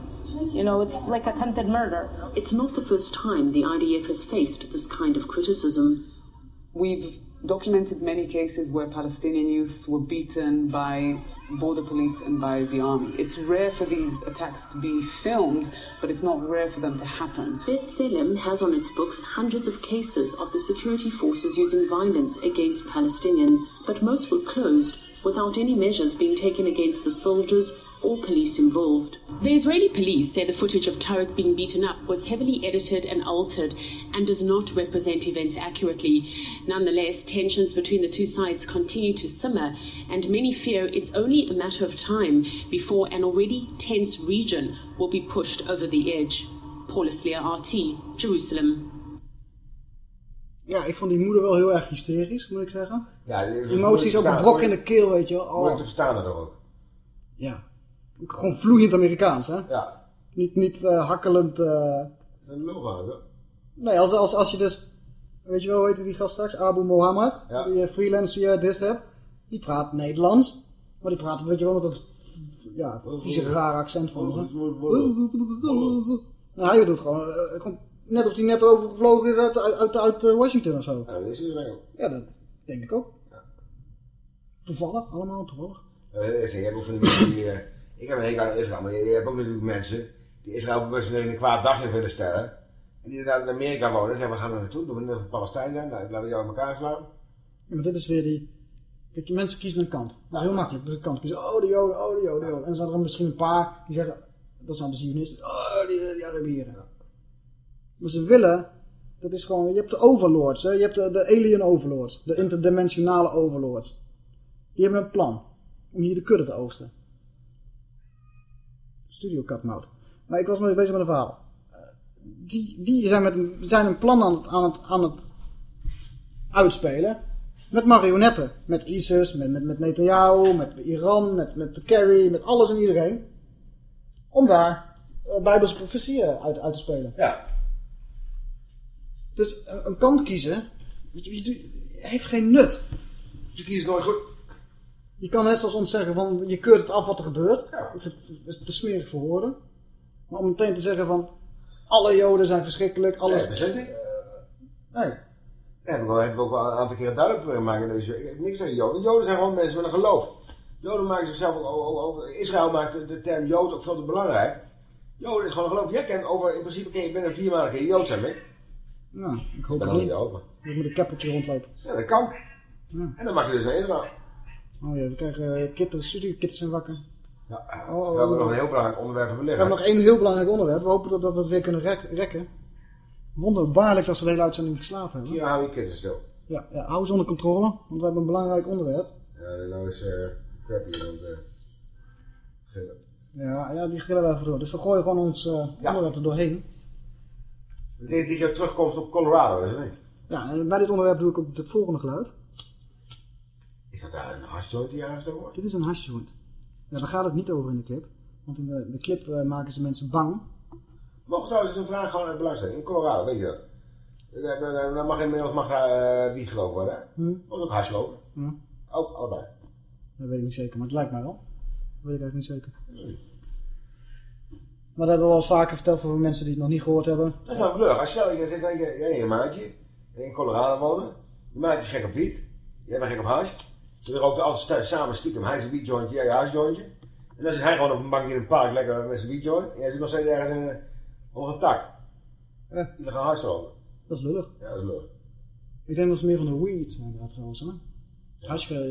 You know, it's like attempted murder. It's not the first time the IDF has faced this kind of criticism. We've documented many cases where Palestinian youth were beaten by border police and by the army. It's rare for these attacks to be filmed, but it's not rare for them to happen. Beth Salem has on its books hundreds of cases of the security forces using violence against Palestinians, but most were closed without any measures being taken against the soldiers or police involved. The Israeli police say the footage of Tariq being beaten up was heavily edited and altered and does not represent events accurately. Nonetheless, tensions between the two sides continue to simmer, and many fear it's only a matter of time before an already tense region will be pushed over the edge. Paula Sleer, RT, Jerusalem. Ja, ik vond die moeder wel heel erg hysterisch, moet ik zeggen. Ja, die- Emoties ook een brok in de keel, weet je wel. Moeilijk Oh. te verstaan daardoor ook. Ja. Gewoon vloeiend Amerikaans, hè? Ja. Niet, niet eh, hakkelend. eh. Dat is een lul van, hoor. Nee, als, als, als je dus... Weet je wel, hoe heet die gast straks? Abu Mohammed. Die eh, freelance die je hebt. Die praat Nederlands. Maar die praat, weet je wel, met dat... Ja, vieze raar accent van ze. Nou, hij doet gewoon, eh, gewoon... Net of hij net overgevlogen is uit, uit, uit, uit, eh, Washington of zo. Ja, dat is het wel. Ja, dat denk ik ook. Toevallig, allemaal toevallig. Eh, je hebt ook van die die... eh, ik heb een hekel aan Israël, maar je, je hebt ook natuurlijk mensen die Israël bewust in een kwaad daglicht willen stellen. En die daar in Amerika wonen en zeggen, we gaan er naartoe, doen we net voor Palestijn zijn, nou, laten we jou in elkaar slaan. Ja, maar dit is weer die... Kijk, mensen kiezen een kant. Dat is heel makkelijk. Dat is een kant. Kiezen, oh, de Joden, oh, de Joden, de Joden. En er zijn er misschien een paar die zeggen... Dat zijn de Zionisten. Oh, die, die Arabieren. Maar ze willen... Dat is gewoon... Je hebt de overlords, hè. Je hebt de, de alien overlords. De interdimensionale overlords. Die hebben een plan. Om hier de kudde te oogsten. Studio Katmout. Maar ik was mee bezig met een verhaal. Eh, Die, die zijn, met, een- zijn een plan aan het, aan het, aan het uitspelen. Met marionetten. Met ISIS, met, met, met Netanyahu, met Iran, met, met Kerry, met alles en iedereen. Om daar eh, Bijbelse profetieën uit, uit te spelen. Ja. Dus een, een kant kiezen, je, je heeft geen nut. Ze kiezen nooit goed. Je kan net zoals ons zeggen van, je keurt het af wat er gebeurt. Vind het- is te smerig voor woorden. Maar om meteen te zeggen van, alle joden zijn verschrikkelijk, alles... Nee, beslist niet. Nee. Ja, heb ik wel, heb ik ook wel een aantal keren duidelijk maken. Dus ik heb niks tegen Joden. Joden zijn gewoon mensen met een geloof. Joden maken zichzelf ook Israël maakt de- term Jood ook veel te belangrijk. Joden is gewoon een geloof. Jij kent over, in principe ken je binnen vier maanden je Jood zijn, Mick. Nou, ik hoop nog niet. Ik moet een kappertje rondlopen. Ja, dat kan. Ja. En dan mag je dus naar Israël. Oh ja, we krijgen uh, kittens, studiekittens zijn wakker. Ja, Oh, terwijl we oh. nog een heel belangrijk onderwerp hebben We liggen. hebben nog één heel belangrijk onderwerp. We hopen dat dat we het weer kunnen rek- rekken. Wonderbaarlijk dat ze de hele uitzending geslapen hebben. Hier hou je kids stil. Ja, ja, hou ze onder controle, want we hebben een belangrijk onderwerp. Ja, nou is eh crappy, want... eh gillen. Ja, ja, die gillen we even door. Dus we gooien gewoon ons eh, onderwerp er doorheen. Denk dat je terugkomst op Colorado, is het niet? Ja, en bij dit onderwerp doe ik ook het volgende geluid. Is dat daar een hashjoint die aangestoken wordt? Dit is een hashjoint. Ja, daar gaat het niet over in de clip. Want in de, de clip eh, maken ze mensen bang. Mogen trouwens een vraag gewoon uit belangstelling. In Colorado, weet je dat? Dan- dan- mag in Nederland mag eh wiet gelopen worden, hè? Hm. Of ook hash. Hm. Ook, allebei. Dat weet ik niet zeker, maar het lijkt mij wel. Dat weet ik eigenlijk niet zeker. Maar dat hebben we wel eens vaker verteld voor mensen die het nog niet gehoord hebben. Dat is nou leuk. Als stel je zit aan je, jij je maatje in Colorado wonen. Je maatje is gek op wiet. Jij bent gek op hash. Ze rookt altijd sta- samen stiekem. Hij is een wietjointje, jij een hashjointje. En dan zit hij gewoon op een bankje in een park lekker met zijn wietjoint. En jij zit nog steeds ergens in, een- onder een tak. Ja. Die gaan roken. Dat is lullig. Ja, dat is leuk. Ik denk dat ze meer van de weed zijn daar trouwens. Hè?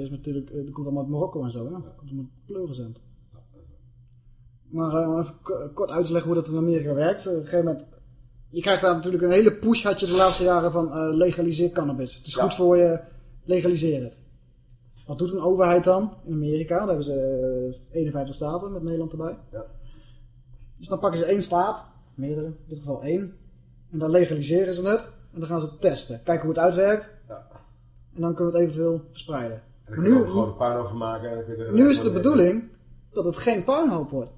Is natuurlijk, eh, dat komt allemaal uit Marokko en zo. Hè? Dat komt allemaal pleurgezend. Maar eh, om even kort uit te leggen hoe dat in Amerika werkt. Eh, Op een gegeven moment, je krijgt daar natuurlijk een hele push had je de laatste jaren van eh, legaliseer cannabis. Het is Ja. goed voor je, legaliseer het. Wat doet een overheid dan in Amerika? Daar hebben ze eh, 51 staten met Nederland erbij. Ja. Dus dan pakken ze één staat, meerdere, in dit geval één. En dan legaliseren ze het. En dan gaan ze het testen. Kijken hoe het uitwerkt. Ja. En dan kunnen we het eventueel verspreiden. En dan Maar kun je nu, ook gewoon een puin over maken. En dan er nu is van de bedoeling dat het geen puinhoop wordt.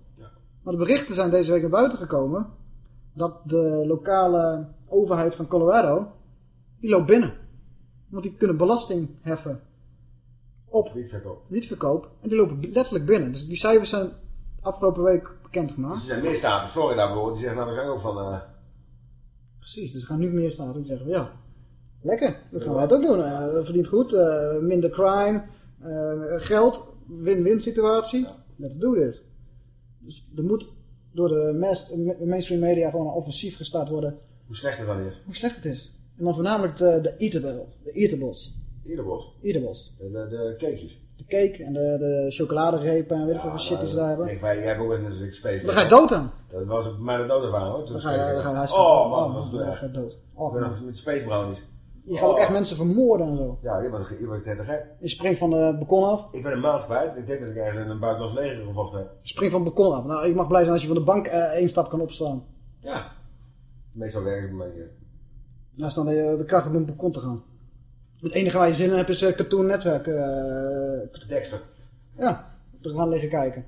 Maar de berichten zijn deze week naar buiten gekomen dat de lokale overheid van Colorado, die loopt binnen. Want die kunnen belasting heffen op Wietverkoop. wietverkoop. En die lopen letterlijk binnen. Dus die cijfers zijn afgelopen week bekendgemaakt. Dus er zijn meer staten, Florida bijvoorbeeld, die zeggen nou waarschijnlijk ook van... eh, Precies, dus er gaan nu meer staten die zeggen, ja, lekker, dan gaan wij het ook doen. Dat verdient goed, eh, minder crime, geld, win-win situatie. Let's do this. Dus er moet door de mass- mainstream media gewoon een offensief gestart worden hoe slecht het dan is. hoe slecht het is. En dan voornamelijk de, de eatable, de eatables. Eatables. De, de, de cakejes. De cake en de, de chocoladerepen en weet ik wat shit die ze daar hebben. Ik, wij, jij hebt ook eens een space. Dan ga je dood aan. Dat was op mij de dood hoor. Toen Dan ga je, dan ga je ik. Oh dood. man, Oh, dat was dan ga je dood. Ik Oh, ben nog met space brownies. Je gaat ook echt mensen vermoorden en zo. Ja, je wordt, je wordt net te gek. Je springt van de balkon af. Ik ben een maand kwijt. Ik denk dat ik ergens in een buitenlands leger gevochten heb. Je springt van het balkon af. Nou, ik mag blij zijn als je van de bank eh, één stap kan opstaan. Ja. Meestal werkt het bij mij niet. Nou, dan de, de kracht om op een balkon te gaan. Het enige waar je zin in hebt is uh, Cartoon Network. eh, Dexter. ja, te gaan liggen kijken.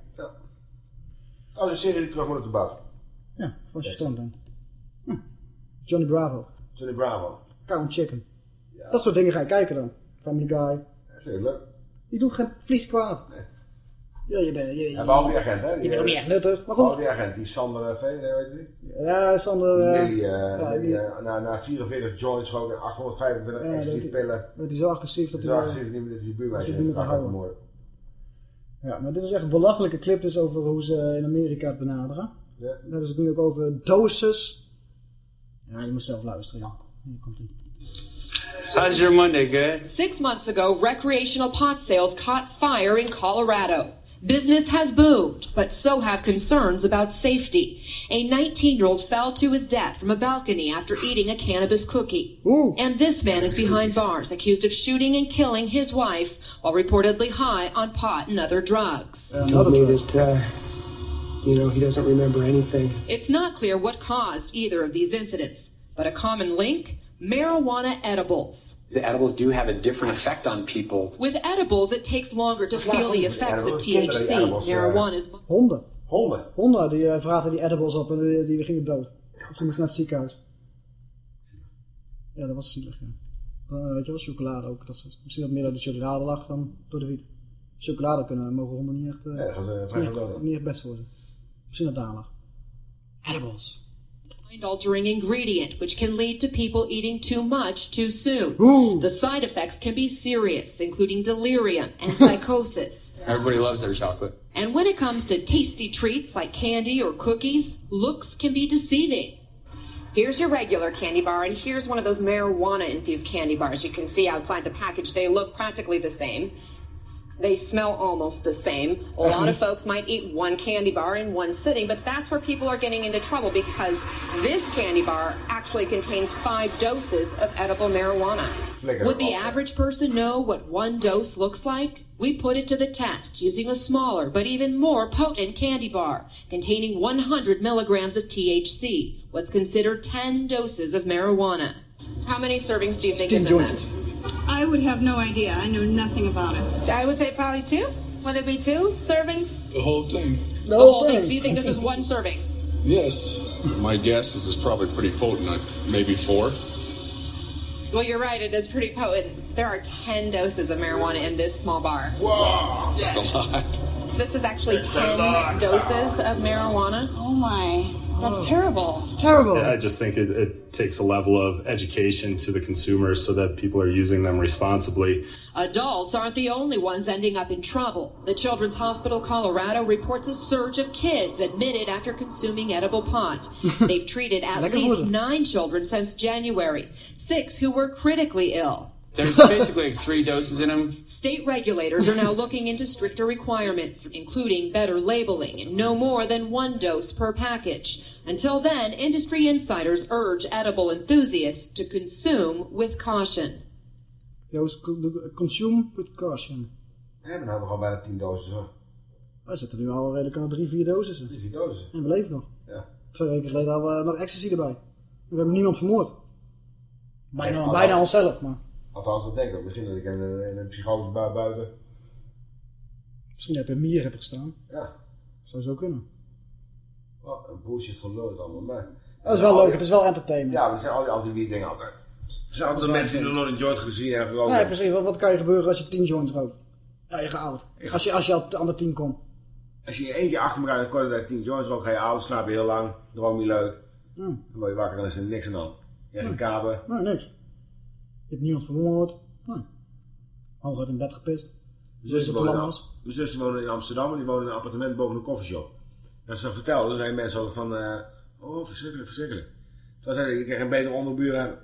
Als een serie die terug moet op de buis. Ja, voor je stond dan. Hm. Johnny Bravo. Johnny Bravo. Cow and Chicken. Dat soort dingen ga je kijken dan. Family Guy. Dat vind ik leuk. Die doet geen vlieg kwaad. Ja, je bent... Je, je, Ja, behalve die agent hè. je bent ook niet echt nuttig. Maar goed. Behalve die agent. Die Sander uh, Veen, weet je die? Ja, Sander... eh, Lily, uh, ja, die- uh, na, na 44 joints gewoon en 825 Ja, ecstasy dat- pillen. werd hij zo agressief dat Zo hij... agressief dat hij dat die dat niet heeft vermoord. Ja, maar dit is echt een belachelijke clip dus over hoe ze in Amerika het benaderen. Ja. Dan hebben ze het nu ook over doses. Ja, je moet zelf luisteren. Ja. Hier komt ie. How's your Monday, good? Six months ago, recreational pot sales caught fire in Colorado. Business has boomed, but so have concerns about safety. A 19 year old fell to his death from a balcony after eating a cannabis cookie. And this man is behind bars, accused of shooting and killing his wife while reportedly high on pot and other drugs. Told me that, uh, you know, he doesn't remember anything. It's not clear what caused either of these incidents, but a common link marijuana edibles. The edibles do have a different effect on people. With edibles, it takes longer to feel the effects of THC. Marijuana is Honden. Honden? Honden, die uh, die edibles op en die, die gingen dood. Of die moesten naar het ziekenhuis. Ja, dat was zielig, ja. Uh, weet je wel, chocolade ook. Dat is misschien wat meer door de chocolade lag dan door de wiet. Chocolade kunnen, mogen honden niet echt... Uh, Ja, gaan ze niet, echt- niet echt best worden. Misschien dat daar lag. Edibles. Mind-altering ingredient which can lead to people eating too much too soon. The side effects can be serious, including delirium and psychosis. Everybody loves their chocolate. And when it comes to tasty treats like candy or cookies, looks can be deceiving. Here's your regular candy bar, and here's one of those marijuana infused candy bars you can see outside the package. They look practically the same. They smell almost the same. A lot of folks might eat one candy bar in one sitting, but that's where people are getting into trouble because this candy bar actually contains five doses of edible marijuana. Would the average person know what one dose looks like? We put it to the test using a smaller but even more potent candy bar containing 100 milligrams of THC, what's considered 10 doses of marijuana. How many servings do you think is in this? I would have no idea. I know nothing about it. I would say probably two. Would it be two servings? The whole thing. The whole thing. So you think this is one serving? Yes. My guess is it's probably pretty potent. uh, Maybe four. Well, you're right. It is pretty potent. There are 10 doses of marijuana in this small bar. Wow. That's a lot. So this is actually It's 10 doses of marijuana. Oh my. That's oh. terrible. It's terrible. Yeah, I just think it, it takes a level of education to the consumers so that people are using them responsibly. Adults aren't the only ones ending up in trouble. The Children's Hospital Colorado reports a surge of kids admitted after consuming edible pot. They've treated at least nine children since January, six who were critically ill. There's basically like three doses in them. State regulators are now looking into stricter requirements, including better labeling and no more than one dose per package. Until then, industry insiders urge edible enthusiasts to consume with caution. Joost, co- consume with caution. We hebben nou nog al bijna 10 doses hoor. Wij zitten nu al redelijk aan drie, vier doses. Drie, vier doses. En we leven nog. Ja. Twee weken geleden hadden we nog ecstasy erbij. We hebben niemand vermoord. Bijna, eh, Nee, bijna althans- onszelf, maar Althans, dat denk ik. Misschien dat ik in een, in een psychose bui- buiten. misschien heb je een mier hebben gestaan. Ja. Zou zo kunnen. Wat een bullshit gelul allemaal. Maar, Dat is wel leuk, het is wel entertainment. Ja, maar het zijn al die anti-wiet dingen altijd. Het zijn altijd mensen die nog nooit een joint gezien hebben. Nee, hebben. precies. Wat, wat kan je gebeuren als je 10 joints rookt? Ja, je gaat oud. Als je, als je al aan de 10 komt. Als je in één keer achter elkaar in een korte tijd 10 joints rookt, ga je oud, slaap je heel lang, droom je leuk. Hm. Dan word je wakker, dan is er niks aan de hand. Je hebt een kater. Nee, niks. Je hebt niemand vermoord. Nee. Hooguit in bed gepist. Mijn was. mijn zussen wonen in Amsterdam en die wonen in een appartement boven een koffieshop. En als ze vertelden, zijn mensen altijd van, eh, oh verschrikkelijk, verschrikkelijk. Toen zei ik, ik kan geen betere onderburen hebben.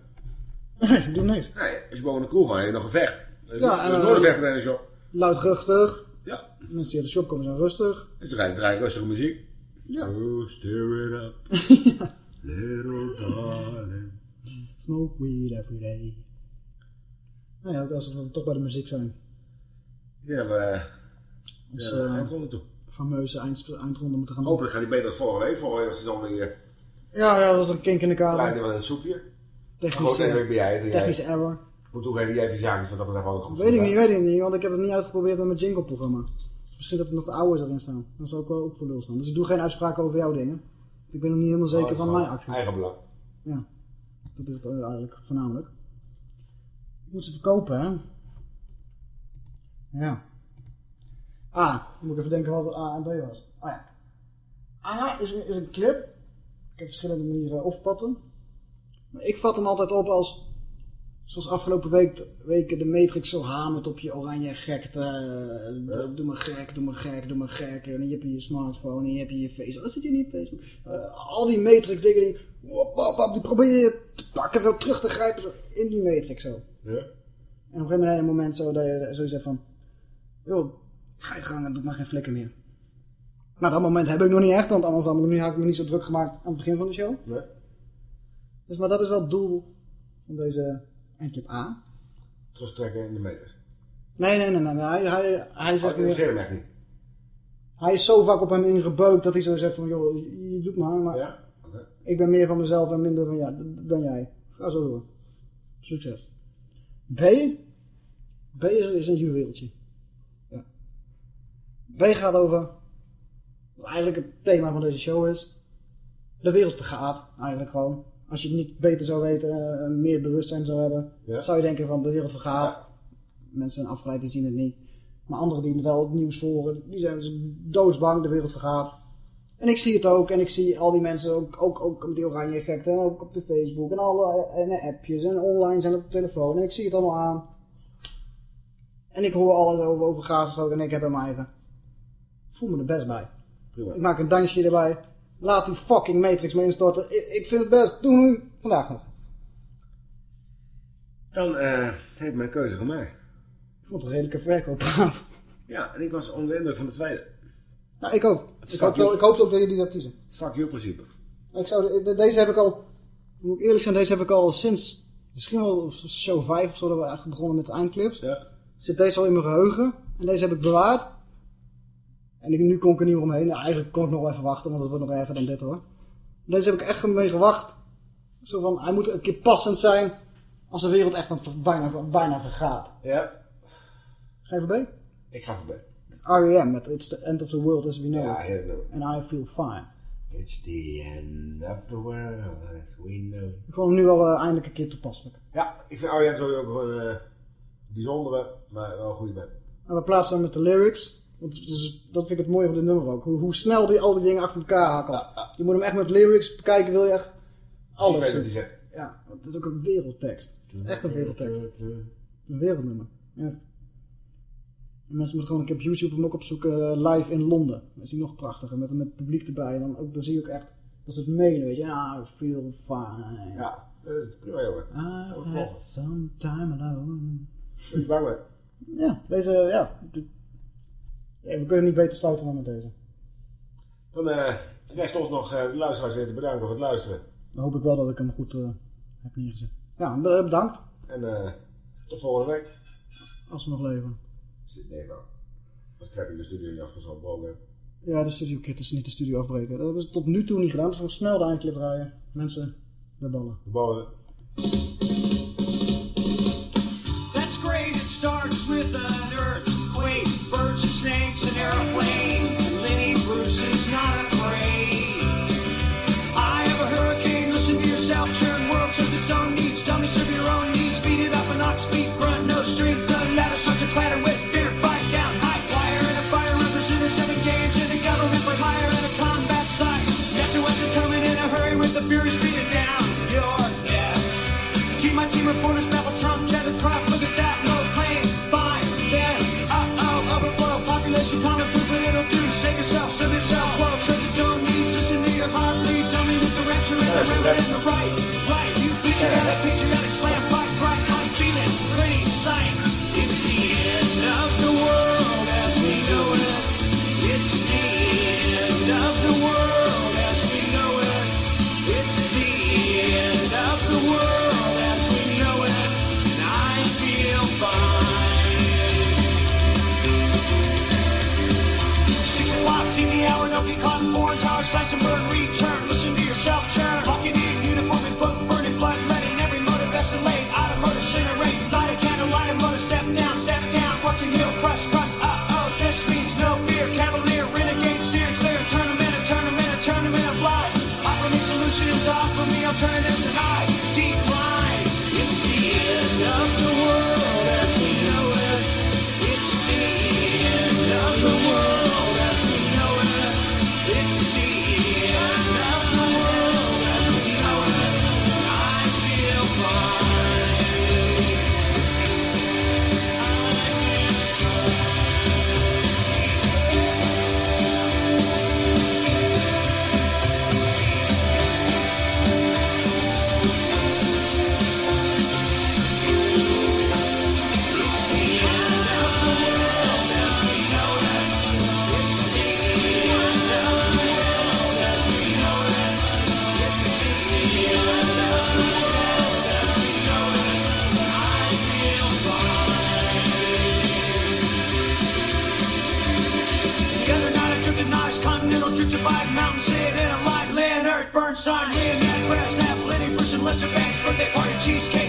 Nee, doe niks. Nee, als je boven de kroeg gaat, heb je nog een vecht. Ja, en, nooit een eh, vecht in de shop. Luidruchtig. Ja. Mensen die uit de shop komen zijn rustig. Dus dan draai draai ik rustige muziek. Ja. Oh, stir it up. Little darling. Smoke weed every day. Nou ja, als we dan toch bij de muziek zijn. Ik denk dat we Ons ja, eh, eindronde toe. fameuze eind, eindronde moeten gaan doen. Hopelijk gaat die beter dan vorige week. Vorige week was het dan weer... Ja, ja, dat was een kink in de kader. je wel een soepje. Technische, deze week ben jij jij- error. Moet toegeven, jij hebt die zaakjes van dat betreft altijd goed Weet ik niet, weet ik niet, want ik heb het niet uitgeprobeerd met mijn jingle-programma. Dus misschien dat er nog de oude erin staan. Dan zou ik wel ook voor lul staan. Dus ik doe geen uitspraken over jouw dingen. Ik ben nog niet helemaal Oh, zeker van mijn actie. Eigen belang. Ja, dat is het eigenlijk voornamelijk. Moet ze verkopen, hè? Ja. A, dan moet ik even denken wat A en B was. Ah ja. A is, is een clip. Ik heb verschillende manieren opvatten. Maar ik vat hem altijd op als... Zoals afgelopen week, weken de Matrix zo hamert op je oranje gekte. eh, Doe me gek, doe me gek, doe me gek. En dan heb je je smartphone en je hebt je je Facebook. Oh, zit je niet Facebook? Eh, al die Matrix dingen, die, die probeer je te pakken, zo terug te grijpen zo in die Matrix zo. Ja. En op een gegeven moment een moment zo dat je zoiets hebt van... Joh, ga je gang en doe maar geen flikker meer. Maar dat moment heb ik nog niet echt, want anders had ik, me niet, had ik me niet zo druk gemaakt aan het begin van de show. Nee. Dus, maar dat is wel het doel van deze eindclip A. Terugtrekken in de meters. Nee, nee, nee, nee. nee. Hij, hij, hij Oh, zegt dat interesseert weer... hem echt niet. Hij is zo vaak op hem ingebeukt dat hij zo zegt van... Joh, je, doet maar, maar Ja? Ik ben meer van mezelf en minder van ja, dan jij. Ga zo door. Succes. B. B is, is een juweeltje. Ja. B gaat over... Wat eigenlijk het thema van deze show is. De wereld vergaat. Eigenlijk gewoon. Als je het niet beter zou weten eh, meer bewustzijn zou hebben... Ja. zou je denken van de wereld vergaat. Mensen zijn afgeleid, die zien het niet. Maar anderen die wel het nieuws volgen, die zijn dus doodsbang, de wereld vergaat. En ik zie het ook. En ik zie al die mensen ook, ook, ook op die oranje gekte. En ook op de Facebook. En alle en de appjes. En online zijn op de telefoon. En ik zie het allemaal aan. En ik hoor alles over, over Gaza ook. En ik heb mijn eigen. Ik voel me er best bij. Prima. Ik maak een dansje erbij. Laat die fucking Matrix me instorten. Ik, ik vind het best. Doe nu vandaag nog. Dan eh, heb ik mijn keuze gemaakt. Ik vond het een redelijke verkooppraat. Ja, en ik was onder de indruk van de tweede. Nou, ik ook. Hoop, ik hoop ook dat jullie dat kiezen. Fuck you principe. Ik zou, de- de- deze heb ik al, moet ik eerlijk zijn, deze heb ik al sinds, misschien wel show 5 of zo, dat we eigenlijk begonnen met de eindclips. Ja. Zit deze al in mijn geheugen. En deze heb ik bewaard. En ik, nu kon ik er niet meer omheen. Nou, eigenlijk kon ik nog wel even wachten, want het wordt nog erger dan dit hoor. Deze heb ik echt mee gewacht. Zo van, hij moet een keer passend zijn als de wereld echt aan bijna, bijna vergaat. Ja. Ga je voorbij? Ik ga voorbij. R.E.M. met It's the End of the World as we know Ja, it. nummer. And I feel fine. It's the end of the world as we know. Ik vond hem nu wel eh, eindelijk een keer toepasselijk. Ja, ik vind Arjen sowieso ook gewoon een bijzondere, maar wel een goede band. En we plaatsen hem met de lyrics. Want is- dat vind ik het mooie van dit nummer ook. Hoe, hoe snel die al die dingen achter elkaar hakkelt. Je moet hem echt met lyrics bekijken, wil je echt alles zegt. Ja, het is ook een wereldtekst. Het is echt een wereldtekst. Een wereldnummer. Echt. En mensen moeten gewoon een keer op YouTube hem ook opzoeken eh, live in Londen. Dan is hij nog prachtiger, met, met het publiek erbij. En dan, ook, dan zie je ook echt, dat is het mailen, weet je. Ja, I feel fine. Ja, dat is prima jongen. I've had some time alone. Ben je bang mee? Ja, deze, ja. We kunnen niet beter sluiten dan met deze. Dan eh rest ons nog eh, de luisteraars weer te bedanken voor het luisteren. Dan hoop ik wel dat ik hem goed heb neergezet. Ja, be- bedankt. En tot volgende week. Als we nog leven. Nee, wel. Als ik heb in de studio niet afgesproken heb. Ja, de studio kit is niet de studio afbreken. Dat hebben ze tot nu toe niet gedaan. Dus we snel de eindclip draaien. Mensen, de ballen. De ballen. Overflow, population common food, but it'll do, save yourself, serve yourself, world, serve its own needs, listen to your heart, lead, dummy with the rapture and the remnant and the right, cheesecake,